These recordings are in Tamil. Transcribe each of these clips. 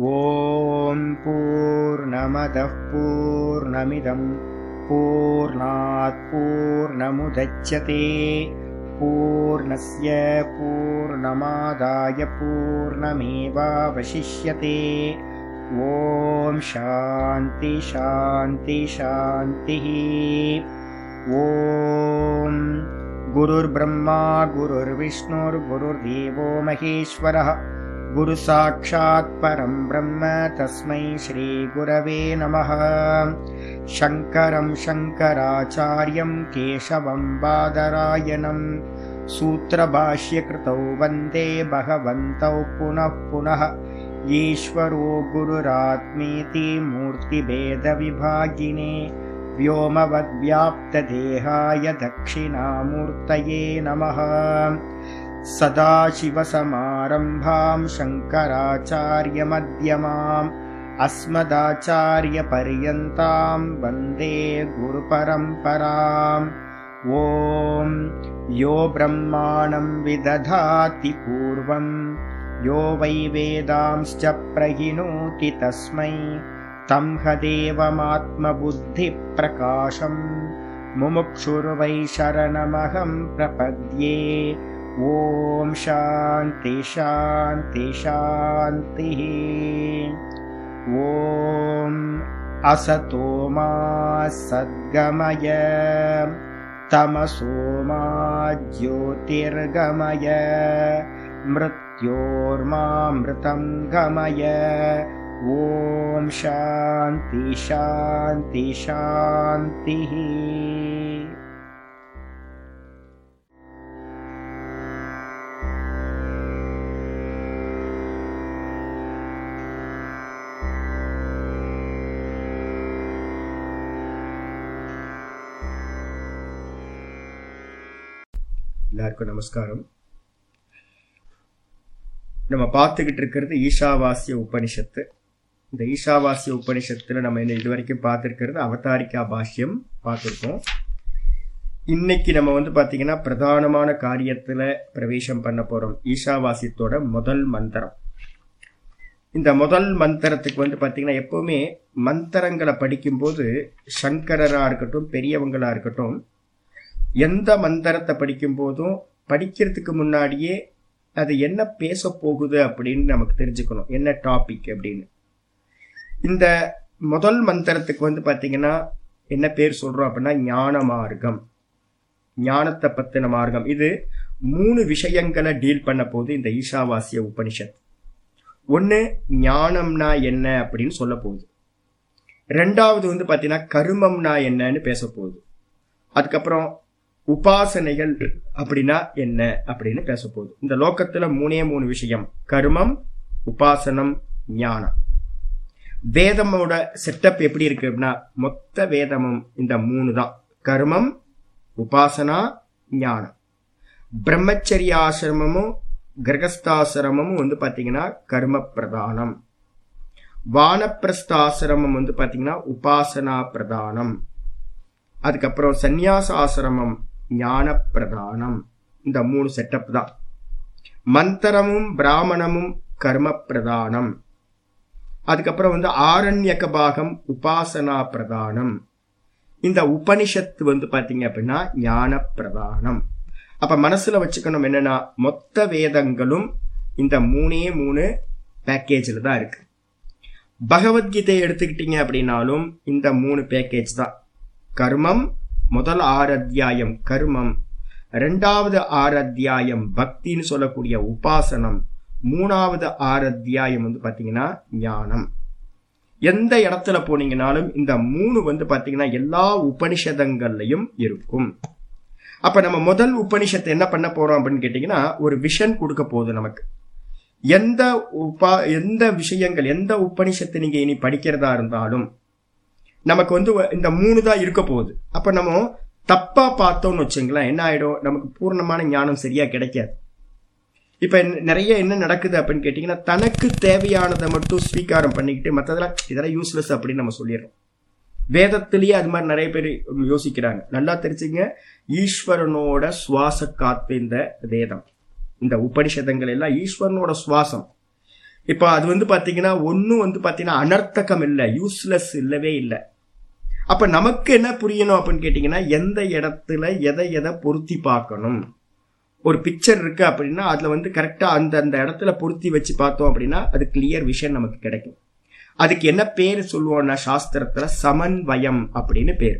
ॐ पूर्णमदः पूर्णमिदं पूर्णात् पूर्णमुदच्यते। पूर्णस्य पूर्णमादाय पूर्णमेवावशिष्यते। ॐ शान्ति शान्ति शान्तिः। ॐ गुरुर्ब्रह्मा गुरुर्विष्णुर्गुरुर्देवो महेश्वरः गुरुसाक्षात् परं ब्रह्म तस्मै श्रीगुरवे नमः। शङ्करं शङ्कराचार्यं केशवं बादरायणं सूत्रभाष्यकृतौ वन्दे भगवन्तौ पुनः पुनः। ईश्वरो गुरुरात्मेति मूर्तिभेदविभागिने व्योमवद्व्याप्तदेहाय दक्षिणामूर्तये नमः सदाशिवसमारम्भां शङ्कराचार्यमध्यमाम् अस्मदाचार्यपर्यन्तां वन्दे गुरुपरम्पराम्। ॐ यो ब्रह्माणं विदधाति पूर्वम् यो वै वेदांश्च प्रहिणोति तस्मै तं ह देवमात्मबुद्धिप्रकाशम् मुमुक्षुर्वै शरणमहं प्रपद्ये ॐ शान्ति शान्ति शान्तिः ॐ असतो मा सद्गमय तमसो मा ज्योतिर्गमय मृत्योर्मामृतं गमय। ॐ शान्ति शान्ति शान्तिः எல்லாருக்கும் நமஸ்காரம். நம்ம பார்த்துக்கிட்டு இருக்கிறது ஈஷாவாசிய உபனிஷத்து. இந்த ஈஷாவாசிய உபனிஷத்துல நம்ம என்ன இது வரைக்கும் பார்த்துருக்கிறது அவதாரிக்கா பாஷ்யம் பார்த்துருக்கோம். இன்னைக்கு நம்ம வந்து பார்த்தீங்கன்னா பிரதானமான காரியத்துல பிரவேசம் பண்ண போறோம். ஈஷாவாசியத்தோட முதல் மந்திரம். இந்த முதல் மந்திரத்துக்கு வந்து பார்த்தீங்கன்னா எப்பவுமே மந்திரங்களை படிக்கும்போது சங்கரராக இருக்கட்டும் பெரியவங்களா இருக்கட்டும் எந்த மந்திரத்தை படிக்கும் போதும் படிக்கிறதுக்கு முன்னாடியே அது என்ன பேச போகுது அப்படின்னு நமக்கு தெரிஞ்சுக்கணும். என்ன டாபிக் அப்படின்னு. இந்த முதல் மந்திரத்துக்கு வந்து பார்த்தீங்கன்னா என்ன பேர் சொல்றோம் அப்படின்னா ஞான மார்க்கம். ஞானத்தை பத்தின மார்க்கம். இது மூணு விஷயங்களை டீல் பண்ண போது இந்த ஈஷாவாசிய உபனிஷத். ஒன்று ஞானம்னா என்ன அப்படின்னு சொல்ல போகுது. ரெண்டாவது வந்து பார்த்தீங்கன்னா கருமம்னா என்னன்னு பேச போகுது. அதுக்கப்புறம் உபாசனைகள் அப்படின்னா என்ன அப்படின்னு பேச போகுது இந்த லோக்கத்துல மூணே மூணு விஷயம். கர்மம் உபாசனம் ஞானம். வேதமோட செட்டப் எப்படி இருக்கு அப்படின்னா மொத்த வேதமும் இந்த மூணு தான். கர்மம் உபாசனா ஞானம். பிரம்மச்சரிய ஆசிரமமும் கிரகஸ்தாசிரமமும் வந்து பாத்தீங்கன்னா கர்ம பிரதானம். வானப்பிரஸ்தாசிரமம் வந்து பாத்தீங்கன்னா உபாசனா பிரதானம். அதுக்கப்புறம் சந்நியாச ஆசிரமம் ஞான பிரதானம் இந்த மூணு செட்டப் தான். மந்திரமும் பிராமணமும் கர்ம பிரதானம் அதுக்கப்புறம் வந்து ஆரண்யக பாகம் உபாசனா பிரதானம். இந்த உபனிஷத்து வந்து பாத்தீங்க அப்படின்னா ஞான பிரதானம் அப்ப மனசுல வச்சுக்கணும் என்னன்னா மொத்த வேதங்களும் இந்த மூணே மூணு பேக்கேஜில் தான் இருக்கு. பகவத்கீதையை எடுத்துக்கிட்டீங்க அப்படின்னாலும் இந்த மூணு பேக்கேஜ் தான். கர்மம் முதல் ஆறு அத்தியாயம் கர்மம் ரெண்டாவது ஆறு அத்தியாயம் பக்தின்னு சொல்லக்கூடிய உபாசனம் மூணாவது ஆறு அத்தியாயம் வந்து பார்த்தீங்கன்னா ஞானம். எந்த இடத்துல போனீங்கனாலும் இந்த மூணு வந்து பார்த்தீங்கன்னா எல்லா உபனிஷதங்கள்லையும் இருக்கும். அப்ப நம்ம முதல் உபனிஷத்தை என்ன பண்ண போறோம் அப்படின்னு கேட்டீங்கன்னா ஒரு விஷன் கொடுக்க போகுது நமக்கு. எந்த உபா எந்த விஷயங்கள் எந்த உபனிஷத்தை நீங்க இனி படிக்கிறதா இருந்தாலும் நமக்கு வந்து இந்த மூணு தான் இருக்க போகுது. அப்போ நம்ம தப்பாக பார்த்தோம்னு வச்சுங்களேன் என்ன ஆகிடும் நமக்கு பூர்ணமான ஞானம் சரியாக கிடைக்காது. இப்போ நிறைய என்ன நடக்குது அப்படின்னு கேட்டிங்கன்னா தனக்கு தேவையானதை மட்டும் ஸ்வீகாரம் பண்ணிக்கிட்டு மற்றதெல்லாம் இதெல்லாம் யூஸ்லெஸ் அப்படின்னு நம்ம சொல்லிடுறோம். வேதத்திலேயே அது மாதிரி நிறைய பேர் யோசிக்கிறாங்க. நல்லா தெரிஞ்சுங்க. ஈஸ்வரனோட சுவாச காத்து இந்த வேதம். இந்த உபனிஷதங்கள் எல்லாம் ஈஸ்வரனோட சுவாசம். இப்போ அது வந்து பாத்தீங்கன்னா ஒன்னும் வந்து பாத்தீங்கன்னா அனர்த்தகம் இல்லை யூஸ்லெஸ் இல்லவே இல்லை. அப்ப நமக்கு என்ன புரியணும் அப்படின்னு கேட்டீங்கன்னா எந்த இடத்துல எதை எதை பொருத்தி பார்க்கணும்? ஒரு பிக்சர் இருக்கு அப்படின்னா அதுல வந்து கரெக்டா அந்த அந்த இடத்துல பொருத்தி வச்சு பார்த்தோம் அப்படின்னா அது கிளியர் விஷயம் நமக்கு கிடைக்கும். அதுக்கு என்ன பேர் சொல்லுவோம்னா சாஸ்திரத்துல சமன்வயம் அப்படின்னு பேர்.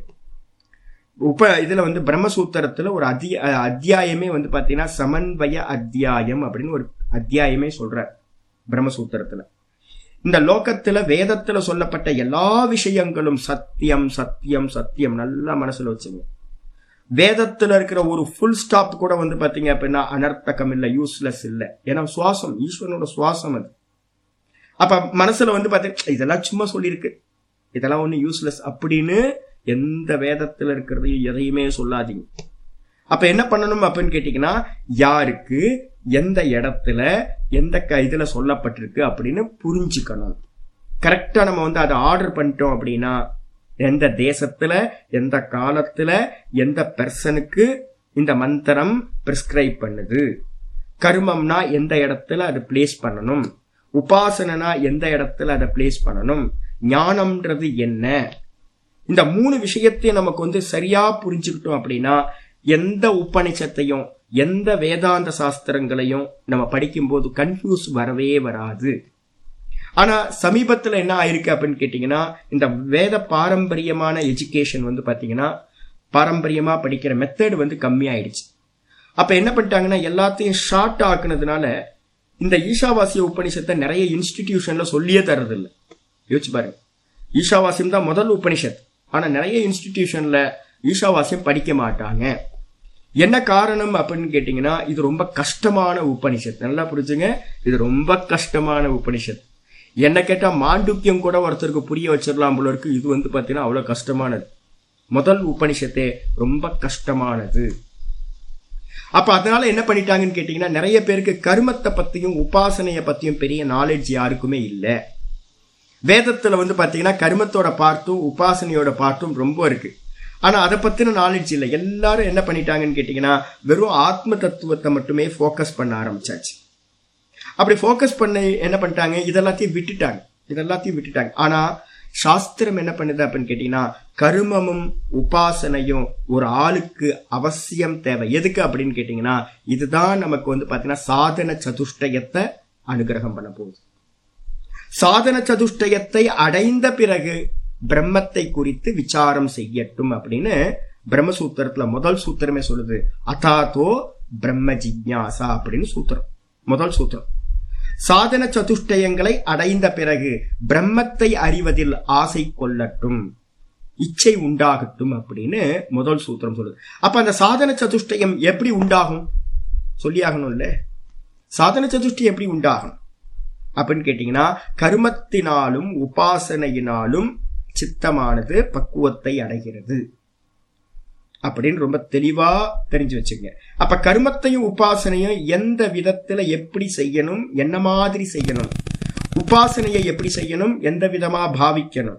உப இதுல வந்து பிரம்மசூத்திரத்துல ஒரு அத்திய அத்தியாயமே வந்து பாத்தீங்கன்னா சமன்வய அத்தியாயம் அப்படின்னு ஒரு அத்தியாயமே சொல்றார். பிரம்மசூத்திரத்துல. இந்த லோகத்துல வேதத்துல சொல்லப்பட்ட எல்லா விஷயங்களும் சத்தியம் சத்தியம் சத்தியம் நல்லா மனசுல வச்சுங்க. வேதத்துல இருக்கிற ஒரு ஃபுல் ஸ்டாப் கூட வந்து பாத்தீங்க அப்படின்னா அனர்த்தகம் இல்ல யூஸ்லெஸ் இல்ல. ஏன்னா சுவாசம் ஈஸ்வரனோட சுவாசம் அது. அப்ப மனசுல வந்து பாத்தீங்க இதெல்லாம் சும்மா சொல்லியிருக்கு. இதெல்லாம் ஒண்ணு யூஸ்லெஸ் அப்படின்னு எந்த வேதத்துல இருக்கிறதையும் எதையுமே சொல்லாதீங்க. அப்ப என்ன பண்ணணும் அப்படின்னு கேட்டீங்கன்னா யாருக்கு? எந்த இடத்துல எந்த க- இதில் சொல்லப்பட்டிருக்கு அப்படின்னு புரிஞ்சுக்கணும். கரெக்டாக நம்ம வந்து அதை ஆர்டர் பண்ணிட்டோம் அப்படின்னா எந்த தேசத்தில் எந்த காலத்தில் எந்த பெர்சனுக்கு இந்த மந்திரம் பிரிஸ்கிரைப் பண்ணுது? கருமம்னா எந்த இடத்துல அதை பிளேஸ் பண்ணணும்? உபாசனா எந்த இடத்துல அதை பிளேஸ் பண்ணணும்? ஞானம்ன்றது என்ன? இந்த மூணு விஷயத்தையும் நமக்கு வந்து சரியா புரிஞ்சுக்கிட்டோம் அப்படின்னா எந்த உபநிஷத்தையும் எந்த வேதாந்த சாஸ்திரங்களையும் நம்ம படிக்கும்போது கன்ஃபியூஸ் வரவே வராது. ஆனா சமீபத்துல என்ன ஆயிருக்கு அப்படின்னு கேட்டீங்கன்னா இந்த வேத பாரம்பரியமான எஜுகேஷன் வந்து பாத்தீங்கன்னா பாரம்பரியமா படிக்கிற மெத்தட் வந்து கம்மியாயிடுச்சு. அப்ப என்ன பண்ணிட்டாங்கன்னா எல்லாத்தையும் ஷார்ட் ஆக்குனதுனால இந்த ஈஷாவாசிய உபனிஷத்தை நிறைய இன்ஸ்டிடியூஷன்ல சொல்லியே தர்றதில்லை. யோசிச்சு பாருங்க. ஈஷாவாசியம் தான் முதல் உபனிஷத். ஆனா நிறைய இன்ஸ்டிடியூஷன்ல ஈஷாவாசியம் படிக்க மாட்டாங்க. என்ன காரணம் அப்படின்னு கேட்டீங்கன்னா இது ரொம்ப கஷ்டமான உபனிஷத் நல்லா புரிஞ்சுங்க. இது ரொம்ப கஷ்டமான உபனிஷத் என்ன கேட்டால் மாண்டுக்கியம் கூட ஒருத்தருக்கு புரிய வச்சிடலாம் போல இருக்கு. இது வந்து பார்த்தீங்கன்னா அவ்வளோ கஷ்டமானது. முதல் உபனிஷத்தே ரொம்ப கஷ்டமானது. அப்போ அதனால என்ன பண்ணிட்டாங்கன்னு கேட்டிங்கன்னா நிறைய பேருக்கு கருமத்தை பற்றியும் உபாசனையை பற்றியும் பெரிய நாலேஜ் யாருக்குமே இல்லை. வேதத்தில் வந்து பார்த்தீங்கன்னா கருமத்தோட பார்ட்டும் உபாசனையோட பார்ட்டும் ரொம்ப இருக்குது ஆனா அதை பத்தின நாலேஜ் இல்லை. எல்லாரும் என்ன பண்ணிட்டாங்கன்னு கேட்டீங்கன்னா வெறும் ஆத்ம தத்துவத்தை மட்டுமே ஃபோக்கஸ் பண்ண ஆரம்பிச்சாச்சு. அப்படி ஃபோக்கஸ் பண்ணி என்ன பண்ணிட்டாங்க? இதெல்லாத்தையும் விட்டுட்டாங்க. இதெல்லாத்தையும் விட்டுட்டாங்க. ஆனா சாஸ்திரம் என்ன பண்ணுது அப்படின்னு கேட்டீங்கன்னா கருமமும் உபாசனையும் ஒரு ஆளுக்கு அவசியம் தேவை. எதுக்கு அப்படின்னு கேட்டீங்கன்னா இதுதான் நமக்கு வந்து பாத்தீங்கன்னா சாதன சதுஷ்டயத்தை அனுகிரகம் பண்ண போகுது. சாதன சதுஷ்டயத்தை அடைந்த பிறகு பிரம்மத்தை குறித்து விசாரம் செய்யட்டும் அப்படின்னு பிரம்மசூத்திரத்துல முதல் சூத்திரமே சொல்லுது. அதாதோ பிரம்ம ஜிக்யாசா அப்படின்னு சூத்திரம். முதல் சூத்திரம். சாதன சதுஷ்டயங்களை அடைந்த பிறகு பிரம்மத்தை அறிவதில் ஆசை கொள்ளட்டும். இச்சை உண்டாகட்டும் அப்படின்னு முதல் சூத்திரம் சொல்லுது. அப்ப அந்த சாதன சதுஷ்டயம் எப்படி உண்டாகும்? சொல்லியாகணும்ல சாதன சதுஷ்டி எப்படி உண்டாகும்? அப்படின்னு கேட்டீங்கன்னா கருமத்தினாலும் உபாசனையினாலும் சித்தமானது பக்குவத்தை அடைகிறது. அப்படின்னு ரொம்ப தெளிவா தெரிஞ்சு வச்சுங்க. அப்ப கருமத்தையும் உபாசனையும் எந்த விதத்துல எப்படி செய்யணும் என்ன மாதிரி செய்யணும் உபாசனையை எப்படி செய்யணும் எந்த விதமா பாவிக்கணும்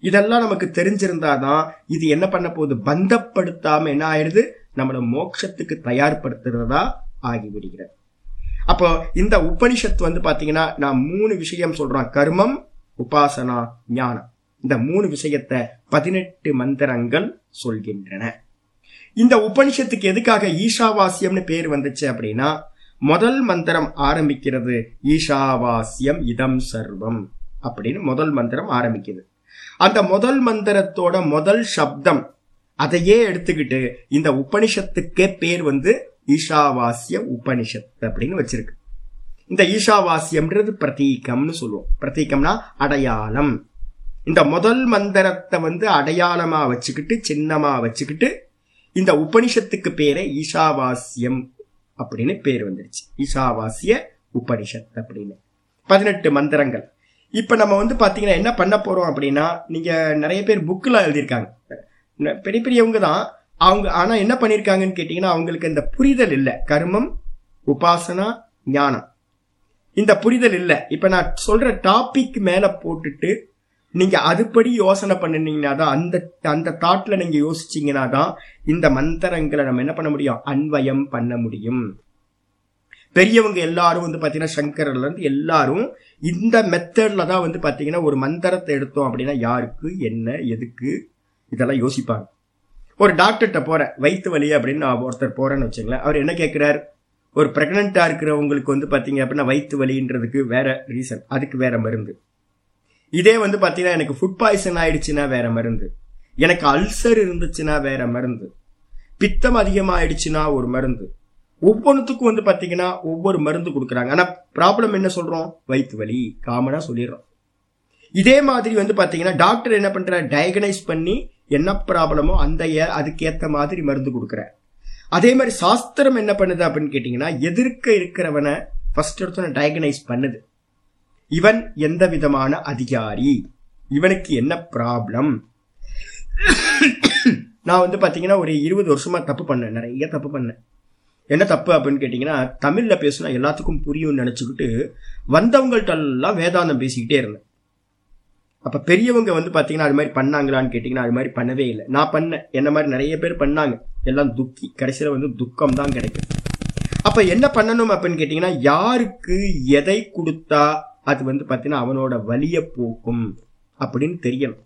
இதெல்லாம் நமக்கு தெரிஞ்சிருந்தாதான் இது என்ன பண்ண போகுது? பந்தப்படுத்தாம என்ன ஆயிடுது? நம்மள மோட்சத்துக்கு தயார்படுத்துறதா ஆகிவிடுகிறது. அப்போ இந்த உபனிஷத் வந்து பாத்தீங்கன்னா நான் மூணு விஷயம் சொல்றேன். கர்மம் உபாசனா ஞானம். இந்த மூணு விஷயத்த பதினெட்டு மந்திரங்கள் சொல்கின்றன. இந்த உபனிஷத்துக்கு எதுக்காக ஈஷாவாசியம்னு பேர் வந்துச்சு அப்படின்னா முதல் மந்திரம் ஆரம்பிக்கிறது ஈஷாவாசியம் இதம் சர்வம் அப்படின்னு முதல் மந்திரம் ஆரம்பிக்குது. அந்த முதல் மந்திரத்தோட முதல் சப்தம் அதையே எடுத்துக்கிட்டு இந்த உபனிஷத்துக்கே பேர் வந்து ஈஷாவாசிய உபனிஷத் அப்படின்னு வச்சிருக்கு. இந்த ஈஷாவாசியம்ன்றது பிரதீகம்னு சொல்லுவோம். பிரதீகம்னா அடையாளம். இந்த முதல் மந்திரத்தை வந்து அடையாளமா வச்சுக்கிட்டு சின்னமா வச்சுக்கிட்டு இந்த உபனிஷத்துக்கு பேரே ஈஷாவாசியம் அப்படின்னு பேர் வந்துருச்சு. ஈஷாவாசிய உபனிஷத் அப்படின்னு. பதினெட்டு மந்திரங்கள். இப்ப நம்ம வந்து பாத்தீங்கன்னா என்ன பண்ண போறோம் அப்படின்னா நீங்க நிறைய பேர் புக்கில் எழுதியிருக்காங்க. பெரிய பெரியவங்க தான். அவங்க ஆனா என்ன பண்ணியிருக்காங்கன்னு கேட்டீங்கன்னா அவங்களுக்கு இந்த புரிதல் இல்லை. கர்மம் உபாசனா ஞானம். இந்த புரிதல் இல்லை. இப்ப நான் சொல்ற டாபிக் மேல போட்டுட்டு நீங்க அதுபடி யோசனை பண்ணினீங்கன்னா தான் அந்த அந்த தாட்ல நீங்க யோசிச்சீங்கன்னா தான் இந்த மந்திரங்களை நம்ம என்ன பண்ண முடியும்? அன்வயம் பண்ண முடியும். பெரியவங்க எல்லாரும் வந்து பாத்தீங்கன்னா சங்கர்லேருந்து எல்லாரும் இந்த மெத்தட்ல தான் வந்து பாத்தீங்கன்னா ஒரு மந்திரத்தை எடுத்தோம் அப்படின்னா யாருக்கு என்ன எதுக்கு இதெல்லாம் யோசிப்பாங்க. ஒரு டாக்டர்கிட்ட போறேன் வயிற்று வலி அப்படின்னு நான் ஒருத்தர் போறேன்னு வச்சுங்களேன் அவர் என்ன கேட்கிறார் ஒரு பிரெக்னண்டா இருக்கிறவங்களுக்கு வந்து பாத்தீங்க அப்படின்னா வயிற்று வலின்றதுக்கு வேற ரீசன் அதுக்கு வேற மருந்து. இதே வந்து பார்த்தீங்கன்னா எனக்கு ஃபுட் பாய்சன் ஆயிடுச்சுன்னா வேற மருந்து. எனக்கு அல்சர் இருந்துச்சுன்னா வேற மருந்து. பித்தம் அதிகமாயிடுச்சுன்னா ஒரு மருந்து. ஒவ்வொன்றுத்துக்கும் வந்து பார்த்தீங்கன்னா ஒவ்வொரு மருந்து கொடுக்குறாங்க. ஆனால் ப்ராப்ளம் என்ன சொல்கிறோம் வயிற்று வலி. காமனாக சொல்லிடுறோம். இதே மாதிரி வந்து பார்த்தீங்கன்னா டாக்டர் என்ன பண்ணுற டயக்னைஸ் பண்ணி என்ன ப்ராப்ளமோ அந்த ஏ- மாதிரி மருந்து கொடுக்குறார். அதே மாதிரி சாஸ்திரம் என்ன பண்ணுது அப்படின்னு கேட்டிங்கன்னா எதிர்க்க இருக்கிறவனை ஃபஸ்ட் எடுத்தோன்னு டயக்னைஸ் பண்ணுது. இவன் எந்த விதமான அதிகாரி? இவனுக்கு என்ன ப்ராப்ளம் நான் வந்து பார்த்தீங்கன்னா ஒரு இருபது வருஷமா தப்பு பண்ணேன். நிறைய தப்பு பண்ணேன். என்ன தப்பு அப்படின்னு கேட்டீங்கன்னா தமிழ்ல பேசினா எல்லாத்துக்கும் புரியும்னு நினச்சிக்கிட்டு வந்தவங்கள்ட்ட எல்லாம் வேதாந்தம் பேசிக்கிட்டே இருந்தேன். அப்போ பெரியவங்க வந்து பார்த்தீங்கன்னா அது மாதிரி பண்ணாங்களான்னு கேட்டிங்கன்னா அது மாதிரி பண்ணவே இல்லை. நான் பண்ணேன். என்ன மாதிரி நிறைய பேர் பண்ணாங்க. எல்லாம் துக்கி. கடைசியில் வந்து துக்கம் தான் கிடைக்கும் அப்போ என்ன பண்ணணும் அப்படின்னு கேட்டிங்கன்னா யாருக்கு எதை கொடுத்தா அது வந்து பார்த்தீங்கன்னா அவனோட வலிய போக்கும் அப்படின்னு தெரியணும்.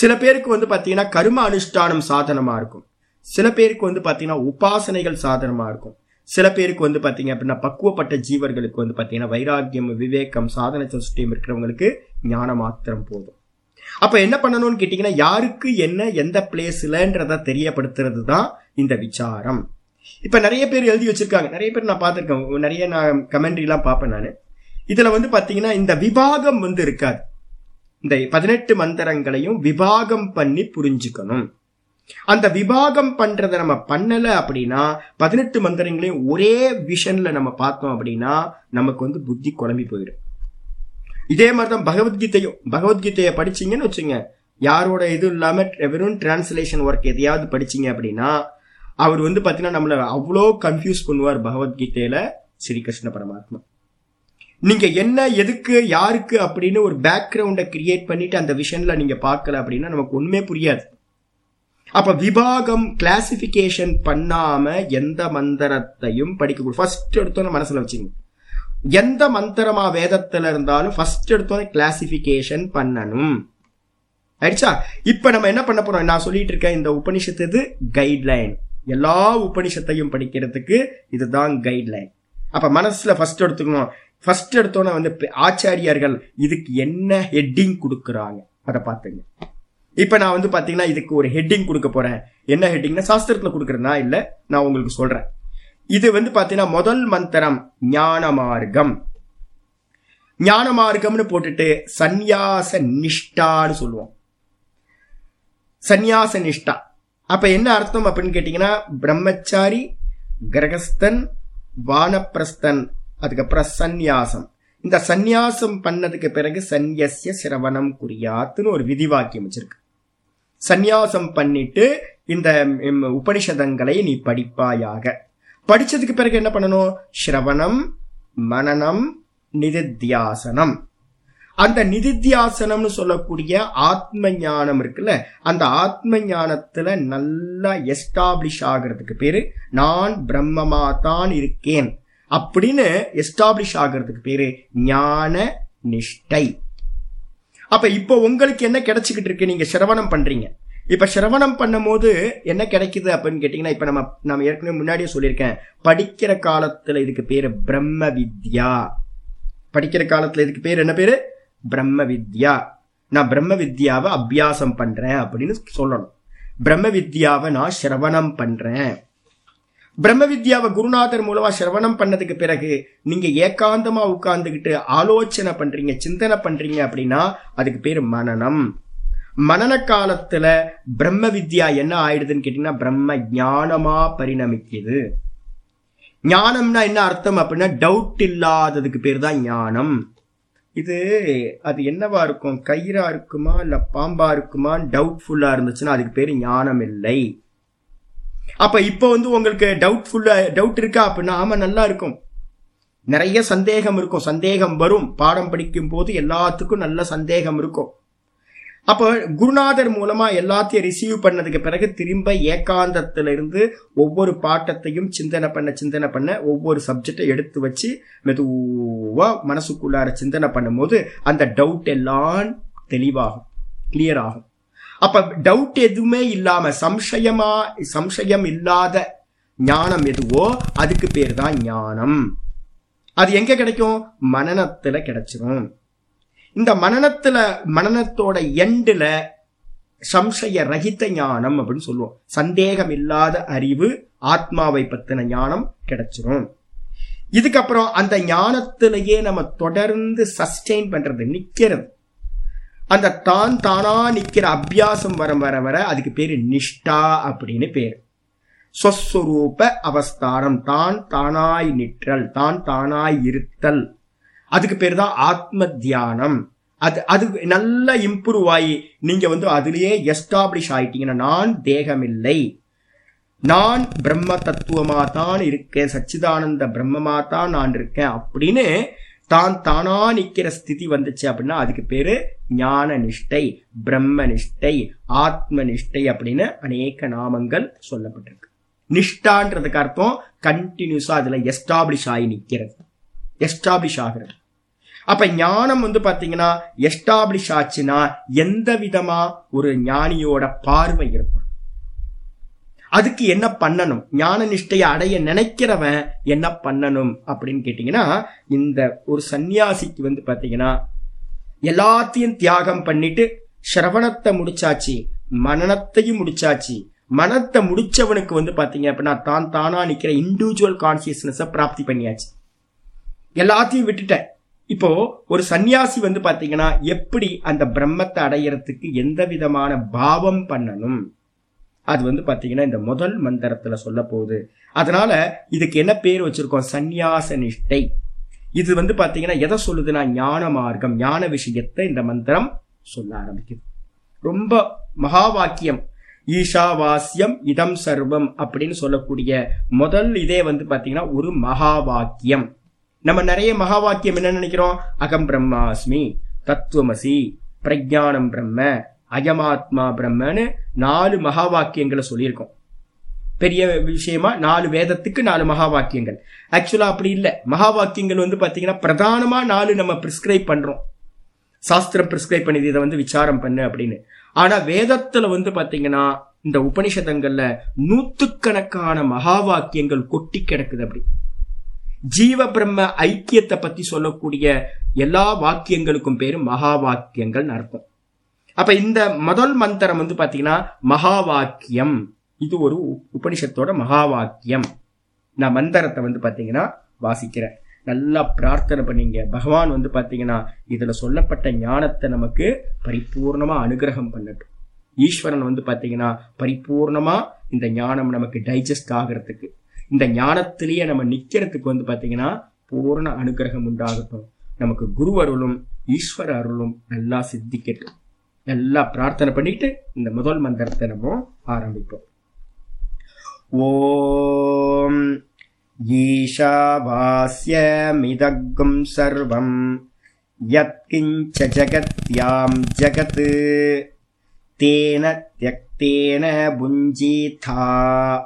சில பேருக்கு வந்து பார்த்தீங்கன்னா கரும அனுஷ்டானம் சாதனமாக இருக்கும். சில பேருக்கு வந்து பார்த்தீங்கன்னா உபாசனைகள் சாதனமாக இருக்கும். சில பேருக்கு வந்து பார்த்தீங்க அப்படின்னா பக்குவப்பட்ட ஜீவர்களுக்கு வந்து பார்த்தீங்கன்னா வைராக்கியம் விவேகம் சாதன சஷ்டியம் இருக்கிறவங்களுக்கு ஞான மாத்திரம் போதும். அப்ப என்ன பண்ணணும்னு கேட்டீங்கன்னா யாருக்கு என்ன எந்த பிளேஸ்லன்றத தெரியப்படுத்துறது தான் இந்த விசாரம். இப்ப நிறைய பேர் எழுதி வச்சிருக்காங்க. நிறைய பேர் நான் பார்த்துருக்கேன். நிறைய நான் கமெண்ட்ரி எல்லாம் பார்ப்பேன் நான். இதுல வந்து பாத்தீங்கன்னா இந்த விவாகம் வந்து இருக்காது. இந்த பதினெட்டு மந்திரங்களையும் விபாகம் பண்ணி புரிஞ்சுக்கணும். அந்த விபாகம் பண்றத நம்ம பண்ணல அப்படின்னா பதினெட்டு மந்திரங்களையும் ஒரே விஷன்ல நம்ம பார்த்தோம் அப்படின்னா நமக்கு வந்து புத்தி குழம்பி போயிடும். இதே மாதிரிதான் பகவத்கீதையும். பகவத்கீதையை படிச்சீங்கன்னு வச்சுங்க யாரோட இது இல்லாம வெறும் டிரான்ஸ்லேஷன் ஒர்க் எதையாவது படிச்சீங்க அப்படின்னா அவர் வந்து பாத்தீங்கன்னா நம்மள அவ்வளோ கன்ஃபியூஸ் பண்ணுவார் பகவத்கீதையில ஸ்ரீகிருஷ்ண பரமாத்மா. நீங்க என்ன எதுக்கு யாருக்கு அப்படின்னு ஒரு பேக்ரவுண்டை கிரியேட் பண்ணிட்டு அந்த விஷன்ல நீங்க பார்க்கல அப்படின்னா நமக்கு ஒண்ணுமே புரியாது. அப்ப விபாகம் கிளாசிபிகேஷன் பண்ணாம எந்த மந்திரத்தையும் படிக்க ஃபர்ஸ்ட் எடுத்தோன்னு மனசுல வச்சுங்க எந்த மந்திரமா வேதத்துல இருந்தாலும் ஃபர்ஸ்ட் எடுத்தோன்னே கிளாசிபிகேஷன் பண்ணணும். ஆயிடுச்சா? இப்ப நம்ம என்ன பண்ண போறோம்? நான் சொல்லிட்டு இருக்கேன் இந்த உபனிஷத்து இது கைட்லைன் எல்லா உபனிஷத்தையும் படிக்கிறதுக்கு இதுதான் கைட்லைன் அப்ப மனசுல ஃபர்ஸ்ட் எடுத்துக்கணும். ஃபர்ஸ்ட் எடுத்தோன்னே வந்து பெ- ஆச்சாரியார்கள் இதுக்கு என்ன ஹெட்டிங் கொடுக்குறாங்க? அதை பார்த்துங்க. இப்போ நான் வந்து பார்த்தீங்கன்னா இதுக்கு ஒரு ஹெட்டிங் கொடுக்க போறேன். என்ன ஹெட்டிங்னா சாஸ்திரத்தில் கொடுக்கறதா இல்லை நான் உங்களுக்கு சொல்றேன். இது வந்து பார்த்தீங்கன்னா முதல் மந்திரம் ஞான மார்க்கம். ஞான மார்க்கம்னு போட்டுட்டு சந்நியாச நிஷ்டான்னு சொல்லுவோம். சந்நியாச நிஷ்டா. அப்ப என்ன அர்த்தம் அப்படின்னு கேட்டீங்கன்னா பிரம்மச்சாரி கிரகஸ்தன் வானப்பிரஸ்தன் அதுக்கப்புறம் சந்நியாசம். இந்த சந்நியாசம் பண்ணதுக்கு பிறகு சந்யசிய சிரவணம் குறியாத்துன்னு ஒரு விதிவாக்கியம் வச்சிருக்கு. சந்நியாசம் பண்ணிட்டு இந்த உபனிஷதங்களை நீ படிப்பாயாக. படிச்சதுக்கு பிறகு என்ன பண்ணணும்? ஸ்ரவணம் மனனம் நிதித்தியாசனம். அந்த நிதித்தியாசனம்னு சொல்லக்கூடிய ஆத்ம ஞானம் இருக்குல்ல அந்த ஆத்ம ஞானத்துல நல்லா எஸ்டாப்ளிஷ் ஆகிறதுக்கு பேரு நான் பிரம்மமா தான் இருக்கேன். அப்படின்னு எஸ்டாப்ளிஷ் ஆகிறதுக்கு பேரு ஞான நிஷ்டை. அப்ப இப்போ உங்களுக்கு என்ன கிடைச்சிக்கிட்டு இருக்கு? நீங்க சிரவணம் பண்றீங்க. இப்ப சிரவணம் பண்ணும்போது என்ன கிடைக்குது அப்படின்னு கேட்டீங்கன்னா இப்ப நம்ம நம்ம ஏற்கனவே முன்னாடியே சொல்லியிருக்கேன். படிக்கிற காலத்துல இதுக்கு பேரு பிரம்ம வித்யா. படிக்கிற காலத்துல இதுக்கு பேர் என்ன பேரு? பிரம்ம வித்யா. நான் பிரம்ம வித்யாவை அபியாசம் பண்றேன் அப்படின்னு சொல்லணும். பிரம்ம வித்யாவை நான் சிரவணம் பண்றேன். பிரம்ம வித்யாவை குருநாதர் மூலமா சிரவணம் பண்ணதுக்கு பிறகு நீங்க ஏகாந்தமா உட்கார்ந்துகிட்டு ஆலோசனை பண்றீங்க சிந்தனை பண்றீங்க அப்படின்னா அதுக்கு பேர் மனநம். மனன காலத்துல பிரம்ம வித்யா என்ன ஆயிடுதுன்னு கேட்டீங்கன்னா பிரம்ம ஞானமா பரிணமிக்குது. ஞானம்னா என்ன அர்த்தம் அப்படின்னா டவுட் இல்லாததுக்கு பேர் தான் ஞானம். இது அது என்னவா இருக்கும்? கயிறா இருக்குமா? இல்ல பாம்பா இருக்குமான்னு டவுட்ஃபுல்லா இருந்துச்சுன்னா அதுக்கு பேர் ஞானம் இல்லை. அப்ப இப்போ வந்து உங்களுக்கு டவுட்ஃபுல்லா டவுட் இருக்கா? அப்படின்னா ஆமா நல்லா இருக்கும். நிறைய சந்தேகம் இருக்கும். சந்தேகம் வரும். பாடம் படிக்கும் போது எல்லாத்துக்கும் நல்ல சந்தேகம் இருக்கும். அப்போ குருநாதர் மூலமா எல்லாத்தையும் ரிசீவ் பண்ணதுக்கு பிறகு திரும்ப ஏகாந்தத்திலிருந்து ஒவ்வொரு பாட்டத்தையும் சிந்தனை பண்ண சிந்தனை பண்ண ஒவ்வொரு சப்ஜெக்டை எடுத்து வச்சு மெதுவா மனசுக்குள்ளார சிந்தனை பண்ணும்போது அந்த டவுட் எல்லாம் தெளிவாகும். கிளியர் ஆகும். அப்ப டவுட் எதுவுமே இல்லாம சம்சயமா சம்சயம் இல்லாத ஞானம் எதுவோ அதுக்கு பேர் தான் ஞானம். அது எங்க கிடைக்கும்? மனநத்துல கிடைச்சிரும். இந்த மனநத்துல மனநத்தோட எண்டுல சம்சய ரகித ஞானம் அப்படின்னு சொல்லுவோம். சந்தேகம் இல்லாத அறிவு ஆத்மாவை பத்தின ஞானம் கிடைச்சிரும். இதுக்கப்புறம் அந்த ஞானத்திலேயே நம்ம தொடர்ந்து சஸ்டெயின் பண்றது நிக்கிறது. அந்த தான் தானா நிற்கிற அபியாசம் வர வர வர அதுக்கு பேரு நிஷ்டா அப்படின்னு பேர். சொஸ்வரூப அவஸ்தானம் தான் தானாய் நிற்றல் தான் தானாய் இருத்தல். அதுக்கு பேர் தான் ஆத்ம தியானம். அது அது நல்லா இம்ப்ரூவ் ஆகி நீங்க வந்து அதுலயே எஸ்டாப்ளிஷ் ஆயிட்டீங்கன்னா நான் தேகமில்லை. நான் பிரம்ம தத்துவமா தான் இருக்கேன் சச்சிதானந்த பிரம்மமா தான் நான் இருக்கேன் அப்படின்னு தான் தானா நிற்கிற ஸ்திதி வந்துச்சு அப்படின்னா அதுக்கு பேரு ஞான நிஷ்டை பிரம்ம நிஷ்டை ஆத்ம நிஷ்டை அப்படின்னு அநேக நாமங்கள் சொல்லப்பட்டிருக்கு. நிஷ்டான்றதுக்கு அர்த்தம் கண்டினியூஸா அதுல எஸ்டாப்ளிஷ் ஆகி நிற்கிறது எஸ்டாப்ளிஷ் ஆகிறது. அப்ப ஞானம் வந்து பாத்தீங்கன்னா எஸ்டாப்ளிஷ் ஆச்சுன்னா எந்த விதமா ஒரு ஞானியோட பார்வை இருக்கும்? அதுக்கு என்ன பண்ணணும்? ஞான நிஷ்டையை அடைய நினைக்கிறவன் என்ன பண்ணணும்? அப்படின்னு கேட்டீங்கன்னா இந்த ஒரு சன்னியாசிக்கு வந்து பாத்தீங்கன்னா எல்லாத்தையும் தியாகம் பண்ணிட்டு சிரவணத்தை முடிச்சாச்சு மனநத்தையும் முடிச்சாச்சு. மனத்தை முடிச்சவனுக்கு வந்து பாத்தீங்க அப்படின்னா தான் தானா நிக்கிற இண்டிவிஜுவல் கான்சியஸ்னஸை பிராப்தி பண்ணியாச்சு. எல்லாத்தையும் விட்டுட்டேன். இப்போ ஒரு சன்னியாசி வந்து பாத்தீங்கன்னா எப்படி அந்த பிரம்மத்தை அடையறதுக்கு எந்த விதமான பாவம் பண்ணணும்? அது வந்து பாத்தீங்கன்னா இந்த முதல் மந்திரத்துல சொல்ல போகுது. அதனால இதுக்கு என்ன பேர் வச்சிருக்கோம்? சந்நியாச நிஷ்டை. இது வந்து பாத்தீங்கன்னா எதை சொல்லுதுன்னா ஞான மார்க்கம் ஞான விஷயத்தை இந்த மந்திரம் சொல்ல ஆரம்பிக்குது. ரொம்ப மகா வாக்கியம். ஈஷாவாஸ்யம் இதம் சர்வம் அப்படின்னு சொல்லக்கூடிய முதல் இதே வந்து பாத்தீங்கன்னா ஒரு மகா வாக்கியம். நம்ம நிறைய மகா வாக்கியம் என்ன நினைக்கிறோம்? அகம் பிரம்மாஸ்மி தத்துவமசி பிரஜானம் பிரம்ம அயமாத்மா பிரம்மன்னு நாலு மகா வாக்கியங்களை சொல்லியிருக்கோம். பெரிய விஷயமா நாலு வேதத்துக்கு நாலு மகா வாக்கியங்கள் ஆக்சுவலா அப்படி இல்லை. மகா வாக்கியங்கள் வந்து பாத்தீங்கன்னா பிரதானமா நாலு நம்ம பிரிஸ்கிரைப் பண்றோம். சாஸ்திரம் பிரிஸ்கிரைப் பண்ணி இதை வந்து விசாரம் பண்ணு அப்படின்னு. ஆனா வேதத்துல வந்து பாத்தீங்கன்னா இந்த உபனிஷதங்கள்ல நூத்துக்கணக்கான மகா வாக்கியங்கள் கொட்டி கிடக்குது அப்படி. ஜீவ பிரம்ம ஐக்கியத்தை பத்தி சொல்லக்கூடிய எல்லா வாக்கியங்களுக்கும் பேரு மகா வாக்கியங்கள் அர்த்தம். அப்ப இந்த முதல் மந்திரம் வந்து பாத்தீங்கன்னா மகாவாக்கியம். இது ஒரு உபனிஷத்தோட மகாவாக்கியம். நான் மந்திரத்தை வந்து பாத்தீங்கன்னா வாசிக்கிறேன். நல்லா பிரார்த்தனை பண்ணீங்க. பகவான் வந்து பாத்தீங்கன்னா இதுல சொல்லப்பட்ட ஞானத்தை நமக்கு பரிபூர்ணமா அனுகிரகம் பண்ணட்டும். ஈஸ்வரன் வந்து பாத்தீங்கன்னா பரிபூர்ணமா இந்த ஞானம் நமக்கு டைஜஸ்ட் ஆகிறதுக்கு இந்த ஞானத்திலேயே நம்ம நிக்கிறதுக்கு வந்து பாத்தீங்கன்னா பூர்ண அனுகிரகம் உண்டாகட்டும். நமக்கு குரு அருளும் ஈஸ்வர அருளும் நல்லா சித்திக்கட்டும். நல்லா பிரார்த்தனை பண்ணிட்டு இந்த முதல் மந்திரத்தை நம்ம ஆரம்பிப்போம். ஓம் ஈஷாவாஸ்யமிதகும் சர்வம். யத்கிஞ்ச ஜகத்யாம் ஜகத் தேன தியக்தேன புஞ்சீதா.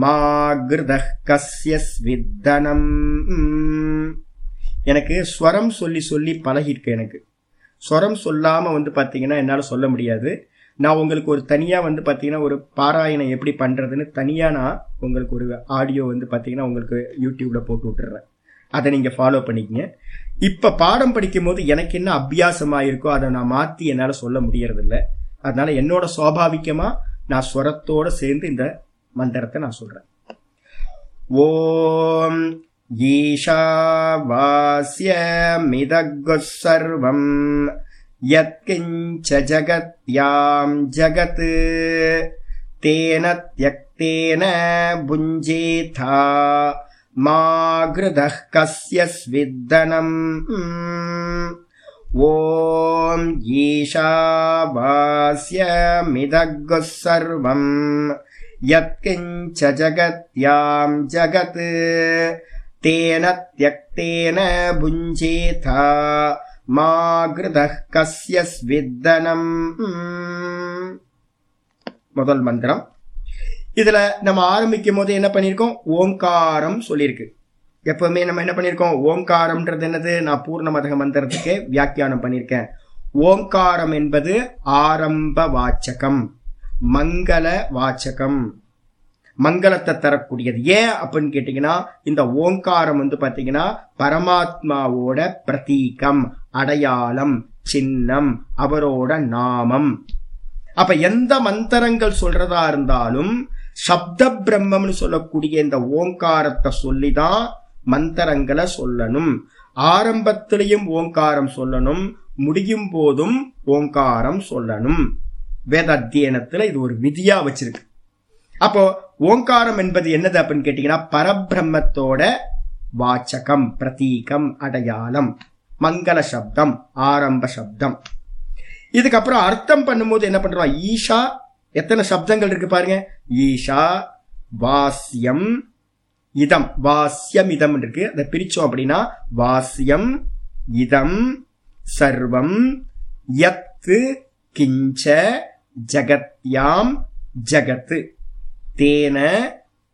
மாகிருத கஸ்ய ஸ்வித்தனம். எனக்கு ஸ்வரம் சொல்லி சொல்லி பழகிருக்கு எனக்கு. ஸ்வரம் சொல்லாமல் வந்து பார்த்தீங்கன்னா என்னால் சொல்ல முடியாது. நான் உங்களுக்கு ஒரு தனியாக வந்து பார்த்தீங்கன்னா ஒரு பாராயணம் எப்படி பண்ணுறதுன்னு தனியாக நான் உங்களுக்கு ஒரு ஆடியோ வந்து பார்த்தீங்கன்னா உங்களுக்கு யூடியூப்பில் போட்டு விட்டுறேன். அதை நீங்கள் ஃபாலோ பண்ணிக்கங்க. இப்போ பாடம் படிக்கும் போது எனக்கு என்ன அபியாசமாக இருக்கோ அதை நான் மாற்றி என்னால் சொல்ல முடியறதில்ல. அதனால என்னோட சுவாபாவிகமாக நான் ஸ்வரத்தோடு சேர்ந்து இந்த மந்திரத்தை நான் சொல்கிறேன் ஓம் ईशावास्यमिदग्ः सर्वम्। यत्किञ्च जगत्याम् जगत्। तेन त्यक्तेन भुञ्जीथा। मा घृतः कस्य स्विद्धनम्। ॐ ईशावास्यमिदग्ः सर्वम्। यत्किञ्च जगत्याम् जगत् तेन त्यक्तेन भुञ्जीथा மா கிருதः கஸ்ய ஸ்வித்தனம் முதல் மந்திரம் இதுல நம்ம ஆரம்பிக்கும் போது என்ன பண்ணிருக்கோம் ஓங்காரம் சொல்லியிருக்கு எப்பவுமே நம்ம என்ன பண்ணிருக்கோம் ஓங்காரம்ன்றது என்னது நான் பூர்ண மதக மந்திரத்துக்கு வியாக்கியானம் பண்ணியிருக்கேன் ஓங்காரம் என்பது ஆரம்ப வாச்சகம் மங்கள வாச்சகம் மங்களத்தை தரக்கூடியது. ஏன் அப்படின்னு கேட்டீங்கன்னா இந்த ஓங்காரம் வந்து பாத்தீங்கன்னா பரமாத்மாவோட பிரதீகம் அடையாளம் சின்னம் அவரோட நாமம். அப்ப எந்த மந்திரங்கள் சொல்றதா இருந்தாலும் சப்த பிரம்மம்னு சொல்லக்கூடிய இந்த ஓங்காரத்தை சொல்லிதான் மந்திரங்களை சொல்லணும். ஆரம்பத்திலையும் ஓங்காரம் சொல்லணும் முடியும் போதும் ஓங்காரம் சொல்லணும். வேத அத்தியனத்துல இது ஒரு விதியா வச்சிருக்கு. அப்போ ஓங்காரம் என்பது என்னது அப்படின்னு கேட்டீங்கன்னா பரபிரம்மத்தோட வாச்சகம் பிரதீகம் அடையாளம் மங்கள சப்தம் ஆரம்ப சப்தம். இதுக்கப்புறம் அர்த்தம் பண்ணும்போது என்ன பண்றோம்? ஈஷா எத்தனை சப்தங்கள் இருக்கு பாருங்க. ஈஷா வாஸ்யம் இதம். வாஸ்யம் இதம் இருக்கு. அதை பிரிச்சோம் அப்படின்னா வாஸ்யம் இதம் சர்வம் யத்து கிஞ்ச ஜகத்யாம் ஜகத்து. தேன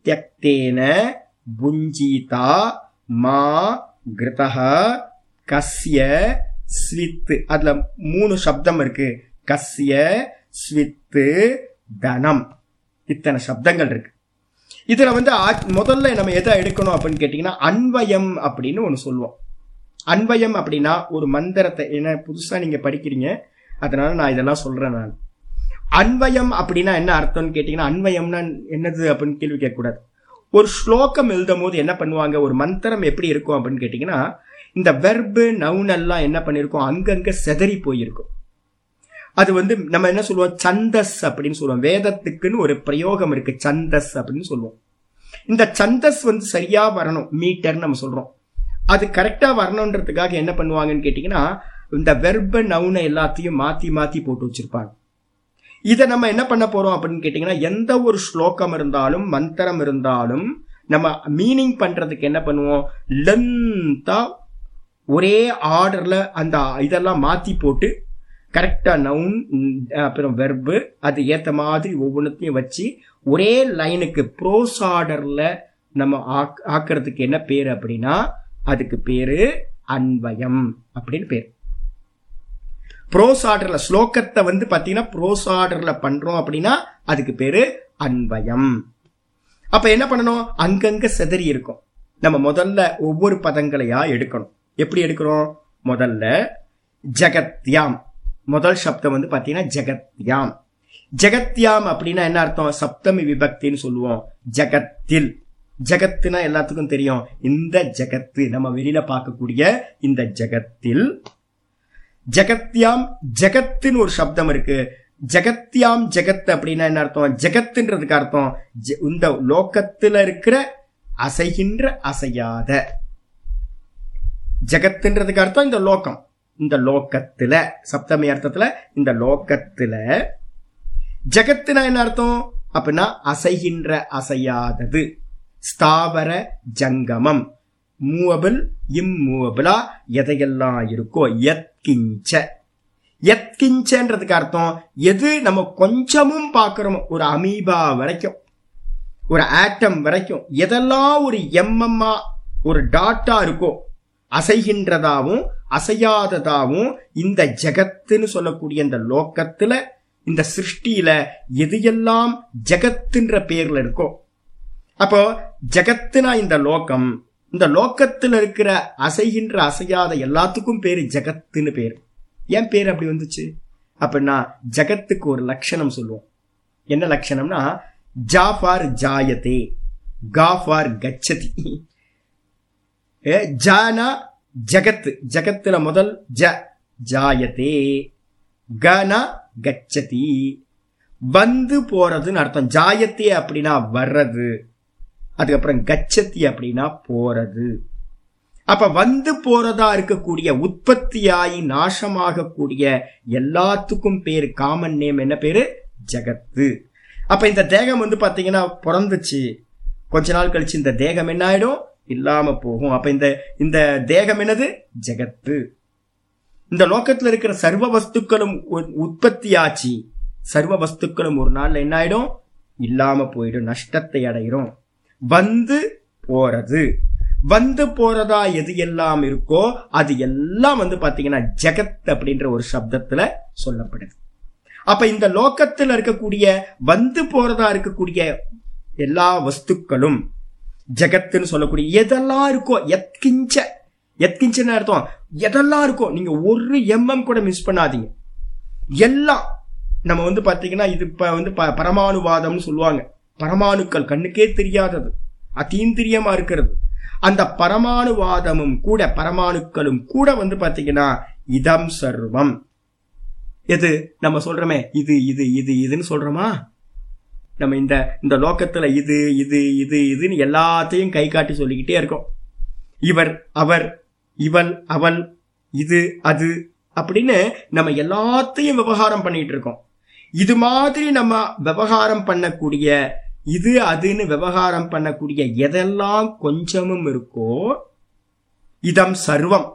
தியக்தேன புஞ்சீதா மா கிருதः கஸ்ய ஸ்வித்து. அதுல மூணு சப்தம் இருக்கு. கஸ்ய ஸ்வித்து தனம். இத்தனை சப்தங்கள் இருக்கு. இதுல வந்து முதல்ல நம்ம எதை எடுக்கணும் அப்படின்னு கேட்டீங்கன்னா அன்வயம் அப்படின்னு ஒன்று சொல்லுவோம். அன்வயம் அப்படின்னா ஒரு மந்திரத்தை என்ன புதுசா நீங்க படிக்கிறீங்க அதனால நான் இதெல்லாம் சொல்றேன் நான். அன்வயம் அப்படின்னா என்ன அர்த்தம்னு கேட்டீங்கன்னா அன்வயம்னா என்னது அப்படின்னு கேள்வி கேட்கக்கூடாது. ஒரு ஸ்லோகம் எழுதும் போது என்ன பண்ணுவாங்க? ஒரு மந்திரம் எப்படி இருக்கும் அப்படின்னு கேட்டிங்கன்னா இந்த வெர்பு நவுன் எல்லாம் என்ன பண்ணியிருக்கோம் அங்கங்கே செதறி போயிருக்கும். அது வந்து நம்ம என்ன சொல்லுவோம்? சந்தஸ் அப்படின்னு சொல்லுவோம். வேதத்துக்குன்னு ஒரு பிரயோகம் இருக்கு. சந்தஸ் அப்படின்னு சொல்லுவோம். இந்த சந்தஸ் வந்து சரியா வரணும். மீட்டர் நம்ம சொல்றோம். அது கரெக்டா வரணுன்றதுக்காக என்ன பண்ணுவாங்கன்னு கேட்டீங்கன்னா இந்த வெர்ப நவுனை எல்லாத்தையும் மாத்தி மாத்தி போட்டு வச்சிருப்பாங்க. இதை நம்ம என்ன பண்ண போறோம் அப்படின்னு கேட்டீங்கன்னா எந்த ஒரு ஸ்லோகம் இருந்தாலும் மந்திரம் இருந்தாலும் நம்ம மீனிங் பண்றதுக்கு என்ன பண்ணுவோம்? லென்த்தா ஒரே ஆர்டர்ல அந்த இதெல்லாம் மாத்தி போட்டு கரெக்டா நவுன் அப்புறம் வெர்பு அது ஏத்த மாதிரி ஒவ்வொன்றத்தையும் வச்சு ஒரே லைனுக்கு ப்ரோஸ் ஆர்டர்ல நம்ம ஆக்- என்ன பேர் அப்படின்னா அதுக்கு பேரு அன்வயம் அப்படின்னு பேர். ப்ரோஸ் ஆர்டர்ல ஸ்லோகத்தை வந்து பாத்தீங்கன்னா ப்ரோஸ் ஆர்டர்ல பண்றோம் அப்படின்னா அதுக்கு பேரு அன்வயம் அப்ப என்ன பண்ணணும்? அங்கங்க செதறி இருக்கும். நம்ம முதல்ல ஒவ்வொரு பதங்களையா எடுக்கணும். எப்படி எடுக்கிறோம்? முதல்ல ஜெகத்யாம். முதல் சப்தம் வந்து பாத்தீங்கன்னா ஜெகத்யாம். ஜெகத்யாம் அப்படின்னா என்ன அர்த்தம்? சப்தமி விபக்தின்னு சொல்லுவோம். ஜெகத்தில். ஜெகத்துனா எல்லாத்துக்கும் தெரியும். இந்த ஜெகத்து நம்ம வெளியில பார்க்கக்கூடிய இந்த ஜெகத்தில் ஜெகத்யாம் ஜெகத்துன்னு ஒரு சப்தம் இருக்கு. ஜெகத்யாம் ஜெகத் அப்படின்னா என்ன அர்த்தம்? ஜெகத்துன்றதுக்கு அர்த்தம் ஜெ- இந்த லோக்கத்துல இருக்கிற அசைகின்ற அசையாத. ஜெகத்துன்றதுக்கு அர்த்தம் இந்த லோகம். இந்த லோக்கத்துல சப்தமி அர்த்தத்துல இந்த லோக்கத்துல ஜெகத்துனா என்ன அர்த்தம்? அப்படின்னா அசைகின்ற அசையாதது. ஸ்தாவர ஜங்கமம். மூவபிள் இம்மூவபிளா எதையெல்லாம் இருக்கோ எத் கிஞ்ச. எத் கிஞ்சன்றதுக்கு அர்த்தம் எது நம்ம கொஞ்சமும் பார்க்கிறோமோ ஒரு அமீபா வரைக்கும் ஒரு ஆட்டம் வரைக்கும் எதெல்லாம் ஒரு எம்எம்மா ஒரு டாட்டா இருக்கோ அசைகின்றதாவும் அசையாததாவும் இந்த ஜெகத்துன்னு சொல்லக்கூடிய இந்த லோக்கத்துல இந்த சிருஷ்டியில எது எல்லாம் ஜெகத்துன்ற பேர்ல இருக்கோ. அப்போ ஜெகத்துனா இந்த லோகம் இந்த லோக்கத்தில் இருக்கிற அசைகின்ற அசையாத எல்லாத்துக்கும் பேரு ஜெகத்துன்னு பேர். ஏன் பேர் அப்படி வந்துச்சு? அப்படின்னா ஜெகத்துக்கு ஒரு லட்சணம் சொல்லுவோம். என்ன லட்சணம்னா ஜாஃபார் ஜாயதே காஃபார் கச்சதி. ஜானா ஜகத்து ஜகத்துல முதல் ஜ ஜாயதே கனா கச்சதி. வந்து போறதுன்னு அர்த்தம். ஜாயத்தே அப்படின்னா வர்றது. அதுக்கப்புறம் கச்சத்தி அப்படின்னா போறது. அப்ப வந்து போறதா இருக்கக்கூடிய உற்பத்தியாகி நாசமாகக்கூடிய எல்லாத்துக்கும் பேர் காமன் நேம் என்ன பேரு? ஜகத்து. அப்ப இந்த தேகம் வந்து பாத்தீங்கன்னா பிறந்துச்சு. கொஞ்ச நாள் கழிச்சு இந்த தேகம் என்ன ஆயிடும்? இல்லாம போகும். அப்ப இந்த இந்த தேகம் என்னது? ஜெகத்து. இந்த லோகத்துல இருக்கிற சர்வ வஸ்துக்களும் உ- உற்பத்தியாச்சு. சர்வ வஸ்துக்களும் ஒரு நாள்ல என்ன ஆயிடும்? இல்லாம போயிடும். நஷ்டத்தை அடையிறோம். வந்து போறது. வந்து போறதா எது எல்லாம் இருக்கோ அது எல்லாம் வந்து பாத்தீங்கன்னா ஜெகத் அப்படின்ற ஒரு சப்தத்துல சொல்லப்படுது. அப்ப இந்த லோக்கத்தில் இருக்கக்கூடிய வந்து போறதா இருக்கக்கூடிய எல்லா வஸ்துக்களும் ஜெகத்துன்னு சொல்லக்கூடிய எதெல்லாம் இருக்கோ எத்கிஞ்ச எத்கிஞ்சன அர்த்தம் எதெல்லாம் இருக்கோ நீங்க ஒரு எம்எம் கூட மிஸ் பண்ணாதீங்க. எல்லாம் நம்ம வந்து பாத்தீங்கன்னா இது இப்ப வந்து ப- பரமாணுவாதம்னு சொல்லுவாங்க. பரமாணுக்கள் கண்ணுக்கே தெரியாதது அதீந்திரியமா இருக்கிறது. அந்த பரமாணுவாதமும் கூட பரமாணுக்களும் கூட வந்து பாத்தீங்கன்னா இதம் சர்வம். எது? நம்ம சொல்றோமே இது இது இது இதுன்னு சொல்றோமா? நம்ம இந்த இந்த லோக்கத்துல இது இது இது இதுன்னு எல்லாத்தையும் கை காட்டி சொல்லிக்கிட்டே இருக்கோம். இவர் அவர் இவள் அவள் இது அது அப்படின்னு நம்ம எல்லாத்தையும் விவகாரம் பண்ணிட்டு இருக்கோம். இது மாதிரி நம்ம விவகாரம் பண்ணக்கூடிய இது அதுன்னு விவகாரம் பண்ணக்கூடிய எதெல்லாம் கொஞ்சமும் இருக்கோ இதம் சர்வம்.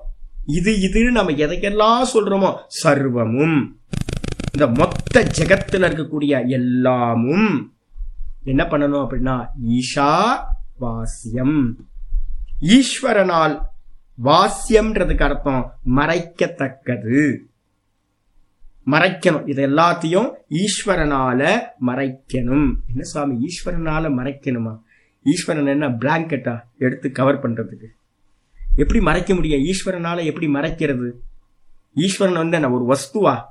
இது இதுன்னு நம்ம எதையெல்லாம் சொல்றோமோ சர்வமும். இந்த மொத்த ஜெகத்துல இருக்கக்கூடிய எல்லாமும் என்ன பண்ணணும் அப்படின்னா ஈஷா வாசியம் ஈஸ்வரனால் வாசியம்ன்றதுக்கு அர்த்தம் மறைக்கத்தக்கது. மறைக்கணும். இது எல்லாத்தையும் ஈஸ்வரனால மறைக்கணும். என்ன சுவாமி ஈஸ்வரனால மறைக்கணுமா? ஈஸ்வரன் என்ன பிளாங்கெட்டா எடுத்து கவர் பண்றதுக்கு? எப்படி மறைக்க முடியும்? ஈஸ்வரனால எப்படி மறைக்கிறது? ஈஸ்வரன் வந்து என்ன ஒரு வஸ்துவா?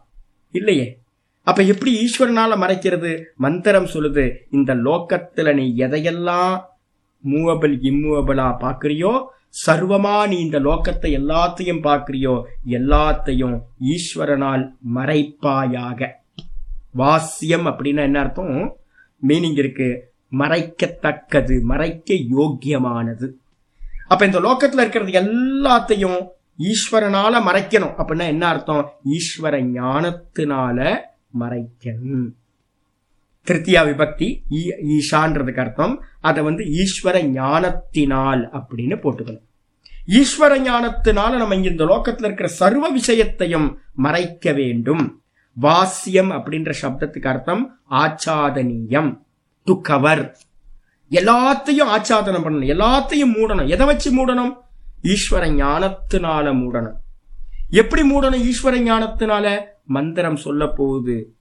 இல்லையே. அப்ப எப்படி ஈஸ்வரனால மறைக்கிறது? மந்திரம் சொல்லுது இந்த லோக்கத்துல நீ எதையெல்லாம் மூவபிள் இம்மூவபிளா பாக்குறியோ சர்வமா நீ இந்த லோக்கத்தை எல்லாத்தையும் பார்க்கிறியோ எல்லாத்தையும் ஈஸ்வரனால் மறைப்பாயாக. வாசியம் அப்படின்னா என்ன அர்த்தம்? மீனிங் இருக்கு. மறைக்கத்தக்கது மறைக்க யோக்கியமானது. அப்ப இந்த லோக்கத்துல இருக்கிறது எல்லாத்தையும் ஈஸ்வரனால மறைக்கணும். அப்படின்னா என்ன அர்த்தம்? ஈஸ்வர ஞானத்தினால மறைக்கணும். திருத்தியா விபக்தி ஈ- ஈஷான்றதுக்கு அர்த்தம். அதை வந்து ஈஸ்வர ஞானத்தினால் அப்படின்னு போட்டுக்கணும். ஈஸ்வர ஞானத்தினால நம்ம இங்க இந்த லோக்கத்துல இருக்கிற சர்வ விஷயத்தையும் மறைக்க வேண்டும். வாசியம் அப்படின்ற சப்தத்துக்கு அர்த்தம் ஆச்சாதனீயம் டு கவர் எல்லாத்தையும் ஆச்சாதனம் பண்ணணும். எல்லாத்தையும் மூடணும். எதை வச்சு மூடணும்? ஈஸ்வர ஞானத்தினால மூடணும். எப்படி மூடணும் ஈஸ்வர ஞானத்தினால? மந்திரம் சொல்ல போகுது.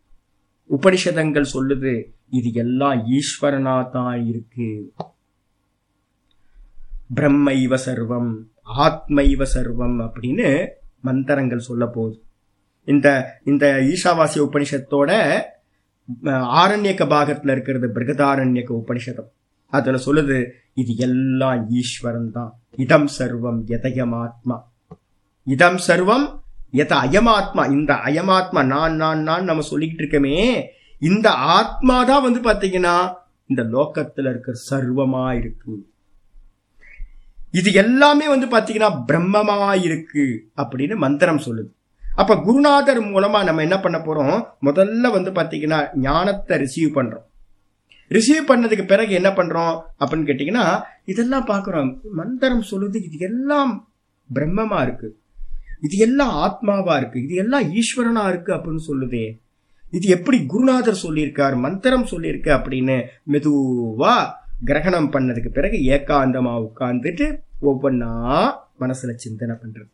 உபனிஷதங்கள் சொல்லுது இது எல்லாம் ஈஸ்வரனா தான் இருக்கு. பிரம்மைவ சர்வம் ஆத்மைவ சர்வம் அப்படின்னு மந்திரங்கள் சொல்ல போகுது. இந்த இந்த ஈஷாவாசிய உபனிஷத்தோட ஆரண்யக்க ஆரண்யக பாகத்துல இருக்கிறது பிரகதாரண்யக்க உபனிஷதம். அதுல சொல்லுது இது எல்லாம் ஈஸ்வரன் தான் இதம் சர்வம் எதயமாத்மா. இதம் சர்வம் எத அயமாத்மா இந்த அயமாத்மா நான் நான் நான் நம்ம சொல்லிக்கிட்டு இருக்கமே இந்த ஆத்மா தான் வந்து பாத்தீங்கன்னா இந்த லோக்கத்துல இருக்கிற சர்வமா இருக்கு. இது எல்லாமே வந்து பாத்தீங்கன்னா பிரம்மமா இருக்கு அப்படின்னு மந்திரம் சொல்லுது. அப்ப குருநாதர் மூலமா நம்ம என்ன பண்ண போறோம்? முதல்ல வந்து பாத்தீங்கன்னா ஞானத்தை ரிசீவ் பண்றோம். ரிசீவ் பண்ணதுக்கு பிறகு என்ன பண்றோம்? அப்படின்னு கேட்டீங்கன்னா இதெல்லாம் பாக்குறோம். மந்திரம் சொல்லுது இது எல்லாம் பிரம்மமா இருக்கு. இது எல்லாம் ஆத்மாவா இருக்கு. இது எல்லாம் ஈஸ்வரனா இருக்கு அப்படின்னு சொல்லுதே. இது எப்படி குருநாதர் சொல்லியிருக்கார் மந்திரம் சொல்லியிருக்கு அப்படின்னு மெதுவா கிரகணம் பண்ணதுக்கு பிறகு ஏகாந்தமா உட்கார்ந்துட்டு ஒவ்வொன்னா மனசுல சிந்தனை பண்றது.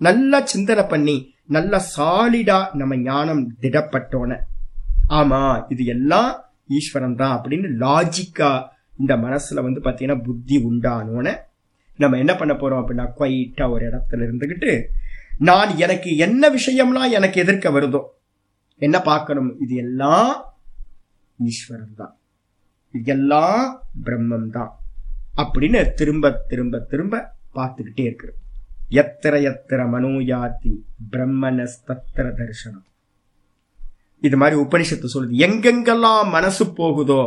நல்லா சிந்தனை பண்ணி நல்லா சாலிடா நம்ம ஞானம் திடப்பட்டோன ஆமா இது எல்லாம் ஈஸ்வரன் தான் அப்படின்னு லாஜிக்கா இந்த மனசுல வந்து பாத்தீங்கன்னா புத்தி உண்டானோன நம்ம என்ன பண்ண போறோம் அப்படின்னா குவைட்டா ஒரு இடத்துல இருந்துக்கிட்டு நான் எனக்கு என்ன விஷயம்லாம் எனக்கு எதிர்க்க வருதோ என்ன பார்க்கணும்? இது எல்லாம் ஈஸ்வரன் தான். இது எல்லாம் பிரம்மம் தான். அப்படின்னு திரும்ப திரும்ப திரும்ப பார்த்துக்கிட்டே இருக்கிறோம். எத்திர எத்திர மனோயாத்தி பிரம்மணஸ்தத்திர தரிசனம். இது மாதிரி உபனிஷத்து சொல்லுது எங்கெங்கெல்லாம் மனசு போகுதோ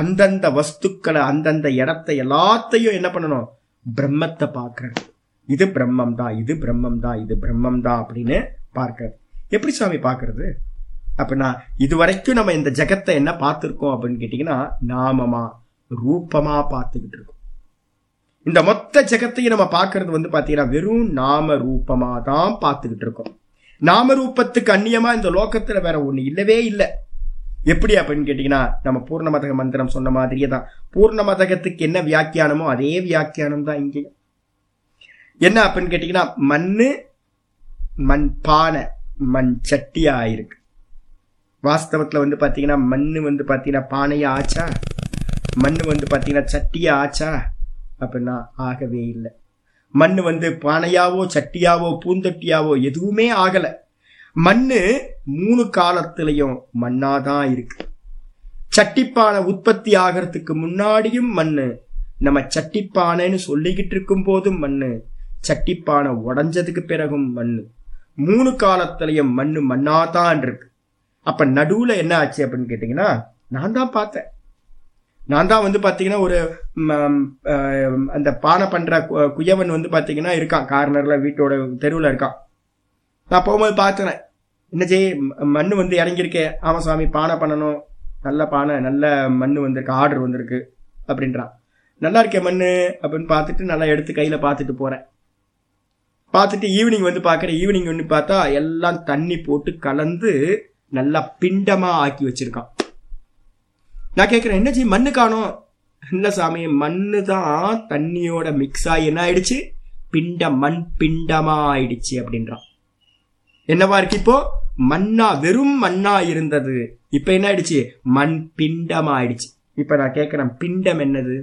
அந்தந்த வஸ்துக்களை அந்தந்த இடத்தை எல்லாத்தையும் என்ன பண்ணணும்? பிரம்மத்தை பார்க்கறது இது பிரம்மம் தான் இது பிரம்மம் தான் இது பிரம்மம் தான் அப்படின்னு பார்க்கறது எப்படி சாமி பார்க்கறது? அப்படின்னா இது வரைக்கும் நம்ம இந்த ஜெகத்தை என்ன பார்த்துருக்கோம் அப்படின்னு கேட்டீங்கன்னா நாமமா ரூபமா பார்த்துக்கிட்டு இருக்கோம். இந்த மொத்த ஜெகத்தையும் நம்ம பார்க்கறது வந்து பார்த்தீங்கன்னா வெறும் நாம ரூபமா தான் பார்த்துக்கிட்டு இருக்கோம். நாம ரூபத்துக்கு அந்நியமா இந்த லோகத்துல வேற ஒண்ணு இல்லவே இல்லை. எப்படி அப்படின்னு கேட்டீங்கன்னா நம்ம பூர்ணமதக மந்திரம் சொன்ன மாதிரியே தான் பூர்ணமதகத்துக்கு என்ன வியாக்கியானமோ அதே வியாக்கியானம் தான் இங்கேயும் என்ன அப்படின்னு கேட்டீங்கன்னா மண்ணு மண் பானை மண் சட்டியா ஆயிருக்கு வாஸ்தவத்தில் வந்து பார்த்தீங்கன்னா மண் வந்து பார்த்தீங்கன்னா பானையா ஆச்சா? மண் வந்து பார்த்தீங்கன்னா சட்டியா ஆச்சா? அப்படின்னா ஆகவே இல்லை. மண் வந்து பானையாவோ சட்டியாவோ பூந்தொட்டியாவோ எதுவுமே ஆகலை. மண்ணு மூணு காலத்திலையும் மண்ணாதான் இருக்கு. சட்டிப்பானை உற்பத்தி ஆகிறதுக்கு முன்னாடியும் மண்ணு. நம்ம சட்டிப்பானைன்னு சொல்லிக்கிட்டு இருக்கும் போதும் மண்ணு. சட்டிப்பானை உடஞ்சதுக்கு பிறகும் மண்ணு. மூணு காலத்திலையும் மண்ணு மண்ணாதான் இருக்கு. அப்ப நடுவுல என்ன ஆச்சு அப்படின்னு கேட்டீங்கன்னா நான் தான் பார்த்தேன். நான் தான் வந்து பாத்தீங்கன்னா ஒரு அந்த பானை பண்ற கு- குயவன் வந்து பாத்தீங்கன்னா இருக்கான். கார்னர்ல வீட்டோட தெருவுல இருக்கான். நான் போகும்போது பார்த்தேன் என்ன செய்ய மண்ணு வந்து இறங்கியிருக்கே. ஆமாம் சுவாமி பானை பண்ணணும். நல்ல பானை நல்ல மண் வந்திருக்கு ஆர்டர் வந்திருக்கு அப்படின்றான். நல்லா இருக்கே மண் அப்படின்னு பார்த்துட்டு நல்லா எடுத்து கையில் பார்த்துட்டு போகிறேன் பார்த்துட்டு ஈவினிங் வந்து பார்க்குறேன். ஈவினிங் வந்து பார்த்தா எல்லாம் தண்ணி போட்டு கலந்து நல்லா பிண்டமாக ஆக்கி வச்சிருக்கான். நான் கேட்குறேன் என்ன செய்ய மண்ணு காணோம்? இல்ல சாமி மண்ணு தான் தண்ணியோட மிக்ஸ் ஆகி என்ன ஆயிடுச்சு? பிண்டம் மண் பிண்டமாக ஆயிடுச்சு அப்படின்றான். என்னவா இருக்கு இப்போ? மண்ணா வெறும் மண்ணா இருந்தது. இப்ப என்ன ஆயிடுச்சு? மண் பிண்டம் ஆயிடுச்சு இப்ப நான் கேக்குறேன் பிண்டம் என்னது?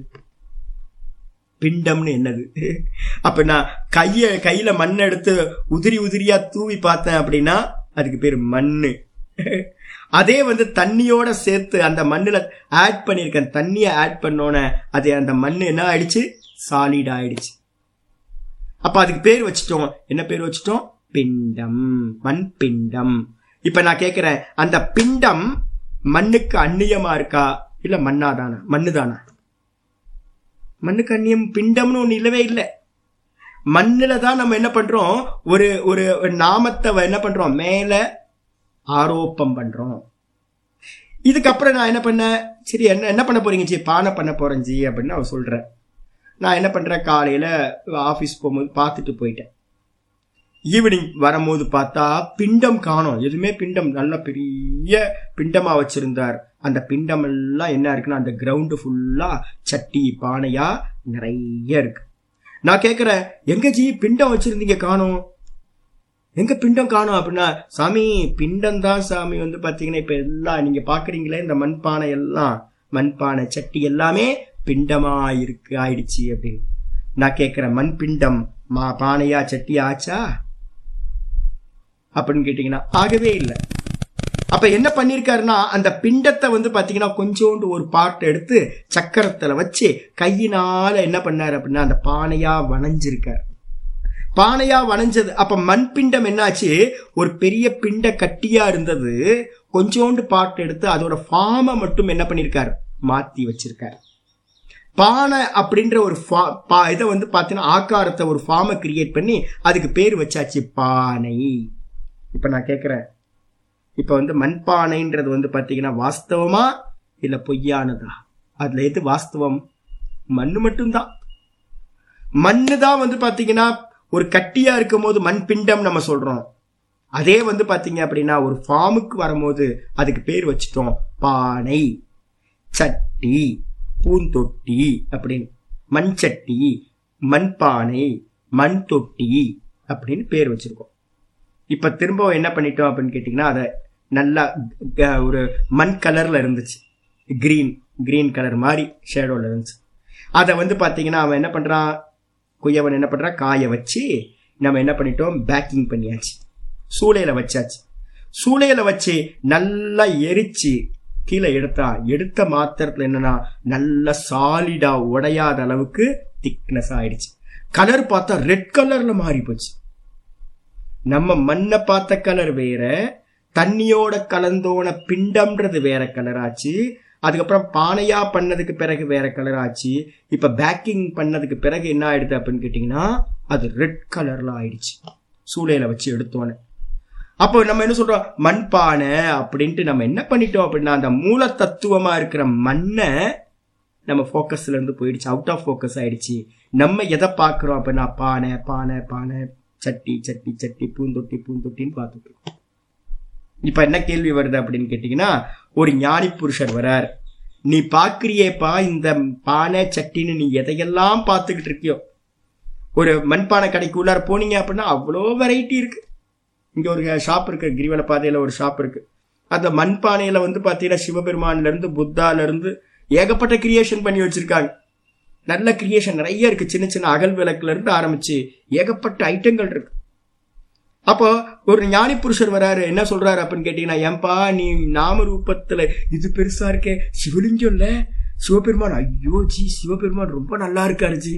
பிண்டம்னு என்னது? அப்ப நான் கைய கையில மண் எடுத்து உதிரி உதிரியா தூவி பார்த்தேன் அப்படின்னா அதுக்கு பேர் மண்ணு. அதே வந்து தண்ணியோட சேர்த்து அந்த மண்ணுல ஆட் பண்ணிருக்கேன் தண்ணியை ஆட் பண்ணோன்னே அது அந்த மண்ணு என்ன ஆயிடுச்சு? சாலிட் ஆயிடுச்சு. அப்ப அதுக்கு பேர் வச்சுட்டோம். என்ன பேர் வச்சுட்டோம்? பிண்டம் மண் பிண்டம் இப்ப நான் கேக்குறேன் அந்த பிண்டம் மண்ணுக்கு அந்நியமா இருக்கா? இல்ல மண்ணாதானா மண்ணுதானா மண்ணுக்கு அந்நியம் பிண்டம்னு ஒண்ணு இல்லவே இல்லை. மண்ணுல தான் நம்ம என்ன பண்றோம்? ஒரு ஒரு நாமத்தை என்ன பண்றோம்? மேல ஆரோப்பம் பண்றோம். இதுக்கப்புறம் நான் என்ன பண்ணேன்? சரி என்ன என்ன பண்ண போறீங்க? ஜி பானை பண்ண போறேன் ஜி அப்படின்னு அவர் சொல்றேன் நான் என்ன பண்றேன்? காலையில ஆபீஸ் போகும்போது பார்த்துட்டு போயிட்டேன். ஈவினிங் வரும்போது பார்த்தா பிண்டம் காணோம். எதுவுமே பிண்டம் நல்ல பெரிய பிண்டமா வச்சிருந்தார். அந்த பிண்டம் எல்லாம் என்ன இருக்குன்னா அந்த கிரவுண்டு ஃபுல்லா சட்டி பானையா நிறைய இருக்கு. நான் கேக்குறேன் எங்க ஜி பிண்டம் வச்சிருந்தீங்க காணோம்? எங்க பிண்டம் காணோம் அப்படின்னா சாமி பிண்டம் தான் சாமி வந்து பாத்தீங்கன்னா இப்ப எல்லாம் நீங்க பாக்குறீங்களே இந்த மண்பானை எல்லாம் மண்பானை சட்டி எல்லாமே பிண்டமா இருக்கு ஆயிடுச்சு அப்படின்னு. நான் கேட்குறேன் மண் பிண்டம் மா பானையா சட்டி ஆச்சா? அப்படின்னு கேட்டீங்கன்னா ஆகவே இல்லை. அப்ப என்ன பண்ணிருக்காருன்னா அந்த பிண்டத்தை வந்து பாத்தீங்கன்னா கொஞ்சோண்டு ஒரு பாட்டு எடுத்து சக்கரத்துல வச்சு கையினால என்ன பண்ணாரு அப்படின்னா அந்த பானையா வணைஞ்சிருக்காரு. பானையா வனைஞ்சது அப்ப மண் பிண்டம் என்னாச்சு? ஒரு பெரிய பிண்ட கட்டியா இருந்தது கொஞ்சோண்டு பாட்டு எடுத்து அதோட ஃபார்மை மட்டும் என்ன பண்ணிருக்காரு? மாத்தி வச்சிருக்காரு. பானை அப்படின்ற ஒரு பா- இதை வந்து பாத்தீங்கன்னா ஆக்காரத்தை ஒரு ஃபார்மை கிரியேட் பண்ணி அதுக்கு பேர் வச்சாச்சு பானை. இப்ப நான் கேட்குறேன் இப்ப வந்து மண்பானைன்றது வந்து பாத்தீங்கன்னா வாஸ்தவமா இல்ல பொய்யானதா? அதுல எது வாஸ்தவம்? மண்ணு மட்டும்தான். மண்ணு தான் வந்து பாத்தீங்கன்னா ஒரு கட்டியா இருக்கும் போது மண் பிண்டம் நம்ம சொல்றோம். அதே வந்து பாத்தீங்க அப்படின்னா ஒரு ஃபார்முக்கு வரும்போது அதுக்கு பேர் வச்சுட்டோம். பானை சட்டி பூந்தொட்டி அப்படின்னு. மண் சட்டி மண்பானை மண் தொட்டி அப்படின்னு பேர் வச்சிருக்கோம். இப்ப திரும்ப என்ன பண்ணிட்டோம் அப்படின்னு கேட்டீங்கன்னா அதை நல்லா க- ஒரு மண் கலர்ல இருந்துச்சு. கிரீன் கிரீன் கலர் மாதிரி ஷேடோல இருந்துச்சு. அதை வந்து பார்த்தீங்கன்னா அவன் என்ன பண்ணுறான் குயவன் என்ன பண்ணுறான் காய வச்சு நம்ம என்ன பண்ணிட்டோம்? பேக்கிங் பண்ணியாச்சு. சூளையில் வச்சாச்சு. சூளையில் வச்சு நல்லா எரிச்சு கீழே எடுத்தா எடுத்த மாத்திரத்தில் என்னன்னா நல்ல சாலிடாக உடையாத அளவுக்கு திக்னஸ் ஆயிடுச்சு. கலர் பார்த்தா ரெட் கலரில் மாறி போச்சு நம்ம மண்ணை பார்த்த கலர் வேற தண்ணியோட கலந்தோன பிண்டம்ன்றது வேற கலர் ஆச்சு. அதுக்கப்புறம் பானையா பண்ணதுக்கு பிறகு வேற கலர் ஆச்சு. இப்ப பேக்கிங் பண்ணதுக்கு பிறகு என்ன ஆயிடுது அப்படின்னு கேட்டீங்கன்னா அது ரெட் கலர்ல ஆயிடுச்சு. சூளையில வச்சு எடுத்தோன்னு அப்போ நம்ம என்ன சொல்றோம்? மண்பானை அப்படின்ட்டு நம்ம என்ன பண்ணிட்டோம் அப்படின்னா அந்த மூல தத்துவமா இருக்கிற மண்ணை நம்ம ஃபோக்கஸ்ல இருந்து போயிடுச்சு. அவுட் ஆஃப் ஃபோக்கஸ் ஆயிடுச்சு. நம்ம எதை பார்க்குறோம் அப்படின்னா பானை பானை பானை. சட்டி சட்டி சட்டி பூந்தொட்டி பூந்தொட்டின்னு பார்த்துட்டு இருக்கோம். இப்ப என்ன கேள்வி வருது அப்படின்னு கேட்டீங்கன்னா ஒரு ஞானி புருஷர் வரார். நீ பாக்குறியேப்பா இந்த பானை சட்டின்னு நீ எதையெல்லாம் பார்த்துக்கிட்டு இருக்கியோ? ஒரு மண்பானை கடைக்கு உள்ளார போனீங்க அப்படின்னா அவ்வளோ வெரைட்டி இருக்கு. இங்க ஒரு ஷாப் இருக்கு கிரிவல பாதையில ஒரு ஷாப் இருக்கு. அந்த மண்பானையில வந்து பாத்தீங்கன்னா சிவபெருமான்ல இருந்து புத்தால இருந்து ஏகப்பட்ட கிரியேஷன் பண்ணி வச்சிருக்காங்க. நல்ல கிரியேஷன் நிறைய இருக்கு. சின்ன சின்ன அகல் விளக்குல இருந்து ஆரம்பிச்சு ஏகப்பட்ட ஐட்டங்கள் இருக்கு. அப்போ ஒரு ஞானி புருஷர் வராரு. என்ன சொல்றாரு அப்படின்னு கேட்டீங்கன்னா ஏன்பா நீ நாம ரூபத்துல இது பெருசா இருக்கே. சிவலிங்கம் இல்ல? சிவபெருமான். ஐயோ ஜி சிவபெருமான் ரொம்ப நல்லா இருக்காரு ஜி.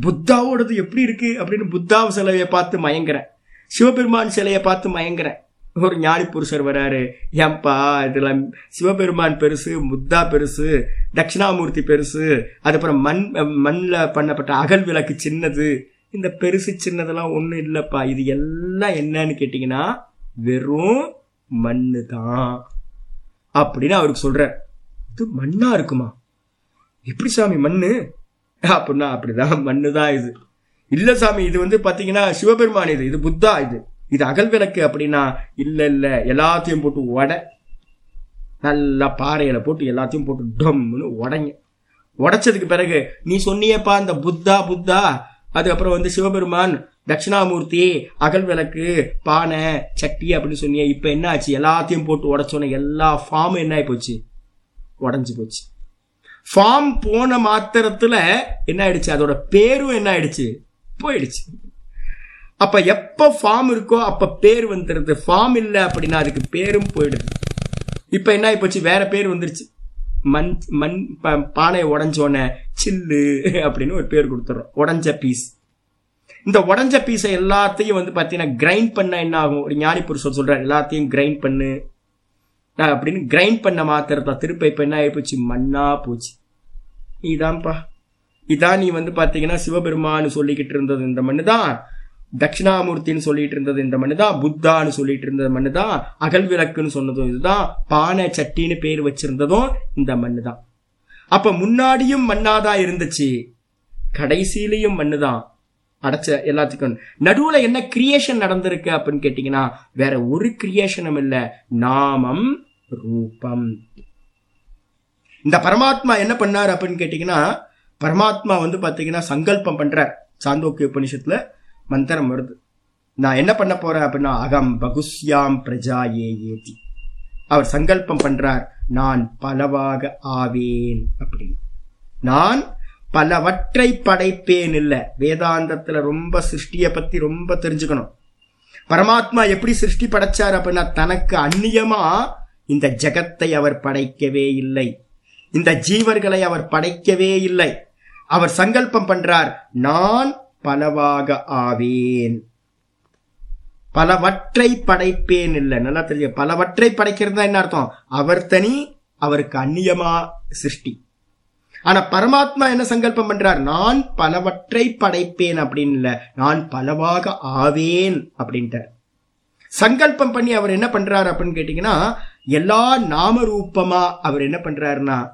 புத்தாவோடது எப்படி இருக்கு அப்படின்னு புத்தா சிலையை பார்த்து மயங்குறேன். சிவபெருமான் சிலையை பார்த்து மயங்குறேன். ஒரு ஞானி புருஷர் வராரு. ஏன்பா இதுல சிவபெருமான் பெருசு முத்தா பெருசு தட்சிணாமூர்த்தி பெருசு அதுக்கப்புறம் மண் மண்ணில் பண்ணப்பட்ட அகல் விளக்கு சின்னது. இந்த பெருசு சின்னதெல்லாம் ஒண்ணும் இல்லப்பா. இது எல்லாம் என்னன்னு கேட்டீங்கன்னா வெறும் மண்ணு தான். அப்படின்னு அவருக்கு சொல்ற இது மண்ணா இருக்குமா? எப்படி சாமி மண்ணு? அப்படின்னா அப்படிதான் மண்ணு தான் இது. இல்ல சாமி இது வந்து பாத்தீங்கன்னா சிவபெருமான் இது. இது புத்தா இது. இது அகல் விளக்கு அப்படின்னா இல்லை இல்லை எல்லாத்தையும் போட்டு உட. நல்லா பாறையில போட்டு எல்லாத்தையும் போட்டு டம்னு உடைங்க. உடைச்சதுக்கு பிறகு நீ சொன்னியப்பா இந்த புத்தா புத்தா அதுக்கப்புறம் வந்து சிவபெருமான் தட்சிணாமூர்த்தி அகல் விளக்கு பானை சட்டி அப்படின்னு சொன்னிய இப்போ என்ன ஆச்சு எல்லாத்தையும் போட்டு உடச்சோன்னே எல்லா ஃபார்மும் என்ன ஆகி போச்சு? உடஞ்சி போச்சு. ஃபார்ம் போன மாத்திரத்தில் என்ன ஆயிடுச்சு அதோட பேரும் என்ன ஆயிடுச்சு போயிடுச்சு. அப்ப எப்ப ஃபார்ம் இருக்கோ அப்ப பேர் வந்துருது. ஃபார்ம் இல்ல அப்படின்னா அதுக்கு பேரும் போயிடுது. இப்ப என்ன ஆகி போச்சு வேற பேர் வந்துருச்சு. மண் மண் ப- பானையை உடஞ்சோடனே சில்லு அப்படின்னு ஒரு பேர் கொடுத்துறோம். உடஞ்ச பீஸ் இந்த உடஞ்ச பீஸை எல்லாத்தையும் வந்து பார்த்தீங்கன்னா கிரைண்ட் பண்ண என்ன ஆகும்? ஒரு ஞானி புருஷர் சொல்றாரு எல்லாத்தையும் கிரைண்ட் பண்ணு. அப்படின்னு கிரைண்ட் பண்ண மாத்திரத்தை. திருப்ப இப்ப என்ன ஆயிப்போச்சு? மண்ணா போச்சு. இதான்ப்பா. இதான் நீ வந்து பாத்தீங்கன்னா சிவபெருமான்னு சொல்லிக்கிட்டு இருந்தது. இந்த மண்ணு தான் தட்சிணாமூர்த்தின்னு சொல்லிட்டு இருந்தது இந்த மண்ணு தான் புத்தான்னு சொல்லிட்டு இருந்தது மண்ணு தான் அகல் விளக்குன்னு சொன்னதும் இதுதான் பானை சட்டின்னு பேர் வச்சிருந்ததும் இந்த மண்ணு தான் அப்ப முன்னாடியும் மண்ணாதான் இருந்துச்சு கடைசியிலையும் மண்ணு தான் அடைச்ச எல்லாத்துக்கும். நடுவுல என்ன கிரியேஷன் நடந்திருக்கு அப்படின்னு கேட்டீங்கன்னா வேற ஒரு கிரியேஷனும் இல்ல நாமம் ரூபம். இந்த பரமாத்மா என்ன பண்ணார் அப்படின்னு கேட்டீங்கன்னா பரமாத்மா வந்து பாத்தீங்கன்னா சங்கல்பம் பண்றார். சாந்தோக்கிய உபனிஷத்துல மந்திரம் வருது. நான் என்ன பண்ண போறேன் அப்படின்னா அகம் பகுஸ்யாம் பிரஜா ஏ ஏதி அவர் சங்கல்பம் பண்றார் நான் பலவாக ஆவேன் அப்படின்னு. நான் பலவற்றை படைப்பேன் இல்லை. வேதாந்தத்துல ரொம்ப சிருஷ்டிய பத்தி ரொம்ப தெரிஞ்சுக்கணும். பரமாத்மா எப்படி சிருஷ்டி படைச்சார் அப்படின்னா தனக்கு அந்நியமா இந்த ஜகத்தை அவர் படைக்கவே இல்லை. இந்த ஜீவர்களை அவர் படைக்கவே இல்லை. அவர் சங்கல்பம் பண்றார் நான் பலவாக ஆவேன். பலவற்றை படைப்பேன் இல்ல. நல்லா தெரியும். பலவற்றை படைக்கிறது என்ன அர்த்தம்? அவர் தனி அவருக்கு அந்நியமா சிருஷ்டி. ஆனா பரமாத்மா என்ன சங்கல்பம் பண்றார்? நான் பலவற்றை படைப்பேன் அப்படின்னு இல்ல. நான் பலவாக ஆவேன் அப்படின்ட்டார். சங்கல்பம் பண்ணி அவர் என்ன பண்றாரு அப்படின்னு கேட்டீங்கன்னா எல்லா நாமரூபமா அவர் என்ன பண்றாருன்னா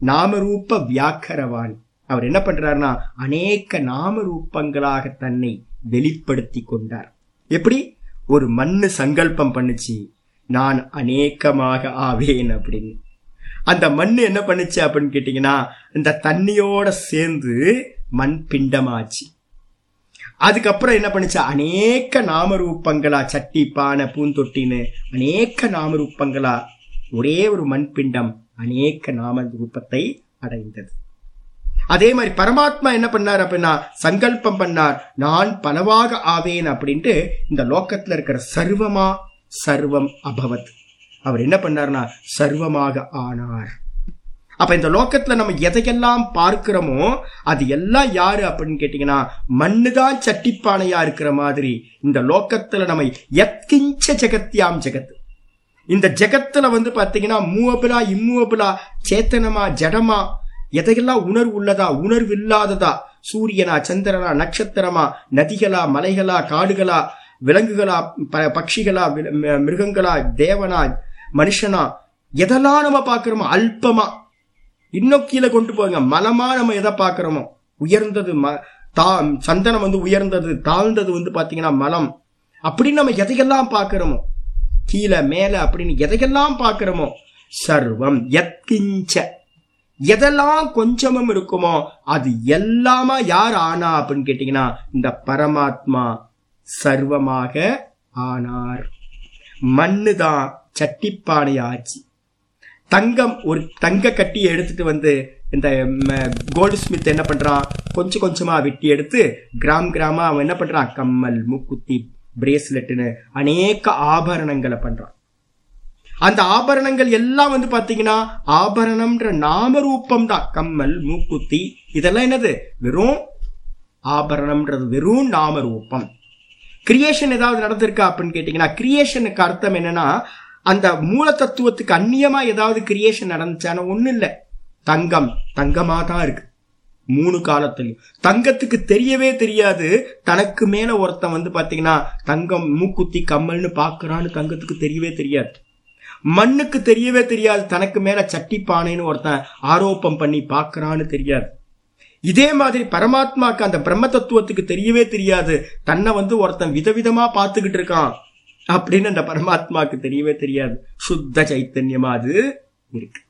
நாமரூப வியாக்கரவான். அவர் என்ன பண்றாருன்னா அநேக நாமரூபங்களாக தன்னை வெளிப்படுத்தி கொண்டார். எப்படி? ஒரு மண்ணு சங்கல்பம் பண்ணுச்சு. நான் அநேகமாக ஆவேன் அப்படின்னு. அந்த மண் என்ன பண்ணுச்சு அப்படின்னு கேட்டீங்கன்னா இந்த தண்ணியோட சேர்ந்து மண் பிண்டமாச்சு. அதுக்கப்புறம் என்ன பண்ணுச்சு? அநேக நாமரூபங்களா சட்டி பானை பூந்தொட்டின்னு அநேக நாமரூபங்களா ஒரே ஒரு மண் பிண்டம் அநேக நாம ரூபத்தை அடைந்தது. அதே மாதிரி பரமாத்மா என்ன பண்ணார் அப்படின்னா சங்கல்பம் பண்ணார். நான் பலவாக ஆவேன் அப்படின்ட்டு இந்த லோக்கத்தில் இருக்கிற சர்வமா சர்வம் அபவத். அவர் என்ன பண்ணார்னா சர்வமாக ஆனார். அப்ப இந்த லோக்கத்துல நம்ம எதையெல்லாம் பார்க்கிறோமோ அது எல்லாம் யாரு அப்படின்னு கேட்டீங்கன்னா மண்ணுதான் சட்டிப்பானையா இருக்கிற மாதிரி இந்த லோக்கத்துல நம்ம எத்கிஞ்ச ஜெகத்யாம் ஜெகத். இந்த ஜெகத்துல வந்து பாத்தீங்கன்னா மூவபிலா இம்மூவபிலா சேத்தனமா ஜடமா எதையெல்லாம் உணர்வு உள்ளதா? உணர்வு இல்லாததா சூரியனா சந்திரனா நட்சத்திரமா? நதிகளா மலைகளா காடுகளா? விலங்குகளா ப- பட்சிகளா மிருகங்களா தேவனா மனுஷனா? எதெல்லாம் நம்ம பார்க்குறோமோ அல்பமா. இன்னும் கீழே கொண்டு போங்க. மலமா நம்ம எதை பார்க்குறோமோ? உயர்ந்தது ம தா சந்தனம் வந்து உயர்ந்தது தாழ்ந்தது வந்து பார்த்தீங்கன்னா மலம். அப்படின்னு நம்ம எதையெல்லாம் பார்க்குறோமோ? கீழே மேலே அப்படின்னு எதையெல்லாம் பார்க்குறோமோ? சர்வம் எத்கிஞ்ச எதெல்லாம் கொஞ்சமும் இருக்குமோ அது எல்லாமா யார் ஆனா அப்படின்னு கேட்டீங்கன்னா இந்த பரமாத்மா சர்வமாக ஆனார். மண்ணு தான் சட்டிப்பானை ஆச்சு. தங்கம் ஒரு தங்க கட்டியை எடுத்துட்டு வந்து இந்த கோல்டு ஸ்மித் என்ன பண்றான்? கொஞ்சம் கொஞ்சமா வெட்டி எடுத்து கிராம் கிராமா அவன் என்ன பண்றான்? கம்மல் மூக்குத்தி பிரேஸ்லெட்டுன்னு அநேக ஆபரணங்களை பண்றான். அந்த ஆபரணங்கள் எல்லாம் வந்து பாத்தீங்கன்னா ஆபரணம்ன்ற நாமரூபம் தான். கம்மல் மூக்குத்தி இதெல்லாம் என்னது? வெறும் ஆபரணம்ன்றது வெறும் நாமரூபம் கிரியேஷன் ஏதாவது நடந்திருக்கா அப்படின்னு கேட்டீங்கன்னா கிரியேஷனுக்கு அர்த்தம் என்னன்னா அந்த மூல தத்துவத்துக்கு அந்நியமா ஏதாவது கிரியேஷன் நடந்துச்சான ஒண்ணு இல்லை. தங்கம் தங்கமா தான் இருக்கு. மூணு காலத்திலையும். தங்கத்துக்கு தெரியவே தெரியாது. தனக்கு மேல ஒருத்தன் வந்து பாத்தீங்கன்னா தங்கம் மூக்குத்தி கம்மல்னு பாக்குறான்னு தங்கத்துக்கு தெரியவே தெரியாது. மண்ணுக்கு தெரியவே தெரியாது தனக்கு மேல சட்டி பானைன்னு ஒருத்தன் ஆரோப்பம் பண்ணி பாக்குறான்னு தெரியாது. இதே மாதிரி பரமாத்மாக்கு அந்த பிரம்ம தத்துவத்துக்கு தெரியவே தெரியாது. தன்னை வந்து ஒருத்தன் விதவிதமா பார்த்துக்கிட்டு இருக்கான் அப்படின்னு அந்த பரமாத்மாக்கு தெரியவே தெரியாது. சுத்த சைத்தன்யமா அது இருக்கு.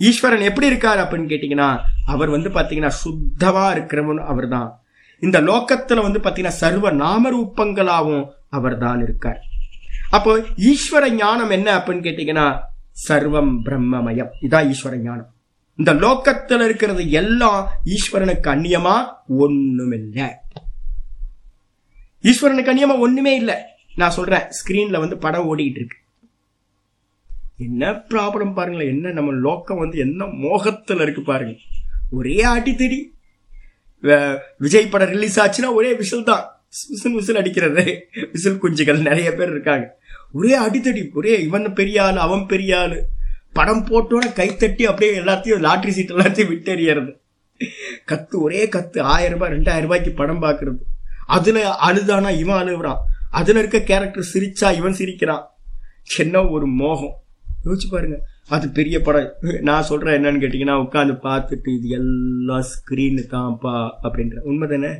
ஈஸ்வரன் எப்படி இருக்கார் அப்படின்னு கேட்டீங்கன்னா அவர் வந்து பாத்தீங்கன்னா சுத்தமா இருக்கிறவன் அவர் தான் இந்த லோக்கத்துல வந்து பாத்தீங்கன்னா சர்வ நாமரூபங்களாகவும் அவர் தான் இருக்கார். அப்போ ஈஸ்வர ஞானம் என்ன அப்படின்னு கேட்டீங்கன்னா சர்வம் பிரம்மமயம். இதான் ஈஸ்வர ஞானம். இந்த லோக்கத்துல இருக்கிறது எல்லாம் ஈஸ்வரனுக்கு அந்நியமா? ஒண்ணுமில்லை. ஈஸ்வரனுக்கு அந்நியமா ஒண்ணுமே இல்லை. நான் சொல்றேன் ஸ்கிரீன்ல வந்து படம் ஓடிக்கிட்டு இருக்கு. என்ன ப்ராப்ளம் பாருங்களேன் என்ன நம்ம லோக்கம் வந்து என்ன மோகத்துல இருக்கு பாருங்க. ஒரே அடித்தடி வே- விஜய் படம் ரிலீஸ் ஆச்சுன்னா ஒரே விசில் தான். விசில் விசில் அடிக்கிறது. விசில் குஞ்சுகள் நிறைய பேர் இருக்காங்க. ஒரே அடித்தடி ஒரே இவன் பெரிய ஆளு அவன் பெரிய ஆள் படம் போட்டோட கைத்தட்டி அப்படியே எல்லாத்தையும் லாட்ரி சீட் எல்லாத்தையும் விட்டெறியறது கத்து ஒரே கத்து. ஆயிரம் ரூபாய் ரெண்டாயிரம் ரூபாய்க்கு படம் பார்க்கறது அதுல அழுதானா இவன் அழுகுறான் அதுல இருக்க கேரக்டர் சிரிச்சா இவன் சிரிக்கிறான். என்ன ஒரு மோகம். யோசிச்சு பாருங்க. அது பெரிய படம். நான் சொல்றேன் என்னன்னு கேட்டீங்கன்னா உட்காந்து பார்த்துட்டு இது எல்லாம் ஸ்கிரீனு தான்ப்பா அப்படின்ற உண்மை தானே?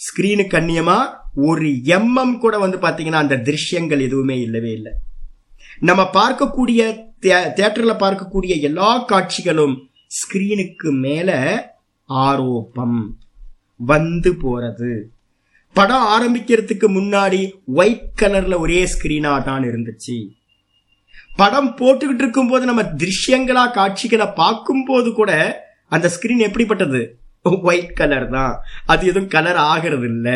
ஸ்கிரீனுக்கு அந்நியமா ஒரு எம்எம் கூட வந்து பாத்தீங்கன்னா அந்த திருஷ்யங்கள் எதுவுமே இல்லவே இல்லை. நம்ம பார்க்கக்கூடிய தே- பார்க்கக்கூடிய எல்லா காட்சிகளும் ஸ்கிரீனுக்கு மேல ஆரோப்பம் வந்து போறது. படம் ஆரம்பிக்கிறதுக்கு முன்னாடி ஒயிட் கலர்ல ஒரே ஸ்கிரீனா தான் இருந்துச்சு. படம் போட்டுக்கிட்டு இருக்கும்போது நம்ம திருஷ்யங்களா காட்சிகளை பார்க்கும் போது கூட அந்த ஸ்கிரீன் எப்படிப்பட்டது? ஒயிட் கலர் தான். அது எதுவும் கலர் ஆகிறது இல்ல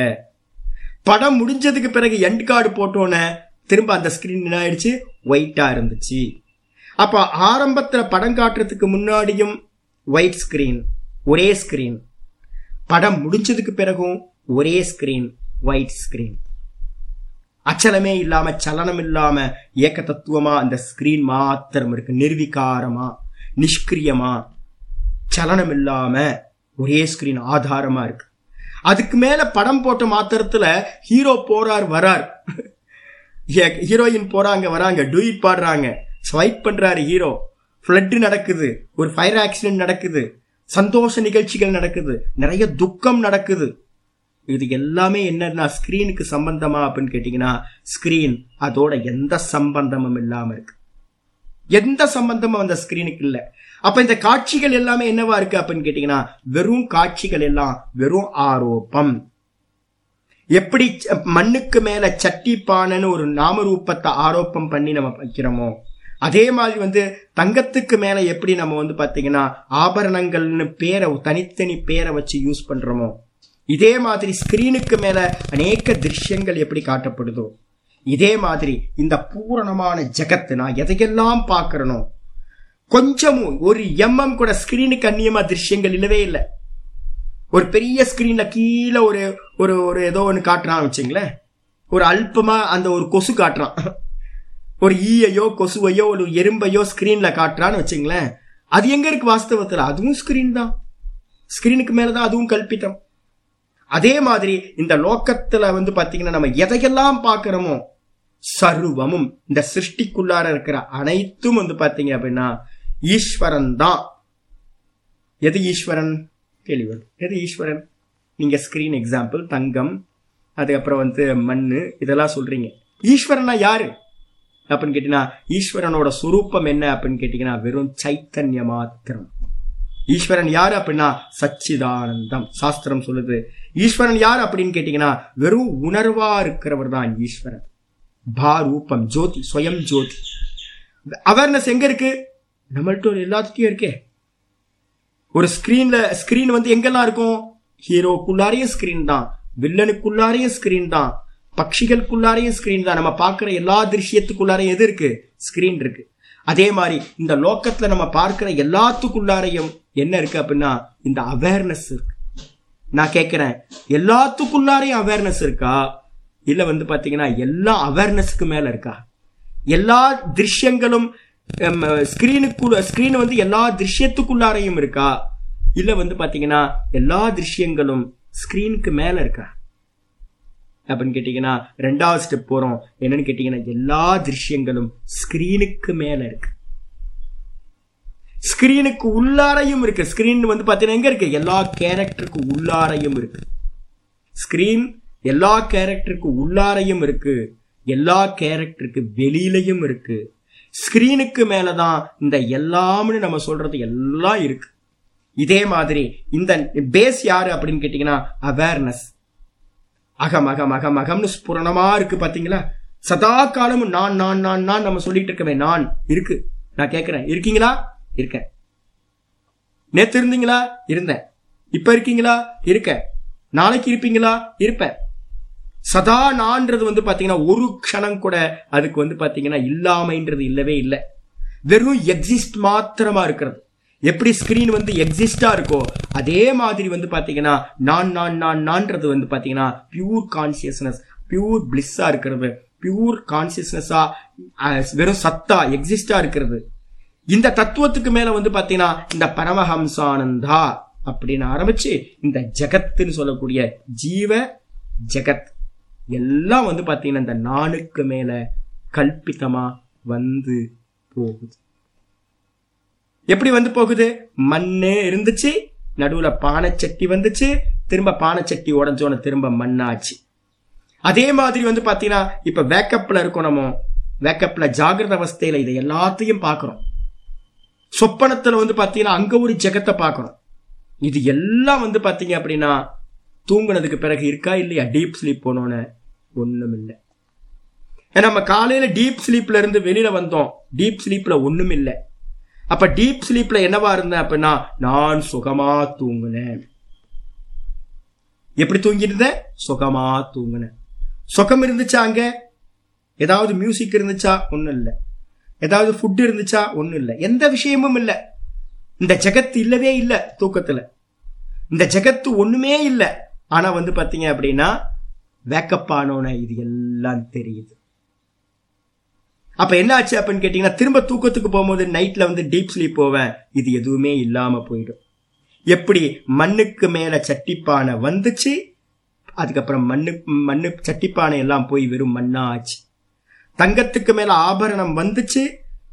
படம் முடிஞ்சதுக்கு பிறகு எண்ட் கார்டு போட்டோன்னே திரும்ப அந்த ஸ்கிரீன் என்ன ஆயிடுச்சு? ஒயிட்டா இருந்துச்சு. அப்ப ஆரம்பத்துல படம் காட்டுறதுக்கு முன்னாடியும் ஒயிட் ஸ்கிரீன் ஒரே ஸ்கிரீன் படம் முடிஞ்சதுக்கு பிறகும் ஒரே ஸ்கிரீன் ஒயிட் ஸ்கிரீன் அச்சலமே இல்லாம சலனம் இல்லாம ஏக்க தத்துவமா அந்த ஸ்கிரீன் மாத்திரம் இருக்கு. நிர்விகாரமா நிஷ்கிரியமா சலனம் இல்லாம ஒரே ஸ்கிரீன் ஆதாரமா இருக்கு. அதுக்கு மேல படம் போட்ட மாத்திரத்துல ஹீரோ போறார் வரார். ஹீரோயின் போறாங்க வராங்க டூயிட் பாடுறாங்க. ஸ்வைப் பண்றாரு ஹீரோ ஃப்ளட்டு நடக்குது. ஒரு ஃபயர் ஆக்சிடென்ட் நடக்குது. சந்தோஷ நிகழ்ச்சிகள் நடக்குது. நிறைய துக்கம் நடக்குது. இது எல்லாமே என்னன்னா ஸ்கிரீனுக்கு சம்பந்தமா அப்படின்னு கேட்டீங்கன்னா ஸ்கிரீன் அதோட எந்த சம்பந்தமும் இல்லாம இருக்கு. எந்த சம்பந்தமும் அந்த ஸ்கிரீனுக்கு இல்ல. அப்ப இந்த காட்சிகள் எல்லாமே என்னவா இருக்கு அப்படின்னு கேட்டீங்கன்னா வெறும் காட்சிகள் எல்லாம் வெறும் ஆரோப்பம் எப்படி மண்ணுக்கு மேல சட்டி பானைன்னு ஒரு நாமரூபத்தை ஆரோப்பம் பண்ணி நம்ம வைக்கிறோமோ அதே மாதிரி வந்து தங்கத்துக்கு மேல எப்படி நம்ம வந்து பாத்தீங்கன்னா ஆபரணங்கள்னு பேரை தனித்தனி பேரை வச்சு யூஸ் பண்றோமோ இதே மாதிரி ஸ்கிரீனுக்கு மேல அநேக திருஷ்யங்கள் எப்படி காட்டப்படுதோ இதே மாதிரி இந்த பூரணமான ஜெகத்து நான் எதையெல்லாம் பார்க்கறனோ கொஞ்சமும் ஒரு எம்எம் கூட ஸ்கிரீனுக்கு அந்நியமா திருஷ்யங்கள் இல்லவே இல்லை. ஒரு பெரிய ஸ்கிரீன்ல கீழே ஒரு ஒரு ஒரு ஏதோ ஒன்று காட்டுறான் வச்சுங்களேன். ஒரு அல்பமா அந்த ஒரு கொசு காட்டுறான். ஒரு ஈயையோ கொசுவையோ ஒரு எறும்பையோ ஸ்கிரீன்ல காட்டுறான்னு வச்சுங்களேன். அது எங்க இருக்கு வாஸ்தவத்தில்? அதுவும் ஸ்கிரீன் தான். ஸ்கிரீனுக்கு மேலதான் அதுவும் கல்பித்தம் அதே மாதிரி இந்த லோக்கத்துல வந்து பாத்தீங்கன்னா நம்ம எதையெல்லாம் பார்க்கிறோமோ சர்வமும் இந்த சிருஷ்டிக்குள்ளார இருக்கிற அனைத்தும் வந்து பாத்தீங்க அப்படின்னா ஈஸ்வரன் தான் எது ஈஸ்வரன்? கேள்வி எது ஈஸ்வரன்? நீங்க ஸ்கிரீன் எக்ஸாம்பிள் தங்கம் அதுக்கப்புறம் வந்து மண்ணு இதெல்லாம் சொல்றீங்க. ஈஸ்வரனா யாரு? அப்படின்னு கேட்டீங்கன்னா ஈஸ்வரனோட சுரூபம் என்ன அப்படின்னு கேட்டீங்கன்னா வெறும் சைத்தன்ய மாத்திரம். ஈஸ்வரன் யாரு அப்படின்னா? சச்சிதானந்தம். சாஸ்திரம் சொல்லுது. ஈஸ்வரன் யார் அப்படின்னு கேட்டீங்கன்னா வெறும் உணர்வா இருக்கிறவர் தான் ஈஸ்வரன். பாரூபம் ஜோதி ஸ்வயம் ஜோதி. அவேர்னஸ் எங்க இருக்கு? நம்மள்ட்ட எல்லாத்துக்கும் இருக்கே. ஒரு ஸ்கிரீன்ல ஸ்கிரீன் வந்து எங்கெல்லாம் இருக்கும்? ஹீரோக்குள்ளாரையும் ஸ்கிரீன் தான் வில்லனுக்குள்ளாரையும் ஸ்கிரீன் தான் பட்சிகளுக்குள்ளாரையும் ஸ்கிரீன் தான். நம்ம பார்க்குற எல்லா திருஷ்யத்துக்குள்ளாரையும் எது இருக்கு? ஸ்கிரீன் இருக்கு. அதே மாதிரி இந்த லோக்கத்துல நம்ம பார்க்கிற எல்லாத்துக்குள்ளாரையும் என்ன இருக்கு அப்படின்னா இந்த அவேர்னஸ் இருக்கு. நான் கேட்கிறேன் எல்லாத்துக்குள்ளாரையும் அவேர்னஸ் இருக்கா? இல்ல வந்து பாத்தீங்கன்னா எல்லா அவேர்னஸ்க்கு மேல இருக்கா? எல்லா திருஷ்யங்களும் ஸ்கிரீனுக்குள்ள ஸ்கிரீன் வந்து எல்லா திருஷ்யத்துக்குள்ளாரையும் இருக்கா? இல்ல வந்து பாத்தீங்கன்னா எல்லா திருஷ்யங்களும் ஸ்கிரீனுக்கு மேல இருக்கா? அப்படின்னு கேட்டீங்கன்னா ரெண்டாவது ஸ்டெப் போறோம். என்னன்னு கேட்டீங்கன்னா எல்லா திருஷ்யங்களும் ஸ்கிரீனுக்கு மேல இருக்கு. ஸ்கிரீனுக்கு உள்ளாரையும் இருக்கு. ஸ்கிரீன் வந்து பாத்தீங்கன்னா எங்க இருக்கு? எல்லா கேரக்டருக்கு உள்ளாரையும் இருக்கு. ஸ்கிரீன் எல்லா கேரக்டருக்கு உள்ளாரையும் இருக்கு எல்லா கேரக்டருக்கு வெளியிலையும் இருக்கு. ஸ்கிரீனுக்கு மேலதான் இந்த எல்லாம்னு நம்ம சொல்றது எல்லாம் இருக்கு. இதே மாதிரி இந்த பேஸ் யாரு அப்படின்னு கேட்டீங்கன்னா அவேர்னஸ் அகம் அகம் அகம் அகம்னு ஸ்புரணமா இருக்கு பாத்தீங்களா? சதா காலமும் நான் நான் நான் நான் நம்ம சொல்லிட்டு இருக்கவே நான் இருக்கு. நான் கேட்கிறேன் இருக்கீங்களா? இருக்கேன். நேத்து இருந்தீங்களா? இருந்தேன். இப்ப இருக்கீங்களா? இருக்கேன். நாளைக்கு இருப்பீங்களா? இருப்பேன். சதா நான்றது வந்து பாத்தீங்கன்னா ஒரு க்ஷணம் கூட அதுக்கு வந்து பாத்தீங்கன்னா இல்லாமைன்றது இல்லவே இல்லை. வெறும் எக்ஸிஸ்ட் மாத்திரமா இருக்கிறது. எப்படி ஸ்கிரீன் வந்து எக்ஸிஸ்டா இருக்கோ அதே மாதிரி வந்து பாத்தீங்கன்னா நான் நான் நான் நான்றது வந்து பாத்தீங்கன்னா பியூர் கான்சியஸ்னஸ் பியூர் பிளிஸ்ஸா இருக்கிறது. பியூர் கான்சியஸ்னஸா வெறும் சத்தா எக்ஸிஸ்டா இருக்கிறது. இந்த தத்துவத்துக்கு மேல வந்து பாத்தீங்கன்னா இந்த பரமஹம்சானந்தா அப்படின்னு ஆரம்பிச்சு இந்த ஜெகத்துன்னு சொல்லக்கூடிய ஜீவ ஜெகத் எல்லாம் வந்து பார்த்தீங்கன்னா இந்த நாளுக்கு மேலே கல்பிதமாக வந்து போகுது. எப்படி வந்து போகுது? மண்ணு இருந்துச்சு நடுவில் பானைச்சட்டி வந்துச்சு திரும்ப பானைச்சட்டி உடஞ்சோன திரும்ப மண்ணாச்சு. அதே மாதிரி வந்து பார்த்தீங்கன்னா இப்போ வேக்கப்பில் இருக்கோம் நம்ம வேக்கப்ல ஜாகிரத அவஸ்தையில் இதை எல்லாத்தையும் பார்க்குறோம் சொப்பனத்தில் வந்து பார்த்தீங்கன்னா அங்கே ஒரு ஜெகத்தை பார்க்குறோம் இது எல்லாம் வந்து பார்த்தீங்க அப்படின்னா தூங்கினதுக்கு பிறகு இருக்கா இல்லையா? டீப் ஸ்லீப் போனோன்னு. ஒன்றும் இல்லை நம்ம காலையில டீப் ஸ்லீப்ல இருந்து வெளியில வந்தோம். டீப் ஸ்லீப்ல ஒண்ணும் இல்லை அப்ப டீப் ஸ்லீப்ல என்னவா இருந்தேன் அப்படின்னா நான் சுகமா தூங்கினேன். எப்படி தூங்கிருந்தேன் சுகமா தூங்கினேன். சுகம் இருந்துச்சா அங்க? ஏதாவது மியூசிக் இருந்துச்சா? ஒண்ணும் இல்லை ஏதாவது ஃபுட் இருந்துச்சா? ஒண்ணும் இல்லை எந்த விஷயமும் இல்லை. இந்த ஜெகத்து இல்லவே இல்லை தூக்கத்துல. இந்த ஜெகத்து ஒண்ணுமே இல்லை. ஆனால் வந்து பார்த்தீங்க அப்படின்னா வேக்கப் ஆனோன்னு இது எல்லாம் தெரியுது. அப்ப என்ன ஆச்சு அப்படின்னு கேட்டீங்கன்னா திரும்ப தூக்கத்துக்கு போகும்போது நைட்ல வந்து டீப் ஸ்லீப் போவேன். இது எதுவுமே இல்லாம போயிடும். எப்படி? மண்ணுக்கு மேல சட்டிப்பானை வந்துச்சு அதுக்கப்புறம் மண்ணு மண்ணு சட்டிப்பானை எல்லாம் போய் வெறும் மண்ணா ஆச்சு. தங்கத்துக்கு மேல ஆபரணம் வந்துச்சு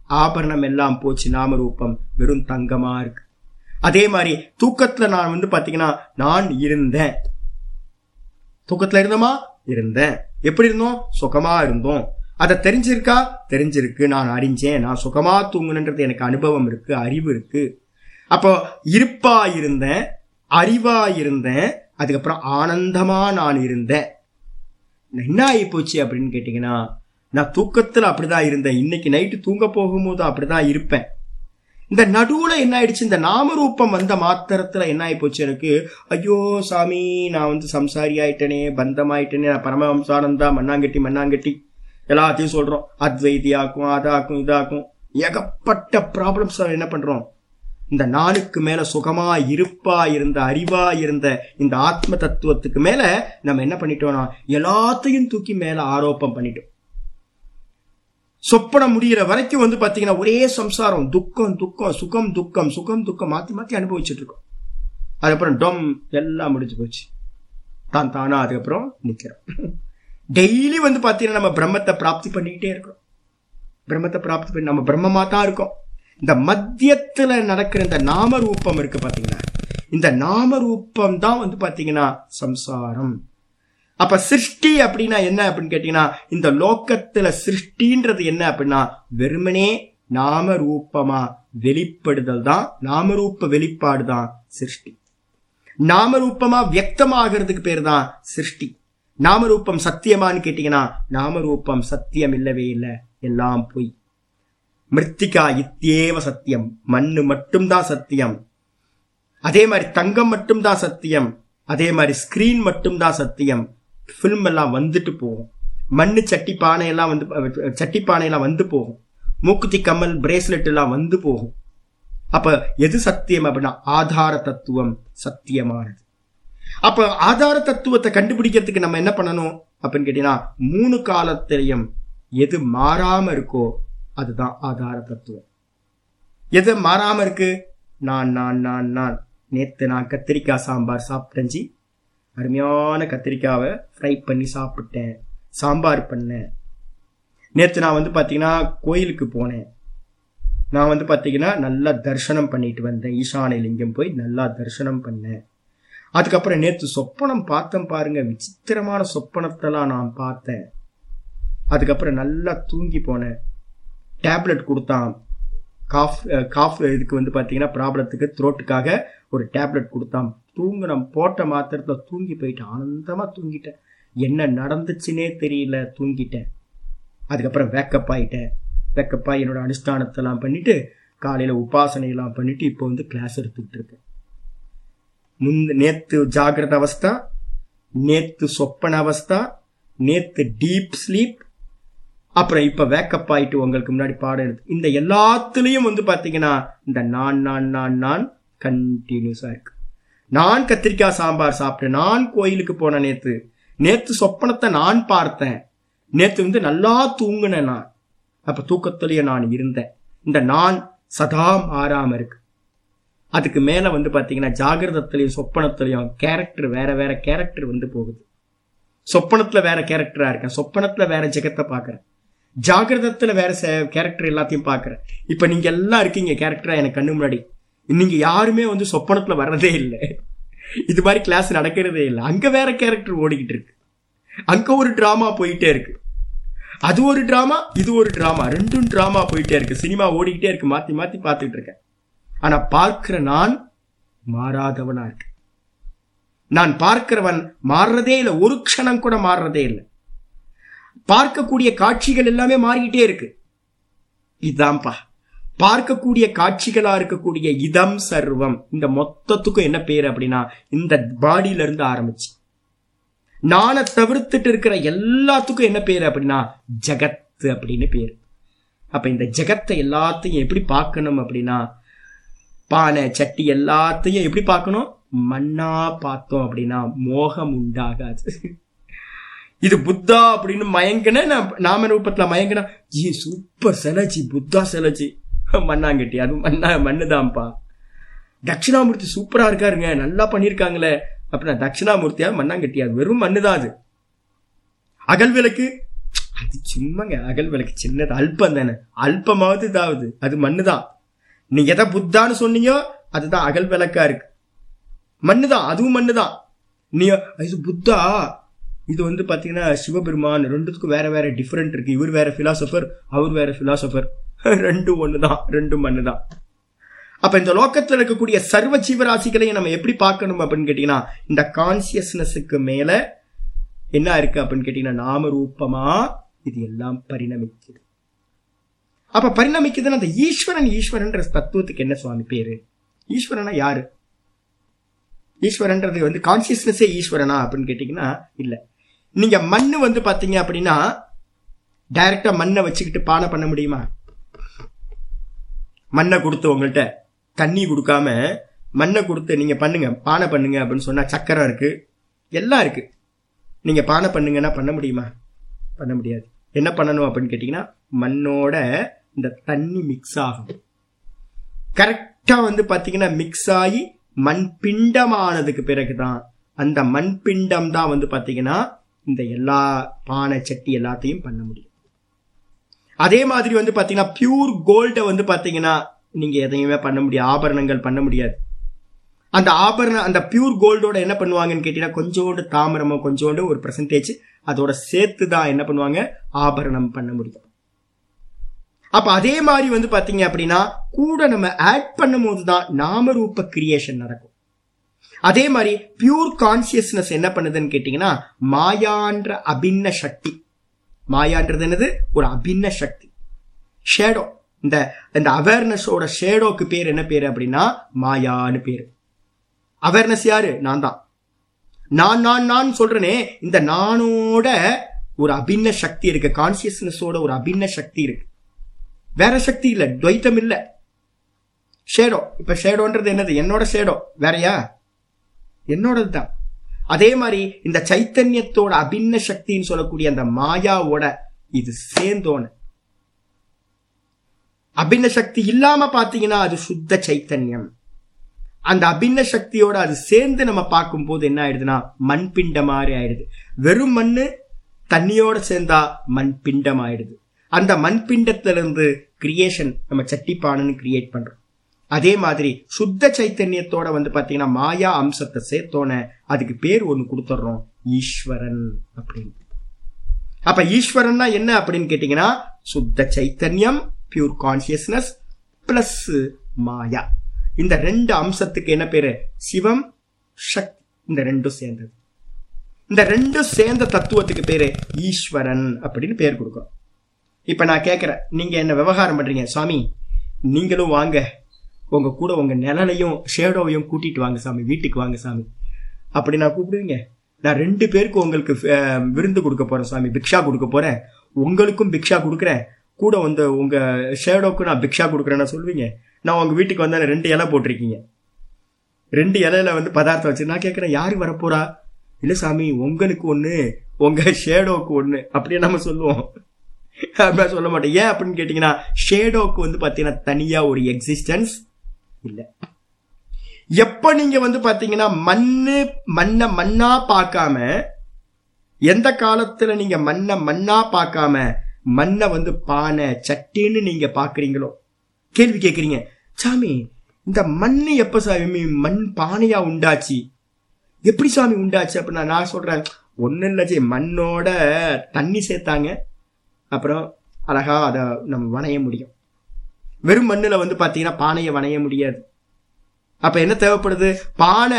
ஆபரணம் எல்லாம் போச்சு நாமரூபம் வெறும் தங்கமா இருக்கு. அதே மாதிரி தூக்கத்துல நான் வந்து பாத்தீங்கன்னா நான் இருந்தேன். தூக்கத்துல இருந்தோமா? இருந்தேன். எப்படி இருந்தோம்? சுகமா இருந்தோம். அதை தெரிஞ்சிருக்கா? தெரிஞ்சிருக்கு. நான் அறிஞ்சேன். நான் சுகமா தூங்குனன்றது எனக்கு அனுபவம் இருக்கு அறிவு இருக்கு. அப்போ இருப்பா இருந்தேன் அறிவா இருந்தேன் அதுக்கப்புறம் ஆனந்தமா நான் இருந்தேன். என்ன ஆகி போச்சு அப்படின்னு கேட்டீங்கன்னா நான் தூக்கத்துல அப்படிதான் இருந்தேன். இன்னைக்கு நைட்டு தூங்க போகும்போது அப்படிதான் இருப்பேன். இந்த நடுவுல என்ன ஆயிடுச்சு இந்த நாமரூபம் வந்த மாத்திரத்துல என்ன ஆகி போச்சு எனக்கு? ஐயோ சாமி நான் வந்து சம்சாரி ஆயிட்டனே பந்தம் ஆயிட்டனே நான் பரமஹம்சானந்தா மண்ணாங்கட்டி மண்ணாங்கட்டி எல்லாத்தையும் சொல்றோம். அத்வைதியாக்கும் அதாக்கும் இதாக்கும். ஏகப்பட்ட ப்ராப்ளம்ஸ் என்ன பண்றோம்? இந்த நாளுக்கு மேல சுகமா இருப்பா இருந்த அறிவா இருந்த இந்த ஆத்ம தத்துவத்துக்கு மேல நம்ம என்ன பண்ணிட்டோம்னா எல்லாத்தையும் தூக்கி மேல ஆரோப்பம் பண்ணிட்டோம். சொப்பனம் முடிகிற வரைக்கும் வந்து பாத்தீங்கன்னா ஒரே சம்சாரம் துக்கம் துக்கம் சுகம் துக்கம் சுகம் துக்கம் மாத்தி மாத்தி அனுபவிச்சுட்டு இருக்கோம். அதுக்கப்புறம் டொம் எல்லாம் முடிஞ்சு போச்சு. தான் தானா அதுக்கப்புறம் நிக்கிறோம். டெய்லி வந்து பாத்தீங்கன்னா நம்ம பிரம்மத்தை பிராப்தி பண்ணிக்கிட்டே இருக்கிறோம் பிரம்மத்தை பிராப்தி பண்ணி நம்ம பிரம்மமா தான் இருக்கோம். இந்த மத்தியத்துல நடக்கிற இந்த நாமரூபம் இருக்கு பார்த்தீங்கன்னா இந்த நாமரூபம் தான் வந்து பாத்தீங்கன்னா சம்சாரம். அப்ப சிருஷ்டி அப்படின்னா என்ன அப்படின்னு கேட்டீங்கன்னா இந்த லோக்கத்துல சிருஷ்டின்றது என்ன அப்படின்னா வெறுமனே நாம ரூபமா வெளிப்படுதல் தான் நாமரூப வெளிப்பாடு தான் சிருஷ்டி. நாமரூபமா வியக்தமாகிறதுக்கு பேர் தான் சிருஷ்டி. நாமரூபம் சத்தியமான்னு கேட்டீங்கன்னா நாமரூபம் சத்தியம் இல்லவே இல்லை எல்லாம் பொய். மிருத்திகா இத்தியேவ சத்தியம் மண்ணு மட்டும்தான் சத்தியம். அதே மாதிரி தங்கம் மட்டும்தான் சத்தியம் அதே மாதிரி ஸ்கிரீன் மட்டும்தான் சத்தியம். ஃபில்ம் எல்லாம் வந்துட்டு போகும். மண்ணு சட்டி பானையெல்லாம் வந்து சட்டி பானை எல்லாம் வந்து போகும். மூக்குத்தி கம்மல் பிரேஸ்லெட் எல்லாம் வந்து போகும். அப்ப எது சத்தியம் அப்படின்னா ஆதார தத்துவம் சத்தியமானது. அப்ப ஆதார தத்துவத்தை கண்டுபிடிக்கிறதுக்கு நம்ம என்ன பண்ணணும் அப்படின்னு கேட்டீங்கன்னா மூணு காலத்திலையும் எது மாறாம இருக்கோ அதுதான் ஆதார தத்துவம். எது மாறாம இருக்கு? நான் நான் நான் நான். நேத்து நான் கத்திரிக்காய் சாம்பார் சாப்பிட்டேஞ்சி அருமையான கத்திரிக்காவை ஃப்ரை பண்ணி சாப்பிட்டேன். சாம்பார் பண்ணேன். நேற்று நான் வந்து பார்த்தீங்கன்னா கோயிலுக்கு போனேன். நான் வந்து பார்த்தீங்கன்னா நல்லா தரிசனம் பண்ணிட்டு வந்தேன். ஈசானிலிங்கம் போய் நல்லா தரிசனம் பண்ணேன். அதுக்கப்புறம் நேற்று சொப்பனம் பார்த்தேன் பாருங்க. விசித்திரமான சொப்பனத்தெல்லாம் நான் பார்த்தேன். அதுக்கப்புறம் நல்லா தூங்கி போனேன். டேப்லெட் கொடுத்தான். காஃப் காஃப் இதுக்கு வந்து பார்த்தீங்கன்னா ப்ராப்ளத்துக்கு த்ரோட்டுக்காக ஒரு டேப்லெட் கொடுத்தான். தூங்கின போட்ட மாத்திரத்தில் தூங்கி போயிட்டேன் ஆனந்தமாக தூங்கிட்டேன். என்ன நடந்துச்சுன்னே தெரியல தூங்கிட்டேன். அதுக்கப்புறம் வேக்கப் ஆகிட்டேன் வேக்கப் ஆகி என்னோட அனுஷ்டானத்தெல்லாம் பண்ணிவிட்டு காலையில் உபாசனையெல்லாம் பண்ணிவிட்டு இப்போ வந்து கிளாஸ் எடுத்துக்கிட்டு இருக்கேன். முந்த நேற்று ஜாகிரத அவஸ்தா நேற்று சொப்பன அவஸ்தா நேற்று டீப் ஸ்லீப் அப்புறம் இப்போ வேக்கப் ஆகிட்டு உங்களுக்கு முன்னாடி பாடம் எடுத்து இந்த எல்லாத்துலேயும் வந்து பார்த்தீங்கன்னா இந்த நான் நான் நான் நான் கண்டினியூஸாக இருக்குது நான் கத்திரிக்காய் சாம்பார் சாப்பிட்டேன் நான் கோயிலுக்கு போனேன் நேத்து நேத்து சொப்பனத்தை நான் பார்த்தேன். நேத்து வந்து நல்லா தூங்கினேன் நான். அப்ப தூக்கத்திலேயே நான் இருந்தேன். இந்த நான் சதா மாறாம இருக்கு. அதுக்கு மேல வந்து பாத்தீங்கன்னா ஜாகிரதத்திலையும் சொப்பனத்திலையும் கேரக்டர் வேற வேற கேரக்டர் வந்து போகுது. சொப்பனத்துல வேற கேரக்டரா இருக்கேன். சொப்பனத்துல வேற ஜெகத்தை பாக்குறேன். ஜாகிரதத்துல வேற கேரக்டர் எல்லாத்தையும் பாக்குறேன். இப்ப நீங்க எல்லாம் இருக்கீங்க கேரக்டரா எனக்கு கண்ணு முன்னாடி. இன்னைக்கு யாருமே வந்து சொப்பனத்துல வர்றதே இல்லை. இது மாதிரி கிளாஸ் நடக்கிறதே இல்லை. அங்க வேற கேரக்டர் ஓடிக்கிட்டு இருக்கு. அங்க ஒரு டிராமா போயிட்டே இருக்கு. அது ஒரு டிராமா இது ஒரு டிராமா ரெண்டும் டிராமா போயிட்டே இருக்கு. சினிமா ஓடிக்கிட்டே இருக்கு. மாத்தி மாத்தி பார்த்துட்டு இருக்கேன். ஆனா பார்க்கிற நான் மாறாதவனா இருக்கு. நான் பார்க்கிறவன் மாறுறதே இல்லை. ஒரு க்ஷணம் கூட மாறுறதே இல்லை. பார்க்கக்கூடிய காட்சிகள் எல்லாமே மாறிக்கிட்டே இருக்கு. இதுதான்ப்பா பார்க்கக்கூடிய காட்சிகளா இருக்கக்கூடிய இதம் சர்வம். இந்த மொத்தத்துக்கும் என்ன பேர் அப்படின்னா இந்த பாடியில இருந்து ஆரம்பிச்சு. நானை தவிர்த்துட்டு இருக்கிற எல்லாத்துக்கும் என்ன பேர் அப்படின்னா ஜெகத்து அப்படின்னு பேர். அப்ப இந்த ஜெகத்தை எல்லாத்தையும் எப்படி பார்க்கணும் அப்படின்னா பானை சட்டி எல்லாத்தையும் எப்படி பார்க்கணும்? மண்ணா பார்த்தோம் அப்படின்னா மோகம் உண்டாகாது. இது புத்தா அப்படின்னு மயங்கின நாம ரூபத்துல மயங்கினா ஜி சூப்பர் சிலஜி புத்தா சிலஜி. மண்ணாங்கட்டி. அது மண்ணா மண்ணுதான்ப்பா. தட்சிணாமூர்த்தி சூப்பரா இருக்காருங்க. நல்லா பண்ணியிருக்காங்களே அப்படின்னா தட்சிணாமூர்த்தியா மண்ணாங்கட்டியா அது வெறும் மண்ணுதான் அது. அகல் விளக்கு? அது சும்மாங்க. அகல் விளக்கு சின்னது. அல்பம் தானே. அல்பமாவது இதாவது. அது மண்ணு தான் நீ எதை புத்தான்னு சொன்னீங்க அதுதான் அகல் விளக்கா இருக்கு. மண்ணுதான். அதுவும் மண்ணு தான் நீ இது புத்தா. இது வந்து பாத்தீங்கன்னா சிவபெருமான். ரெண்டுத்துக்கும் வேற வேற டிஃப்ரெண்ட் இருக்கு. இவர் வேற பிலாசபர் அவர் வேற பிலாசபர் ரெண்டும் ஒண்ணுதான் ரெண்டும் மண்ணுதான். அப்ப இந்த லோக்கத்துல இருக்கக்கூடிய சர்வ ஜீவராசிகளையும் நம்ம எப்படி பார்க்கணும் அப்படின்னு கேட்டீங்கன்னா இந்த கான்சியஸ்னஸுக்கு மேல என்ன இருக்கு அப்படின்னு கேட்டீங்கன்னா நாம ரூபமா இது எல்லாம் பரிணமிக்குது. அப்ப பரிணமிக்குதுன்னா அந்த ஈஸ்வரன் ஈஸ்வரன்ற தத்துவத்துக்கு என்ன சுவாமி பேரு? ஈஸ்வரனா யாரு? ஈஸ்வரன்றது வந்து கான்சியஸ்னஸே ஈஸ்வரனா அப்படின்னு கேட்டீங்கன்னா இல்ல. நீங்க மண்ணு வந்து பாத்தீங்க அப்படின்னா டைரக்டா மண்ணை வச்சுக்கிட்டு பானை பண்ண முடியுமா? மண்ணை கொடுத்து உங்கள்கிட்ட தண்ணி கொடுக்காம மண்ணை கொடுத்து நீங்க பண்ணுங்க பானை பண்ணுங்க அப்படின்னு சொன்னா சக்கரம் இருக்கு. எல்லாம் இருக்கு. நீங்க பானை பண்ணுங்கன்னா பண்ண முடியுமா? பண்ண முடியாது. என்ன பண்ணணும் அப்படின்னு கேட்டீங்கன்னா மண்ணோட இந்த தண்ணி மிக்ஸ் ஆகும். கரெக்டா வந்து பாத்தீங்கன்னா மிக்ஸ் ஆகி மண் பிண்டமானதுக்கு பிறகுதான். அந்த மண்பிண்டம் தான் வந்து பாத்தீங்கன்னா இந்த எல்லா பானை சட்டி எல்லாத்தையும் பண்ண முடியும். அதே மாதிரி வந்து பார்த்தீங்கன்னா பியூர் கோல்டை வந்து பார்த்தீங்கன்னா நீங்கள் எதையுமே பண்ண முடியாது. ஆபரணங்கள் பண்ண முடியாது. அந்த ஆபரணம் அந்த பியூர் கோல்டோட என்ன பண்ணுவாங்கன்னு கேட்டீங்கன்னா கொஞ்சோண்டு தாமிரமோ கொஞ்சோண்டு ஒரு பர்சன்டேஜ் அதோட சேர்த்து தான் என்ன பண்ணுவாங்க? ஆபரணம் பண்ண முடியும். அப்ப அதே மாதிரி வந்து பாத்தீங்க அப்படின்னா கூட நம்ம ஆட் பண்ணும் போது தான் நாமரூப கிரியேஷன் நடக்கும். அதே மாதிரி பியூர் கான்சியஸ்னஸ் என்ன பண்ணுதுன்னு கேட்டீங்கன்னா மாயான்ற அபின்ன சக்தி. மாயான்றது என்னது? ஒரு அபின்ன சக்தி. ஷேடோ இந்த இந்த அவேர்னஸோட ஷேடோக்கு பேர் என்ன பேர் அப்படின்னா மாயான்னு பேர். அவேர்னஸ் யாரு? நான் தான். நான் நான் நான் சொல்றேனே இந்த நானோட ஒரு அபின்ன சக்தி இருக்கு. கான்சியஸ்னஸோட ஒரு அபின்ன சக்தி இருக்கு. வேற சக்தி இல்ல துவைத்தம் இல்ல. ஷேடோ இப்ப ஷேடோன்றது என்னது? என்னோட ஷேடோ வேறயா? என்னோடது தான் அதே மாதிரி இந்த சைத்தன்யத்தோட அபின்ன சக்தின்னு சொல்லக்கூடிய அந்த மாயாவோட இது சேர்ந்தோன்னு. அபின்ன சக்தி இல்லாம பாத்தீங்கன்னா அது சுத்த சைத்தன்யம். அந்த அபின்ன சக்தியோட அது சேர்ந்து நம்ம பார்க்கும்போது என்ன ஆயிடுதுன்னா மண் பிண்ட மாதிரி ஆயிடுது. வெறும் மண்ணு தண்ணியோட சேர்ந்தா மண் பிண்டம் ஆயிடுது. அந்த மண் பிண்டத்திலிருந்து கிரியேஷன் நம்ம சட்டிப்பானன்னு கிரியேட் பண்றோம். அதே மாதிரி சுத்த சைத்தன்யத்தோட வந்து பாத்தீங்கன்னா மாயா அம்சத்தை சேர்த்தோன அதுக்கு பேர் ஒன்று கொடுத்துட்றோம். ஈஸ்வரன் அப்படின்னு. அப்ப ஈஸ்வரன்னா என்ன அப்படின்னு கேட்டீங்கன்னா சுத்த சைத்தன்யம் பியூர் கான்சியஸ்னஸ் பிளஸ் மாயா. இந்த ரெண்டு அம்சத்துக்கு என்ன பேரு? சிவம் சக்தி இந்த ரெண்டும் சேர்ந்தது. இந்த ரெண்டும் சேர்ந்த தத்துவத்துக்கு பேரு ஈஸ்வரன் அப்படின்னு பேர் கொடுக்கும். இப்ப நான் கேட்கிறேன் நீங்க என்ன விவகாரம் பண்றீங்க? சாமி நீங்களும் வாங்க. உங்க கூட உங்க நிழலையும் ஷேடோவையும் கூட்டிட்டு வாங்க சாமி வீட்டுக்கு வாங்க சாமி. அப்படி நான் கூப்பிடுவீங்க? நான் ரெண்டு பேருக்கு உங்களுக்கு விருந்து கொடுக்க போறேன் சாமி பிக்ஷா கொடுக்க போறேன். உங்களுக்கும் பிக்ஷா கொடுக்குறேன். கூட வந்து உங்க ஷேடோக்கு நான் பிக்ஷா கொடுக்குறேன்னு சொல்லுவீங்க நான் உங்க வீட்டுக்கு வந்தேன் ரெண்டு இலை போட்டிருக்கீங்க. ரெண்டு இலையில வந்து பதார்த்தம் வச்சு நான் கேட்கறேன் யாரு வரப்போறா? இல்ல சாமி உங்களுக்கு ஒண்ணு உங்க ஷேடோக்கு ஒண்ணு அப்படியே நம்ம சொல்லுவோம். அப்படியே சொல்ல மாட்டேன். ஏன் அப்படின்னு கேட்டீங்கன்னா ஷேடோக்கு வந்து பாத்தீங்கன்னா தனியா ஒரு எக்ஸிஸ்டன்ஸ் இல்ல. எப்ப நீங்க வந்து பாத்தீங்கன்னா மண்ணு மண்ணை மண்ணா பார்க்காம எந்த காலத்துல நீங்க மண்ணை மண்ணா பார்க்காம மண்ணை வந்து பானை சட்டின்னு நீங்க பாக்குறீங்களோ கேள்வி கேக்குறீங்க சாமி இந்த மண் எப்ப சாமி மண் பானையா உண்டாச்சு? எப்படி சாமி உண்டாச்சு? அப்படின்னா நான் சொல்றேன். ஒன்னும் இல்ல மண்ணோட தண்ணி சேர்த்தாங்க. அப்புறம் அழகா அதை நம்ம வணைய முடியும். வெறும் மண்ணுல வந்து பாத்தீங்கன்னா பானையை வணைய முடியாது. அப்ப என்ன தேவைப்படுது? பானை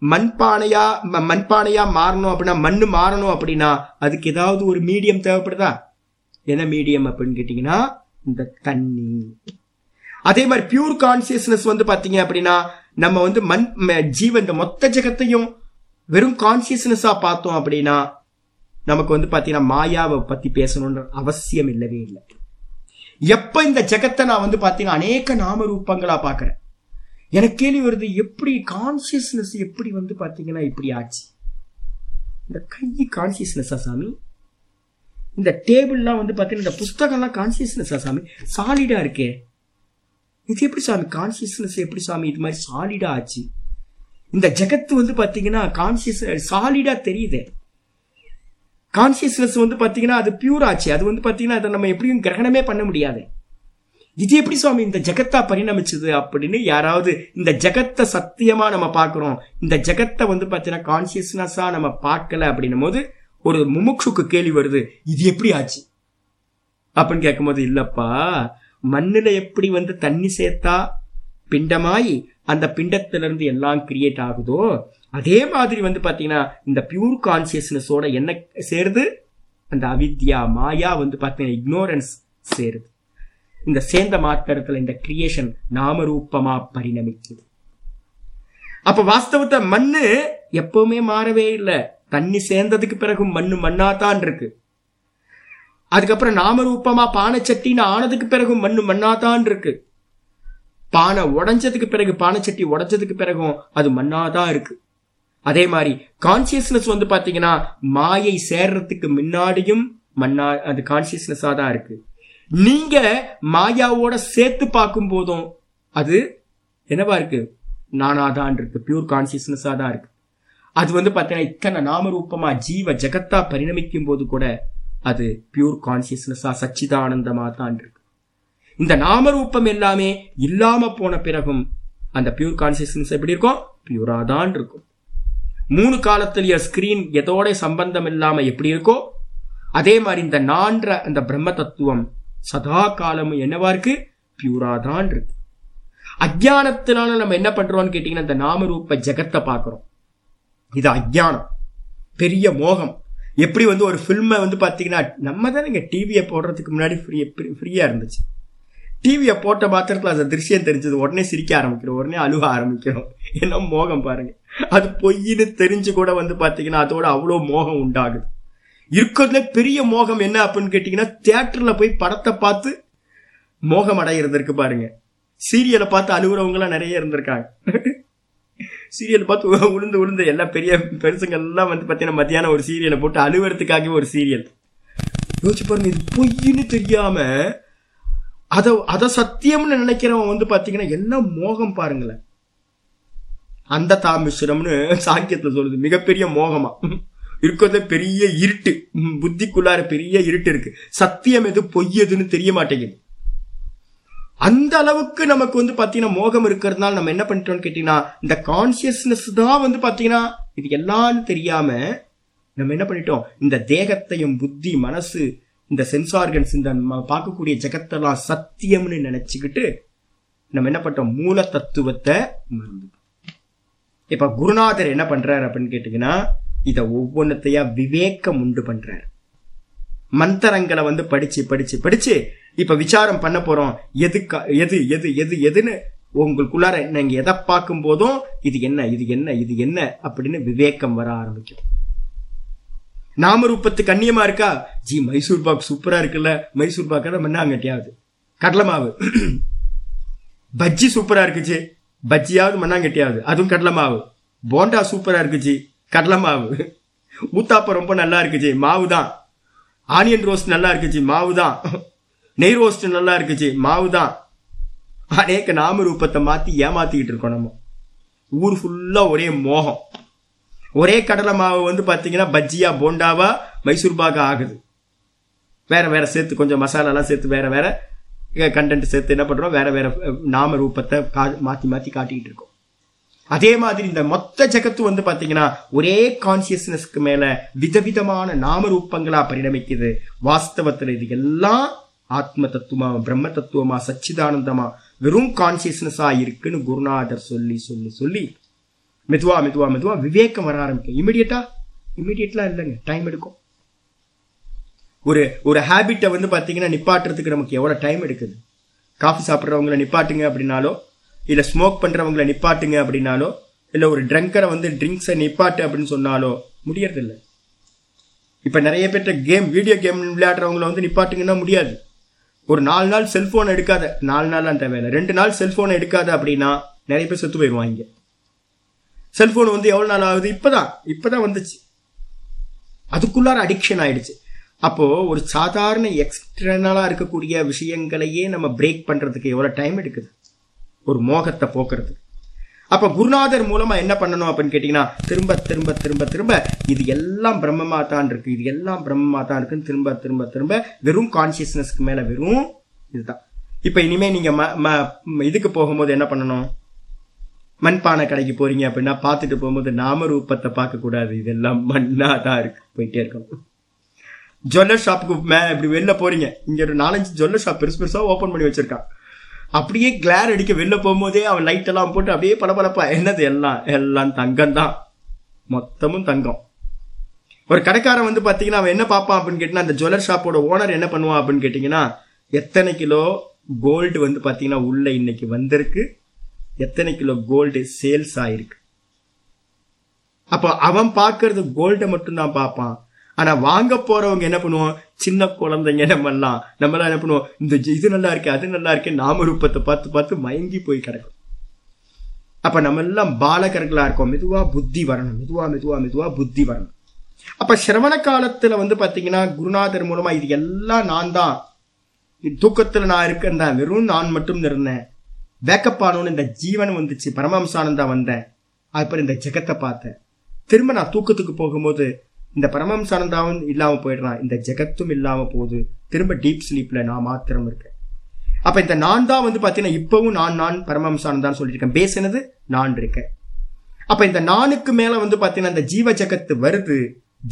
மண்பானையா ம- மண்பானையா மாறணும் அப்படின்னா மண்ணு மாறணும் அப்படின்னா அதுக்கு ஏதாவது ஒரு மீடியம் தேவைப்படுதா? என்ன மீடியம் அப்படின்னு கேட்டீங்கன்னா இந்த தண்ணி. அதே மாதிரி பியூர் கான்சியஸ்னஸ் வந்து பாத்தீங்க அப்படின்னா நம்ம வந்து மண் ம- ஜீவன் இந்த மொத்த ஜெகத்தையும் வெறும் கான்சியஸ்னஸா பார்த்தோம் அப்படின்னா நமக்கு வந்து பாத்தீங்கன்னா மாயாவை பத்தி பேசணும்ன்ற அவசியம் இல்லவே இல்லை. எப்ப இந்த ஜெகத்தை நான் வந்து பாத்தீங்கன்னா அநேக நாம ரூபங்களா பாக்குறேன்? எனக்கு கேள்வி வருது எப்படி கான்சியஸ்னஸ் எப்படி வந்து பாத்தீங்கன்னா இப்படி ஆச்சு? இந்த கை கான்சியஸ்னஸா சாமி? இந்த டேபிள்லாம் வந்து பார்த்தீங்கன்னா இந்த புஸ்தகம்லாம் கான்சியஸ்னஸா சாமி? சாலிடா இருக்கே. இது எப்படி சாமி? கான்சியஸ்னஸ் எப்படி சாமி? இது மாதிரி சாலிடா ஆச்சு. இந்த ஜெகத்து வந்து பார்த்தீங்கன்னா கான்சியஸ் சாலிடா தெரியுதே. கான்சியஸ்னஸ் வந்து பார்த்தீங்கன்னா அது பியூர் ஆச்சு. அது வந்து பார்த்தீங்கன்னா அதை நம்ம எப்படியும் கிரகணமே பண்ண முடியாது. இது எப்படி சுவாமி இந்த ஜெகத்தா பரிணமிச்சது அப்படின்னு யாராவது இந்த ஜெகத்தை சத்தியமா நம்ம பார்க்குறோம். இந்த ஜெகத்தை வந்து பார்த்தீங்கன்னா கான்சியஸ்னஸா நம்ம பார்க்கல அப்படின்னும் போது ஒரு முமுக்ஷுக்கு கேள்வி வருது. இது எப்படி ஆச்சு? அப்படின்னு கேட்கும்போது இல்லப்பா மண்ணில் எப்படி வந்து தண்ணி சேர்த்தா பிண்டமாய் அந்த பிண்டத்திலிருந்து எல்லாம் கிரியேட் ஆகுதோ அதே மாதிரி வந்து பார்த்தீங்கன்னா இந்த பியூர் கான்சியஸ்னஸோட என்ன சேருது? அந்த அவித்யா மாயா வந்து பார்த்தீங்கன்னா இக்னோரன்ஸ் சேருது. இந்த சேர்ந்த மாத்திரத்தில் இந்த கிரியேஷன் நாமரூபமா பரிணமிக்குது. அப்ப வாஸ்தவத்தை மண்ணு எப்பவுமே மாறவே இல்லை. தண்ணி சேர்ந்ததுக்கு பிறகு மண்ணு மண்ணாதான் இருக்கு. அதுக்கப்புறம் நாமரூபமா பானை சட்டின்னு ஆனதுக்கு பிறகு மண்ணு மண்ணாதான் இருக்கு. பானை உடஞ்சதுக்கு பிறகு பானைச்சட்டி உடஞ்சதுக்கு பிறகும் அது மண்ணாதான் இருக்கு. அதே மாதிரி கான்சியஸ்னஸ் வந்து பாத்தீங்கன்னா மாயை சேர்றதுக்கு முன்னாடியும் மண்ணா அது கான்சியஸ்னஸா தான் இருக்கு. நீங்க மாயாவோட சேர்த்து பார்க்கும் போதும் அது என்னவா இருக்கு? நானாதான் இருக்கு. பியூர் கான்சியஸ்னஸா தான் இருக்கு. அது வந்து பாத்தீங்கன்னா இத்தனை நாமரூபமா ஜீவ ஜெகத்தா பரிணமிக்கும் போது கூட அது பியூர் கான்சியஸ்னஸா சச்சிதானந்தமா தான் இருக்கு. இந்த நாமரூபம் எல்லாமே இல்லாம போன பிறகும் அந்த பியூர் கான்சியஸ்னஸ் எப்படி இருக்கும்? பியூரா தான் இருக்கும். மூணு காலத்திலேயே ஸ்கிரீன் எதோட சம்பந்தம் இல்லாம எப்படி இருக்கோ அதே மாதிரி இந்த நான்ற அந்த பிரம்ம தத்துவம் சதா காலமும் என்னவா இருக்கு? பியூரா தான் இருக்கு. அஜானத்தினால நம்ம என்ன பண்றோம்னு கேட்டீங்கன்னா இந்த நாமரூப ஜெகத்தை பார்க்கிறோம். இது அஜானம் பெரிய மோகம். எப்படி வந்து ஒரு ஃபில்மை வந்து பார்த்தீங்கன்னா நம்ம தான் இங்கே டிவியை போடுறதுக்கு முன்னாடி ஃப்ரீ ஃப்ரீயாக இருந்துச்சு. டிவியை போட்ட பாத்திரத்தில் அந்த திருஷ்யம் தெரிஞ்சது. உடனே சிரிக்க ஆரம்பிக்கிறோம். உடனே அழுக ஆரம்பிக்கிறோம். என்ன மோகம் பாருங்கள் அது பொய்ன்னு தெரிஞ்சு கூட வந்து பார்த்தீங்கன்னா அதோட அவ்வளோ மோகம் உண்டாகுது. இருக்கிறதுல பெரிய மோகம் என்ன அப்படின்னு கேட்டிங்கன்னா தியேட்டர்ல போய் படத்தை பார்த்து மோகம் அடையிறது பாருங்க. சீரியலை பார்த்து அழுகுறவங்கலாம் நிறைய இருந்திருக்காங்க. சீரியல் பார்த்து உளுந்து உளுந்து எல்லாம் பெரிய பெருசுங்க எல்லாம் வந்து பார்த்தீங்கன்னா மத்தியானம் ஒரு சீரியலை போட்டு அழுவுறதுக்காக ஒரு சீரியல் யோசிச்சு பாருங்க இது பொய்ன்னு தெரியாம அதை அதை சத்தியம்னு நினைக்கிறவன் வந்து பார்த்தீங்கன்னா என்ன மோகம் பாருங்களேன். அந்த தாமிஸ்வரம்னு சாங்கியத்துல சொல்லுது. மிகப்பெரிய மோகமா. இருக்கிறது பெரிய இருட்டு. புத்திக்குள்ளார பெரிய இருட்டு இருக்கு. சத்தியம் எது பொய் எதுன்னு தெரிய மாட்டேங்குது. அந்த அளவுக்கு நமக்கு வந்து பாத்தீங்கன்னா மோகம் இருக்கிறதுனால நம்ம என்ன பண்ணிட்டோம்னு கேட்டீங்கன்னா இந்த கான்சியஸ்னஸ் தான் வந்து பாத்தீங்கன்னா இது எல்லாம் தெரியாம நம்ம என்ன பண்ணிட்டோம்? இந்த தேகத்தையும் புத்தி மனசு இந்த சென்ஸ் ஆர்கன்ஸ் இந்த நம்ம பார்க்கக்கூடிய ஜெகத்தெல்லாம் சத்தியம்னு நினைச்சுக்கிட்டு நம்ம என்ன பண்ணிட்டோம்? மூல தத்துவத்தை மறந்துட்டோம். இப்ப குருநாதர் என்ன பண்றாரு அப்படின்னு கேட்டீங்கன்னா இதை ஒவ்வொன்றத்தையா விவேக்கம் உண்டு பண்றாரு. மந்திரங்களை வந்து படிச்சு படிச்சு படிச்சு இப்ப விசாரம் பண்ண போறோம். எதுக்கா எது எது எது எதுன்னு உங்களுக்குள்ளார நீங்க எதை பார்க்கும் போதும் இது என்ன இது என்ன இது என்ன அப்படின்னு விவேகம் வர ஆரம்பிக்கும். நாமரூபத்து கண்ணியமா இருக்கா? ஜி மைசூர் பாக் சூப்பரா இருக்குல்ல. மைசூர் பாக் தான் மண்ணாங்கட்டியாவது. கடலை மாவு. பஜ்ஜி சூப்பரா இருக்குச்சு பஜ்ஜியாவது மண்ணாங்கட்டியாவது. அதுவும் கடலை மாவு. போண்டா சூப்பராக இருக்குச்சு. கடலை மாவு. ஊத்தாப்பம் ரொம்ப நல்லா இருக்குச்சு. மாவு தான் ஆனியன் ரோஸ்ட் நல்லா இருக்குச்சு. மாவு தான் நெய் ரோஸ்ட் நல்லா இருக்குச்சு. மாவு தான் அநேக நாம ரூபத்தை மாத்தி ஏமாத்திக்கிட்டு இருக்கோம் நம்ம. ஊர் ஃபுல்லாக ஒரே மோகம். ஒரே கடலை மாவு வந்து பார்த்தீங்கன்னா பஜ்ஜியா போண்டாவா மைசூர் ஆகுது. வேற வேற சேர்த்து கொஞ்சம் மசாலாலாம் சேர்த்து வேற வேற கண்டென்ட் சேர்த்து என்ன பண்றோம் வேற வேற நாம ரூபத்தை கா- மாத்தி மாற்றி காட்டிக்கிட்டு இருக்கோம். அதே மாதிரி இந்த மொத்த ஜெகத்து வந்து பாத்தீங்கன்னா ஒரே கான்சியஸ்னஸ்க்கு மேல விதவிதமான நாம ரூபங்களா பரிணமிக்குது. வாஸ்தவத்துல இது எல்லாம் ஆத்ம தத்துவமா பிரம்ம தத்துவமா சச்சிதானந்தமா வெறும் கான்சியஸ்னஸா இருக்குன்னு குருநாதர் சொல்லி சொல்லி சொல்லி மெதுவா மெதுவா மெதுவா விவேகம் வர ஆரம்பிக்கும். இமிடியட்டா இமிடியட்லாம் இல்லைங்க. டைம் எடுக்கும். ஒரு ஒரு ஹேபிட்டை வந்து பார்த்தீங்கன்னா நிப்பாட்டுறதுக்கு நமக்கு எவ்வளோ டைம் எடுக்குது? காஃபி சாப்பிட்றவங்கள நிப்பாட்டுங்க அப்படின்னாலோ இல்லை ஸ்மோக் பண்ணுறவங்கள நிப்பாட்டுங்க அப்படின்னாலோ இல்லை ஒரு ட்ரங்கரை வந்து ட்ரிங்க்ஸை நிப்பாட்டு அப்படின்னு சொன்னாலோ முடியறதில்ல. இப்போ நிறைய பேர்கிட்ட கேம் வீடியோ கேம் விளையாடுறவங்கள வந்து நிப்பாட்டுங்கன்னா முடியாது. ஒரு நாலு நாள் செல்ஃபோனை எடுக்காத நாலு நாள்லாம் தேவையில்லை. ரெண்டு நாள் செல்ஃபோனை எடுக்காத அப்படின்னா நிறைய பேர் செத்து போயிடுவாங்க செல்ஃபோன் வந்து எவ்வளோ நாள் ஆகுது? இப்பதான். இப்பதான் வந்துச்சு. அதுக்குள்ளார அடிக்ஷன் ஆயிடுச்சு. அப்போ ஒரு சாதாரண எக்ஸ்டர்னலா இருக்கக்கூடிய விஷயங்களையே நம்ம பிரேக் பண்றதுக்கு எவ்வளவு டைம் எடுக்குது? ஒரு மோகத்தை போக்குறதுக்கு. அப்ப குருநாதர் மூலமா என்ன பண்ணணும் அப்படின்னு கேட்டீங்கன்னா திரும்ப திரும்ப திரும்ப திரும்ப இது எல்லாம் பிரம்மமா தான் இருக்கு இது எல்லாம் பிரம்மமா தான் இருக்குன்னு திரும்ப திரும்ப திரும்ப வெறும் கான்சியஸ்னஸ்க்கு மேல வெறும் இதுதான். இப்ப இனிமே நீங்க ம- ம- இதுக்கு போகும்போது என்ன பண்ணணும்? மண்பானை கடைக்கு போறீங்க அப்படின்னா பார்த்துட்டு போகும்போது நாம ரூபத்தை பார்க்க கூடாது இதெல்லாம் மண்ணா தான் இருக்கு. போயிட்டே இருக்கணும். ஜுவல்லர் ஷாப்புக்கு மே இப்படி வெளில போறீங்க. இங்க ஒரு நாலஞ்சு ஜுவல்லர் ஷாப் பெருசு பெருசா ஓபன் பண்ணி வச்சிருக்கான் அப்படியே கிளார் அடிக்க வெளில போகும்போதே அவன் லைட் எல்லாம் போட்டு அப்படியே பளபளப்பா. என்னது எல்லாம்? எல்லாம் தங்கம் தான் மொத்தமும் தங்கம். ஒரு கடைக்காரன் வந்து பாத்தீங்கன்னா அவன் என்ன பார்ப்பான் அப்படின்னு கேட்டீங்கன்னா அந்த ஜுவல்லர் ஷாப்போட ஓனர் என்ன பண்ணுவான் அப்படின்னு கேட்டீங்கன்னா எத்தனை கிலோ கோல்டு வந்து பாத்தீங்கன்னா உள்ள இன்னைக்கு வந்திருக்கு. எத்தனை கிலோ கோல்டு சேல்ஸ் ஆயிருக்கு. அப்போ அவன் பார்க்கறது கோல்டை மட்டும் தான் பார்ப்பான். ஆனா வாங்க போறவங்க என்ன பண்ணுவோம்? சின்ன குழந்தைங்க நம்ம எல்லாம் நம்ம என்ன பண்ணுவோம்? இந்த ஜி- இது நல்லா இருக்கு அது நல்லா இருக்கு நாம ரூபத்தை பார்த்து பார்த்து மயங்கி போய் கிடக்கும். அப்ப நம்ம எல்லாம் பாலகர்களா இருக்கோம். மெதுவா புத்தி வரணும். மெதுவா மெதுவா மெதுவா புத்தி வரணும். அப்ப சிரவண காலத்துல வந்து பாத்தீங்கன்னா குருநாதர் மூலமா இது எல்லாம் நான் தான் தூக்கத்துல நான் இருக்கேன் தான். வெறும் நான் மட்டும் இருந்தேன். பேக்கப் ஆனோன்னு இந்த ஜீவன் வந்துச்சு. பரமஹம்சானந்தா வந்தேன். அப்புறம் இந்த ஜெகத்தை பார்த்தேன். திரும்ப நான் தூக்கத்துக்கு போகும்போது இந்த பரமம்சானந்தாவும் இல்லாம போயிடுறான். இந்த ஜெகத்தும் இல்லாம போகுது. திரும்ப டீப் ஸ்லீப்ல நான் மாத்திரம் இருக்கேன். அப்ப இந்த நான் தான் வந்து பாத்தீங்கன்னா இப்பவும் நான் நான் பரமம்சானந்தான்னு தான் சொல்லியிருக்கேன். பேசினது நான் இருக்கேன். அப்ப இந்த நானுக்கு மேல வந்து பாத்தீங்கன்னா இந்த ஜீவ ஜகத்து வருது.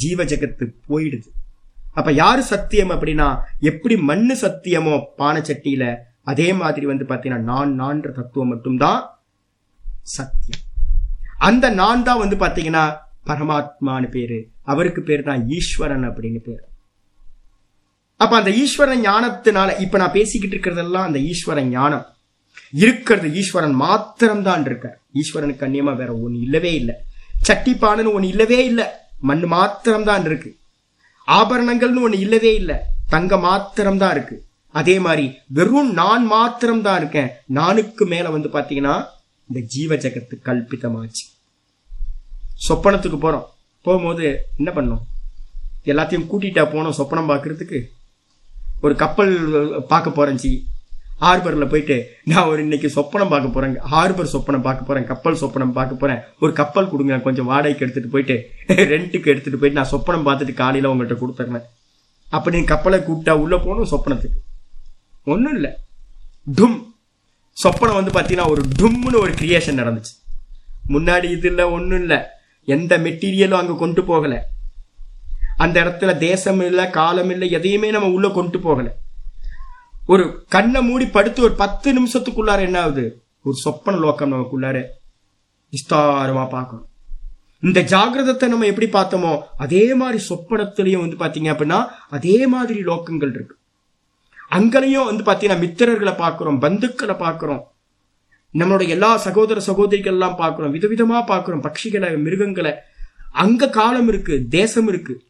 ஜீவ ஜகத்து போயிடுது. அப்ப யாரு சத்தியம் அப்படின்னா எப்படி மண்ணு சத்தியமோ பானைச்சட்டியில அதே மாதிரி வந்து பாத்தீங்கன்னா நான் நான்ற தத்துவம் மட்டும்தான் சத்தியம். அந்த நான் தான் வந்து பாத்தீங்கன்னா பரமாத்மான்னு பேரு. அவருக்கு பேர் தான் ஈஸ்வரன் அப்படின்னு பேர். அப்ப அந்த ஈஸ்வர ஞானத்தினால இப்ப நான் பேசிக்கிட்டு இருக்கிறதெல்லாம் அந்த ஈஸ்வர ஞானம். இருக்கிறது ஈஸ்வரன் மாத்திரம்தான் இருக்கார். ஈஸ்வரனுக்கு அந்நியமா வேற ஒண்ணு இல்லவே இல்லை. சட்டிப்பானன்னு ஒன்று இல்லவே இல்லை. மண் மாத்திரம்தான் இருக்கு. ஆபரணங்கள்னு ஒன்று இல்லவே இல்லை. தங்க மாத்திரம்தான் இருக்கு. அதே மாதிரி வெறும் நான் மாத்திரம்தான் இருக்கேன். நானுக்கு மேல வந்து பாத்தீங்கன்னா இந்த ஜீவ ஜகத்து கல்பிதமாச்சு. சொப்பனத்துக்கு போகிறோம் போகும்போது என்ன பண்ணோம் எல்லாத்தையும் கூட்டிகிட்டா போனோம் சொப்பனம் பார்க்குறதுக்கு? ஒரு கப்பல் பார்க்க போகிறேன்ச்சி ஹார்பரில் ஹார்பர்ல போயிட்டு நான் ஒரு இன்னைக்கு சொப்பனம் பார்க்க போகிறேன் ஹார்பர் சொப்பனம் பார்க்க போகிறேன் கப்பல் சொப்பனம் பார்க்க போகிறேன் ஒரு கப்பல் கொடுங்க கொஞ்சம் வாடகைக்கு எடுத்துகிட்டு போயிட்டு ரெண்ட்டுக்கு எடுத்துகிட்டு போயிட்டு நான் சொப்பனம் பார்த்துட்டு காலையில் உங்கள்கிட்ட கொடுத்துறேன். அப்படின்னு கப்பலை கூப்பிட்டா உள்ளே போகணும் சொப்பனத்துக்கு. ஒன்றும் இல்லை. டும். சொப்பனம் வந்து பார்த்தீங்கன்னா ஒரு டும்னு ஒரு கிரியேஷன் நடந்துச்சு. முன்னாடி இது இல்லை ஒன்றும் இல்லை. எந்த மெட்டீரியலும் அங்கே கொண்டு போகலை. அந்த இடத்துல தேசம் இல்லை காலம் இல்லை எதையுமே நம்ம உள்ள கொண்டு போகல. ஒரு கண்ணை மூடி படுத்து ஒரு பத்து நிமிஷத்துக்குள்ளார என்ன ஆகுது? ஒரு சொப்பன லோக்கம் நமக்குள்ளார விஸ்தாரமா பார்க்கணும். இந்த ஜாகிரதத்தை நம்ம எப்படி பார்த்தோமோ அதே மாதிரி சொப்பனத்திலையும் வந்து பாத்தீங்க அப்படின்னா அதே மாதிரி லோக்கங்கள் இருக்கு. அங்கலையும் வந்து பாத்தீங்கன்னா மித்திரர்களை பார்க்கிறோம் பந்துக்களை பார்க்கிறோம். நம்மளுடைய எல்லா சகோதர சகோதரிகள் எல்லாம் பார்க்கிறோம். விதவிதமா பார்க்கிறோம். பட்சிகளை மிருகங்களை. அங்க காலம் இருக்கு தேசம் இருக்கு.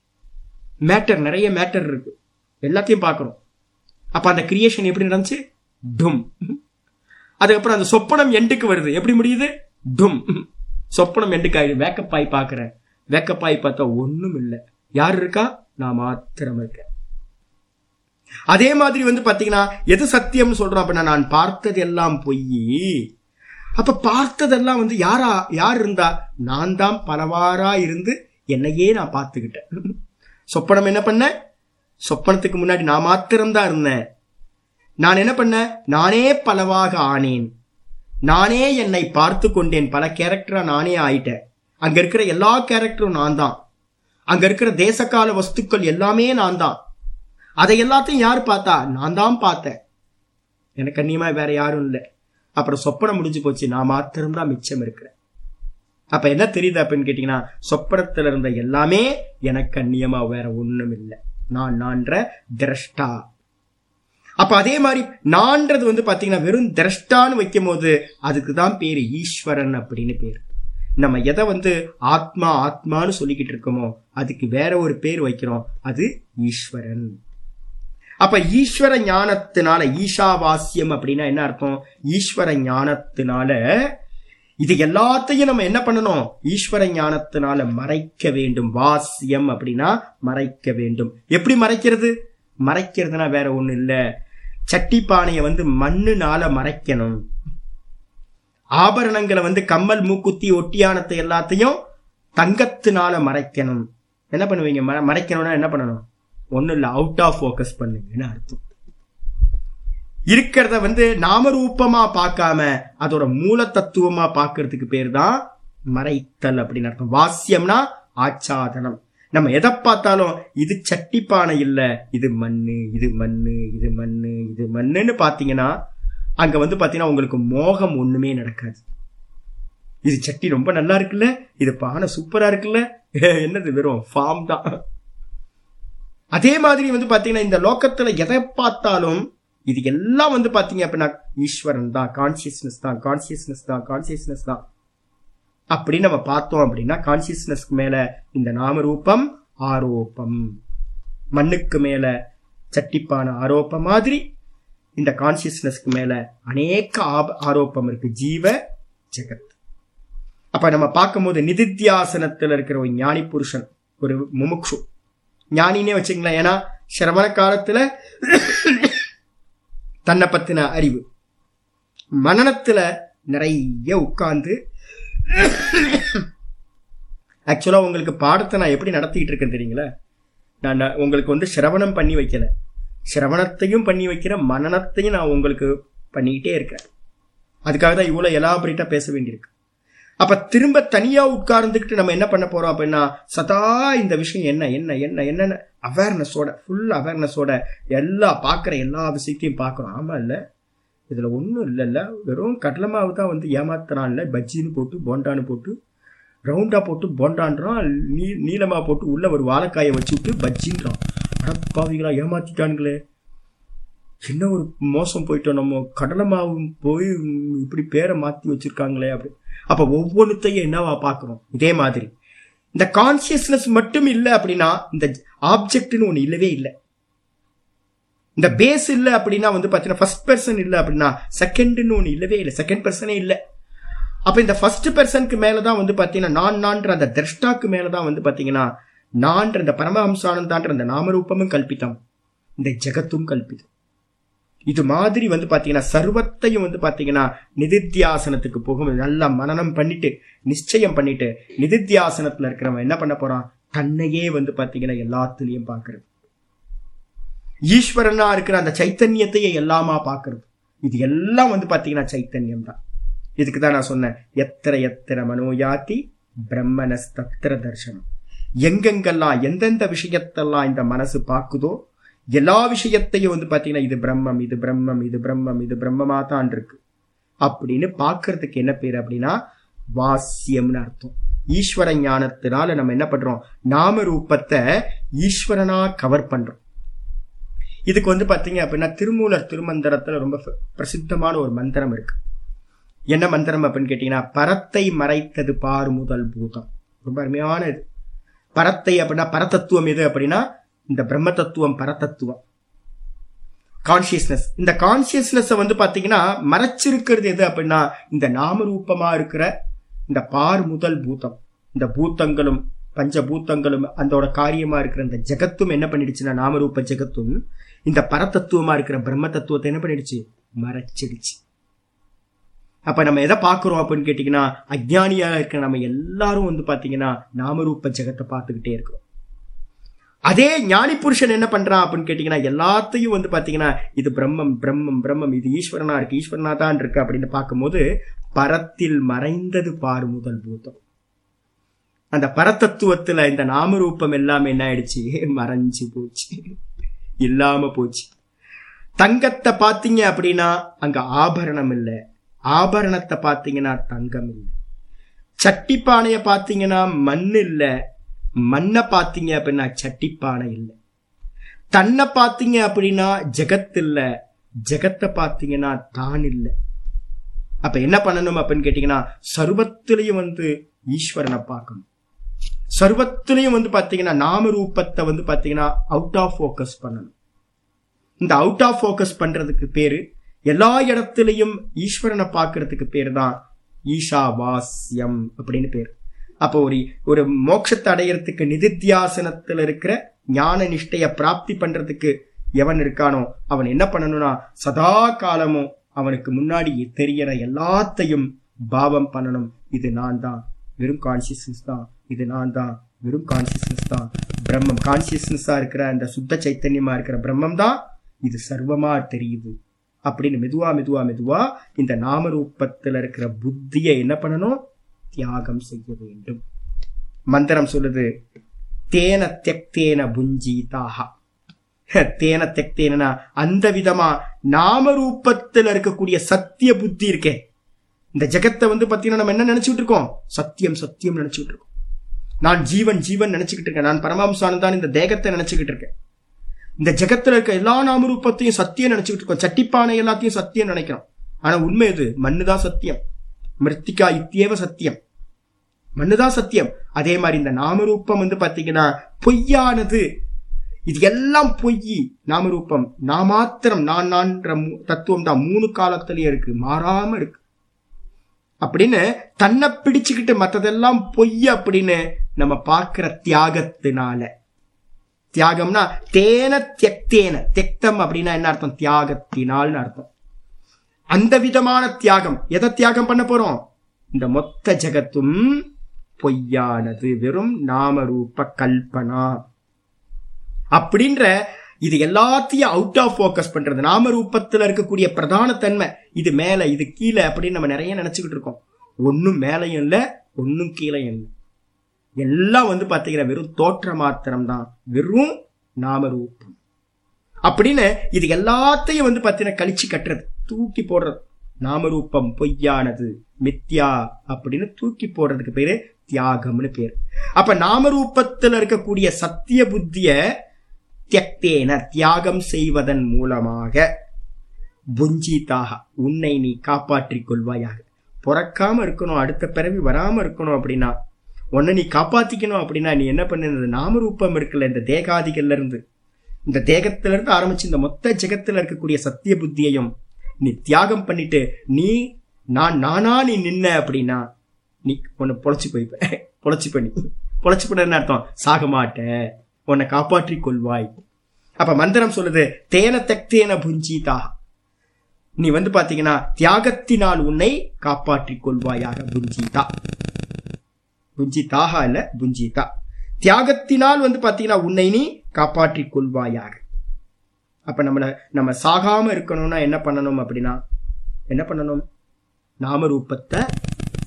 மேட்டர் நிறைய மேட்டர் இருக்கு. எல்லாத்தையும் பார்க்கிறோம். அப்ப அந்த கிரியேஷன் எப்படி நடந்துச்சு? டும். அதுக்கப்புறம் அந்த சொப்பனம் எண்டுக்கு வருது. எப்படி முடியுது? டும். சொப்பனம் எண்டுக்கு ஆயிடுது. வேக்கப் ஆகி வேக்கப்பாய் வேக்கப் ஆகி பார்த்தா ஒண்ணும் இல்லை. யார் இருக்கா? நான் மாத்திரம் இருக்கேன். அதே மாதிரி வந்து பாத்தீங்கன்னா எது சத்தியம்னு சொல்றோம் அப்படின்னா நான் பார்த்தது எல்லாம் பொய். அப்ப பார்த்ததெல்லாம் வந்து யாரா யார் இருந்தா? நான் தான் பலவாரா இருந்து என்னையே நான் பார்த்துக்கிட்டேன். சொப்பனம் என்ன பண்ண? சொப்பனத்துக்கு முன்னாடி நான் மாத்திரம்தான் இருந்தேன். நான் என்ன பண்ண? நானே பலவாக ஆனேன். நானே என்னை பார்த்து கொண்டேன். பல கேரக்டரா நானே ஆயிட்டேன். அங்க இருக்கிற எல்லா கேரக்டரும் நான் தான். அங்க இருக்கிற தேசக்கால வஸ்துக்கள் எல்லாமே நான் தான். அதை எல்லாத்தையும் யார் பார்த்தா? நான் தான் பார்த்தேன். எனக்கு அந்நியமா வேற யாரும் இல்லை. அப்புறம் சொப்பனம் முடிஞ்சு போச்சு. நான் மாத்திரம்தான் மிச்சம் இருக்கிறேன். அப்ப என்ன தெரியுது அப்படின்னு கேட்டீங்கன்னா சொப்பனத்துல இருந்த எல்லாமே எனக்கு அந்நியமா வேற ஒண்ணும் இல்லை. நான் நான்ற திரஷ்டா. அப்ப அதே மாதிரி நான்றது வந்து பாத்தீங்கன்னா வெறும் திரஷ்டான்னு வைக்கும் போது அதுக்கு தான் பேரு ஈஸ்வரன் அப்படின்னு பேர். நம்ம எதை வந்து ஆத்மா ஆத்மான்னு சொல்லிக்கிட்டு இருக்கோமோ அதுக்கு வேற ஒரு பேர் வைக்கிறோம். அது ஈஸ்வரன். அப்ப ஈஸ்வர ஞானத்தினால ஈஷாவாஸ்யம் அப்படின்னா என்ன அர்த்தம்? ஈஸ்வர ஞானத்தினால இது எல்லாத்தையும் நம்ம என்ன பண்ணணும்? ஈஸ்வர ஞானத்தினால மறைக்க வேண்டும். வாசியம் அப்படின்னா மறைக்க வேண்டும். எப்படி மறைக்கிறது? மறைக்கிறதுனா வேற ஒண்ணு இல்ல. சட்டி பானையை வந்து மண்ணுனால மறைக்கணும். ஆபரணங்களை வந்து கம்மல் மூக்குத்தி ஒட்டியானத்தை எல்லாத்தையும் தங்கத்தினால மறைக்கணும். என்ன பண்ணுவீங்க? ம- மறைக்கணும்னா என்ன பண்ணணும்? ஒன்றும் இல்லை அவுட் ஆஃப் ஃபோக்கஸ் பண்ணுங்கன்னு அர்த்தம். இருக்கிறத வந்து நாமரூபமா பார்க்காம அதோட மூல தத்துவமா பார்க்கறதுக்கு பேர் தான் மறைத்தல் அப்படின்னு அர்த்தம். வாசியம்னா ஆச்சாதனம். நம்ம எதை பார்த்தாலும் இது சட்டிப்பானை இல்லை இது மண்ணு இது மண்ணு இது மண்ணு இது மண்ணுன்னு பார்த்தீங்கன்னா அங்க வந்து பார்த்தீங்கன்னா உங்களுக்கு மோகம் ஒண்ணுமே நடக்காது. இது சட்டி ரொம்ப நல்லா இருக்குல்ல இது பானை சூப்பரா இருக்குல்ல என்னது வெறும் ஃபார்ம் தான். அதே மாதிரி வந்து பாத்தீங்கன்னா இந்த லோக்கத்துல எதை பார்த்தாலும் இது எல்லாம் வந்து பாத்தீங்க அப்படின்னா ஈஸ்வரன் தான் கான்சியஸ்னஸ் தான் கான்சியஸ்னஸ் தான் கான்சியஸ்னஸ் தான். அப்படின்னு நம்ம பார்த்தோம் அப்படின்னா கான்சியஸ்னஸ்க்கு மேல இந்த நாமரூபம் ஆரோப்பம் மண்ணுக்கு மேல சட்டிப்பான ஆரோப்பம் மாதிரி இந்த கான்சியஸ்னஸ்க்கு மேல அநேக ஆரோப்பம் இருக்கு ஜீவ ஜெகத். அப்ப நம்ம பார்க்கும்போது நிதித்தியாசனத்தில் இருக்கிற ஒரு ஞானி புருஷன் ஒரு முமுக்ஷு. ஞானினே வச்சுங்களேன் ஏன்னா சிரமண காலத்துல தன்னை பத்தின அறிவு. மனநத்துல நிறைய உட்கார்ந்து ஆக்சுவலா உங்களுக்கு பாடத்தை நான் எப்படி நடத்திக்கிட்டு இருக்கேன் தெரியுங்களா? நான் உங்களுக்கு வந்து சிரவணம் பண்ணி வைக்கல. சிரவணத்தையும் பண்ணி வைக்கிற மனநத்தையும் நான் உங்களுக்கு பண்ணிக்கிட்டே இருக்கேன். அதுக்காக தான் இவ்வளவு எலாபரேட்டா பேச வேண்டியிருக்கு. அப்ப திரும்ப தனியா உட்கார்ந்துக்கிட்டு நம்ம என்ன பண்ண போறோம் அப்படின்னா சதா இந்த விஷயம் என்ன என்ன என்ன என்னென்ன அவேர்னஸோட ஃபுல் அவேர்னஸோட எல்லா பார்க்குற எல்லா விஷயத்தையும் பார்க்குறோம். ஆமா இல்லை? இதுல ஒன்றும் இல்லைல்ல வெறும் கடலை மாவு தான் வந்து ஏமாத்துறான் இல்லை? பஜ்ஜின்னு போட்டு போண்டான்னு போட்டு ரவுண்டா போட்டு போண்டான்றான் நீ நீளமா போட்டு உள்ள ஒரு வாழைக்காயை வச்சு விட்டு பஜ்ஜின்றான். அடப்பாவிகளா ஏமாத்திட்டானுங்களே. சின்ன ஒரு மோசம் போயிட்டோம். நம்ம கடலமாவும் போய் இப்படி பேரை மாத்தி வச்சிருக்காங்களே அப்படி. அப்ப ஒவ்வொன்றுத்தையும் என்னவா பார்க்குறோம் இதே மாதிரி. இந்த கான்சியஸ்னஸ் மட்டும் இல்லை அப்படின்னா இந்த ஆப்ஜெக்ட்னு ஒன்று இல்லவே இல்லை. இந்த பேஸ் இல்லை அப்படின்னா வந்து பார்த்தீங்கன்னா ஃபர்ஸ்ட் பர்சன் இல்லை அப்படின்னா செகண்ட்னு ஒன்று இல்லவே இல்லை. செகண்ட் பர்சனே இல்லை. அப்ப இந்த ஃபர்ஸ்ட் பர்சனுக்கு மேலதான் வந்து பாத்தீங்கன்னா நான் நான்ற அந்த திரஷ்டாக்கு மேலதான் வந்து பாத்தீங்கன்னா நான்ற அந்த பரமஹம்சானந்தான்ற அந்த நாமரூபமும் கல்பித்தம். இந்த ஜெகத்தும் கல்பிதம் இது மாதிரி வந்து பாத்தீங்கன்னா சர்வத்தையும் வந்து பாத்தீங்கன்னா நிதித்தியாசனத்துக்கு போகும். நல்லா மனனம் பண்ணிட்டு நிச்சயம் பண்ணிட்டு நிதித்தியாசனத்துல இருக்கிறவன் என்ன பண்ண போறான்? தன்னையே வந்து பாத்தீங்கன்னா எல்லாத்துலயும் பாக்குறது. ஈஸ்வரனா இருக்கிற அந்த சைத்தன்யத்தையே எல்லாமா பாக்குறது. இது எல்லாம் வந்து பாத்தீங்கன்னா சைத்தன்யம் தான் இதுக்கு தான் நான் சொன்னேன். எத்திர எத்திர மனோயாதி பிரம்மனஸ்தத்திர தர்சனம். எங்கெங்கெல்லாம் எந்தெந்த விஷயத்தெல்லாம் இந்த மனசு பார்க்குதோ எல்லா விஷயத்தையும் வந்து பார்த்தீங்கன்னா இது பிரம்மம் இது பிரம்மம் இது பிரம்மம் இது பிரம்மமாக தான் இருக்கு. அப்படின்னு பார்க்கறதுக்கு என்ன பேர் அப்படின்னா வாசியம்னு அர்த்தம். ஈஸ்வர ஞானத்தினால நம்ம என்ன பண்றோம்? நாம ரூபத்தை ஈஸ்வரனா கவர் பண்றோம். இதுக்கு வந்து பாத்தீங்க அப்படின்னா திருமூலர் திருமந்திரத்துல ரொம்ப பிரசித்தமான ஒரு மந்திரம் இருக்கு. என்ன மந்திரம் அப்படின்னு கேட்டீங்கன்னா பரத்தை மறைத்தது பார் முதல் பூதம். ரொம்ப அருமையான இது. பரத்தை அப்படின்னா பரதத்துவம் எது அப்படின்னா இந்த பிரம்ம தத்துவம் பரதத்துவம். கான்சியஸ்னஸ் இந்த கான்சியஸ்னஸ் வந்து பாத்தீங்கன்னா மறைச்சிருக்கிறது எது அப்படின்னா இந்த நாமரூபமா இருக்கிற இந்த பார் முதல் பூதம். இந்த பூத்தங்களும் பஞ்சபூத்தங்களும் அதோட காரியமா இருக்கிற இந்த ஜெகத்தும் என்ன பண்ணிடுச்சுன்னா நாமரூப ஜெகத்தும் இந்த பரதத்துவமா இருக்கிற பிரம்ம தத்துவத்தை என்ன பண்ணிடுச்சு? மறைச்சிடுச்சு. அப்ப நம்ம எதை பாக்குறோம் அப்படின்னு கேட்டீங்கன்னா அஜ்ஞானியா இருக்கிற நம்ம எல்லாரும் வந்து பாத்தீங்கன்னா நாமரூப ஜெகத்தை பார்த்துக்கிட்டே இருக்கிறோம். அதே ஞானி புருஷன் என்ன பண்றான் அப்படின்னு கேட்டீங்கன்னா எல்லாத்தையும் வந்து பாத்தீங்கன்னா இது பிரம்மம் பிரம்மம் பிரம்மம் இது ஈஸ்வரனா இருக்கு ஈஸ்வரனா தான் இருக்கு அப்படின்னு பார்க்கும்போது பரத்தில் மறைந்தது பார் முதல் பூதம். அந்த பரத்தத்துவத்துல இந்த நாமரூபம் எல்லாமே என்ன ஆயிடுச்சு? மறைஞ்சு போச்சு. இல்லாம போச்சு. தங்கத்தை பாத்தீங்க அப்படின்னா அங்க ஆபரணம் இல்லை. ஆபரணத்தை பாத்தீங்கன்னா தங்கம் இல்லை. சட்டிப்பானைய பாத்தீங்கன்னா மண் இல்லை. மண்ணை பார்த்தீங்க அப்படின்னா சட்டிப்பானை இல்லை. தன்னை பார்த்தீங்க அப்படின்னா ஜெகத் இல்லை. ஜெகத்தை பார்த்தீங்கன்னா தான் இல்லை. அப்ப என்ன பண்ணணும் அப்படின்னு கேட்டீங்கன்னா சர்வத்திலையும் வந்து ஈஸ்வரனை பார்க்கணும். சர்வத்திலையும் வந்து பாத்தீங்கன்னா நாம ரூபத்தை வந்து பாத்தீங்கன்னா அவுட் ஆஃப் ஃபோக்கஸ் பண்ணணும். இந்த அவுட் ஆஃப் ஃபோக்கஸ் பண்றதுக்கு பேரு எல்லா இடத்துலையும் ஈஸ்வரனை பார்க்கறதுக்கு பேர் தான் ஈஷா வாஸ்யம் அப்படின்னு பேர். அப்போ ஒரு ஒரு மோட்சத்தை அடையிறதுக்கு நிதித்தியாசனத்தில் இருக்கிற ஞான நிஷ்டைய பிராப்தி பண்றதுக்கு எவன் இருக்கானோ அவன் என்ன பண்ணணும்னா சதா காலமும் அவனுக்கு முன்னாடி தெரியற எல்லாத்தையும் பாவம் பண்ணணும். இது நான் தான். வெறும் கான்சியஸ்னஸ் தான். இது நான் தான். வெறும் கான்சியஸ்னஸ் தான். பிரம்மம் கான்சியஸ்னஸா இருக்கிற அந்த சுத்த சைத்தன்யமா இருக்கிற பிரம்மம் தான். இது சர்வமா தெரியுது. அப்படின்னு மெதுவா மெதுவா மெதுவா இந்த நாமரூபத்துல இருக்கிற புத்தியை என்ன பண்ணணும்? தியாகம் செய்ய வேண்டும். மந்திரம் சொல்லுது தேன தெக்தேன புஞ்சீதாக தேன தெக்தேனா அந்த விதமா நாமரூபத்துல இருக்கக்கூடிய சத்திய புத்தி இருக்கே. இந்த ஜெகத்தை வந்து பாத்தீங்கன்னா நம்ம என்ன நினைச்சுட்டு இருக்கோம்? சத்தியம் சத்தியம் நினைச்சுட்டு இருக்கோம். நான் ஜீவன் ஜீவன் நினைச்சுக்கிட்டு இருக்கேன். நான் பரமாம்சானந்தான் இந்த தேகத்தை நினைச்சுக்கிட்டு இருக்கேன். இந்த ஜெகத்துல இருக்க எல்லா நாமரூபத்தையும் சத்தியம் நினைச்சுக்கிட்டு இருக்கோம். சட்டிப்பானை எல்லாத்தையும் சத்தியம் நினைக்கிறோம். ஆனா உண்மை இது மண்ணுதான் சத்தியம். மிருத்திகா இத்தியேவ சத்தியம். மண்ணுதான் சத்தியம். அதே மாதிரி இந்த நாமரூபம் வந்து பாத்தீங்கன்னா பொய்யானது. இது எல்லாம் பொய். நாமரூபம். நான் மாத்திரம் நான் நான்ற தத்துவம் தான். மூணு காலத்திலயும் இருக்கு. மாறாம இருக்கு. அப்படின்னு தன்னை பிடிச்சுக்கிட்டு மற்றதெல்லாம் பொய் அப்படின்னு நம்ம பார்க்கிற தியாகத்தினால. தியாகம்னா தேன தியக்தேன தியக்தம் அப்படின்னா என்ன அர்த்தம்? தியாகத்தினால்னு அர்த்தம். அந்த விதமான தியாகம். எதை தியாகம் பண்ண போறோம்? இந்த மொத்த ஜெகத்தும் பொய்யானது. வெறும் நாமரூப கல்பனா. அப்படின்ற இது எல்லாத்தையும் அவுட் ஆஃப் ஃபோக்கஸ் பண்றது. நாம ரூபத்துல இருக்கக்கூடிய பிரதான தன்மை. இது மேல இது கீழே அப்படின்னு நம்ம நிறைய நினைச்சுக்கிட்டு இருக்கோம். ஒன்னும் மேலையும் இல்லை ஒன்னும் கீழையும் இல்லை. எல்லாம் வந்து பாத்தீங்கன்னா வெறும் தோற்ற மாத்திரம் தான் வெறும் நாமரூபம். அப்படின்னு இது எல்லாத்தையும் வந்து பாத்தீங்கன்னா கழிச்சு கட்டுறது. தூக்கி போடுறது. நாமரூபம் பொய்யானது மித்யா அப்படின்னு தூக்கி போடுறதுக்கு பேரு தியாகம்னு பேர். அப்ப நாமரூபத்தில் இருக்கக்கூடிய சத்திய புத்திய தியக்தேன தியாகம் செய்வதன் மூலமாக புஞ்சிதாக உன்னை நீ காப்பாற்றிக் கொள்வாயாக. பிறக்காம இருக்கணும் அடுத்த பிறவி வராம இருக்கணும் அப்படின்னா உன்னை நீ காப்பாத்திக்கணும் அப்படின்னா நீ என்ன பண்ணது நாமரூபம் இருக்குல்ல இந்த தேகாதிகள்ல இருந்து. இந்த தேகத்திலிருந்து ஆரம்பிச்சு இந்த மொத்த ஜெகத்துல இருக்கக்கூடிய சத்திய புத்தியையும் நீ தியாகம் பண்ணிட்டு நீ நான் நானா நீ நின்ன அப்படின்னா நீ உன்னை பொழைச்சி போய்ப்ப பொழைச்சி பண்ணி பொழைச்சி பண்ண அர்த்தம். சாக மாட்ட உன்னை காப்பாற்றி கொள்வாய். அப்ப மந்திரம் சொல்லுது தேன தக்தேன புஞ்சிதா. நீ வந்து பாத்தீங்கன்னா தியாகத்தினால் உன்னை காப்பாற்றி கொள்வாயாக புஞ்சிதா. புஞ்சிதாக இல்ல புஞ்சிதா. தியாகத்தினால் வந்து பாத்தீங்கன்னா உன்னை நீ காப்பாற்றி கொள்வாயாக. அப்ப நம்மளை நம்ம சாகாம இருக்கணும்னா என்ன பண்ணணும் அப்படின்னா என்ன பண்ணணும்? நாமரூபத்தை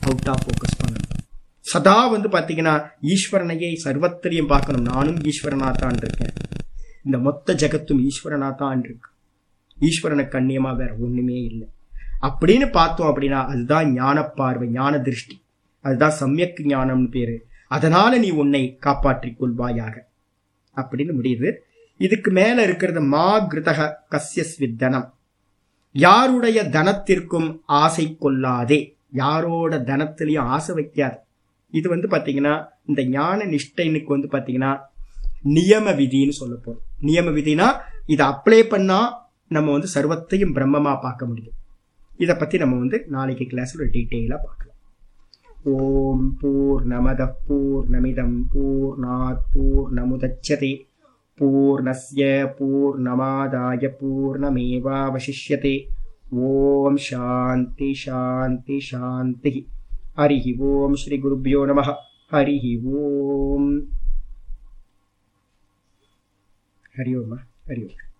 அவுட் ஆஃப் ஃபோக்கஸ் பண்ணணும். சதா வந்து பாத்தீங்கன்னா ஈஸ்வரனையே சர்வத்திலையும் பார்க்கணும். நானும் ஈஸ்வரனா தான் இருக்கேன். இந்த மொத்த ஜெகத்தும் ஈஸ்வரனா தான் இருக்கு. ஈஸ்வரனை கண்ணியமா வேற ஒண்ணுமே இல்லை. அப்படின்னு பார்த்தோம் அப்படின்னா அதுதான் ஞான பார்வை ஞான திருஷ்டி. அதுதான் சமயக்கு ஞானம்னு பேரு. அதனால நீ உன்னை காப்பாற்றிக் கொள்வாயாக. அப்படின்னு முடியுது. இதுக்கு மேல இருக்கிறது மா கிருதக கசியஸ்வித்தனம் யாருடைய தனத்திற்கும் ஆசை கொள்ளாதே. யாரோட தனத்திலையும் ஆசை வைக்காது. இது வந்து பாத்தீங்கன்னா இந்த ஞான நிஷ்டைனுக்கு வந்து பாத்தீங்கன்னா நியம விதின்னு சொல்ல போறோம். நியம விதினா இதை அப்ளை பண்ணா நம்ம வந்து சர்வத்தையும் பிரம்மமா பார்க்க முடியும். இதை பத்தி நம்ம வந்து நாளைக்கு கிளாஸ்ல டீட்டெயிலா பார்க்கலாம். ஓம் பூர்ணமத பூர்ணமிதம் பூர்ணாத் பூர்ணமுதச்சதே. पूर्णस्य पूर्णमादाय पूर्णमेवावशिष्यते। ॐ शान्ति शान्ति शान्तिः। हरिः ओं श्रीगुरुभ्यो नमः। हरिः ओम्। हरि ओम् हरि ओम्।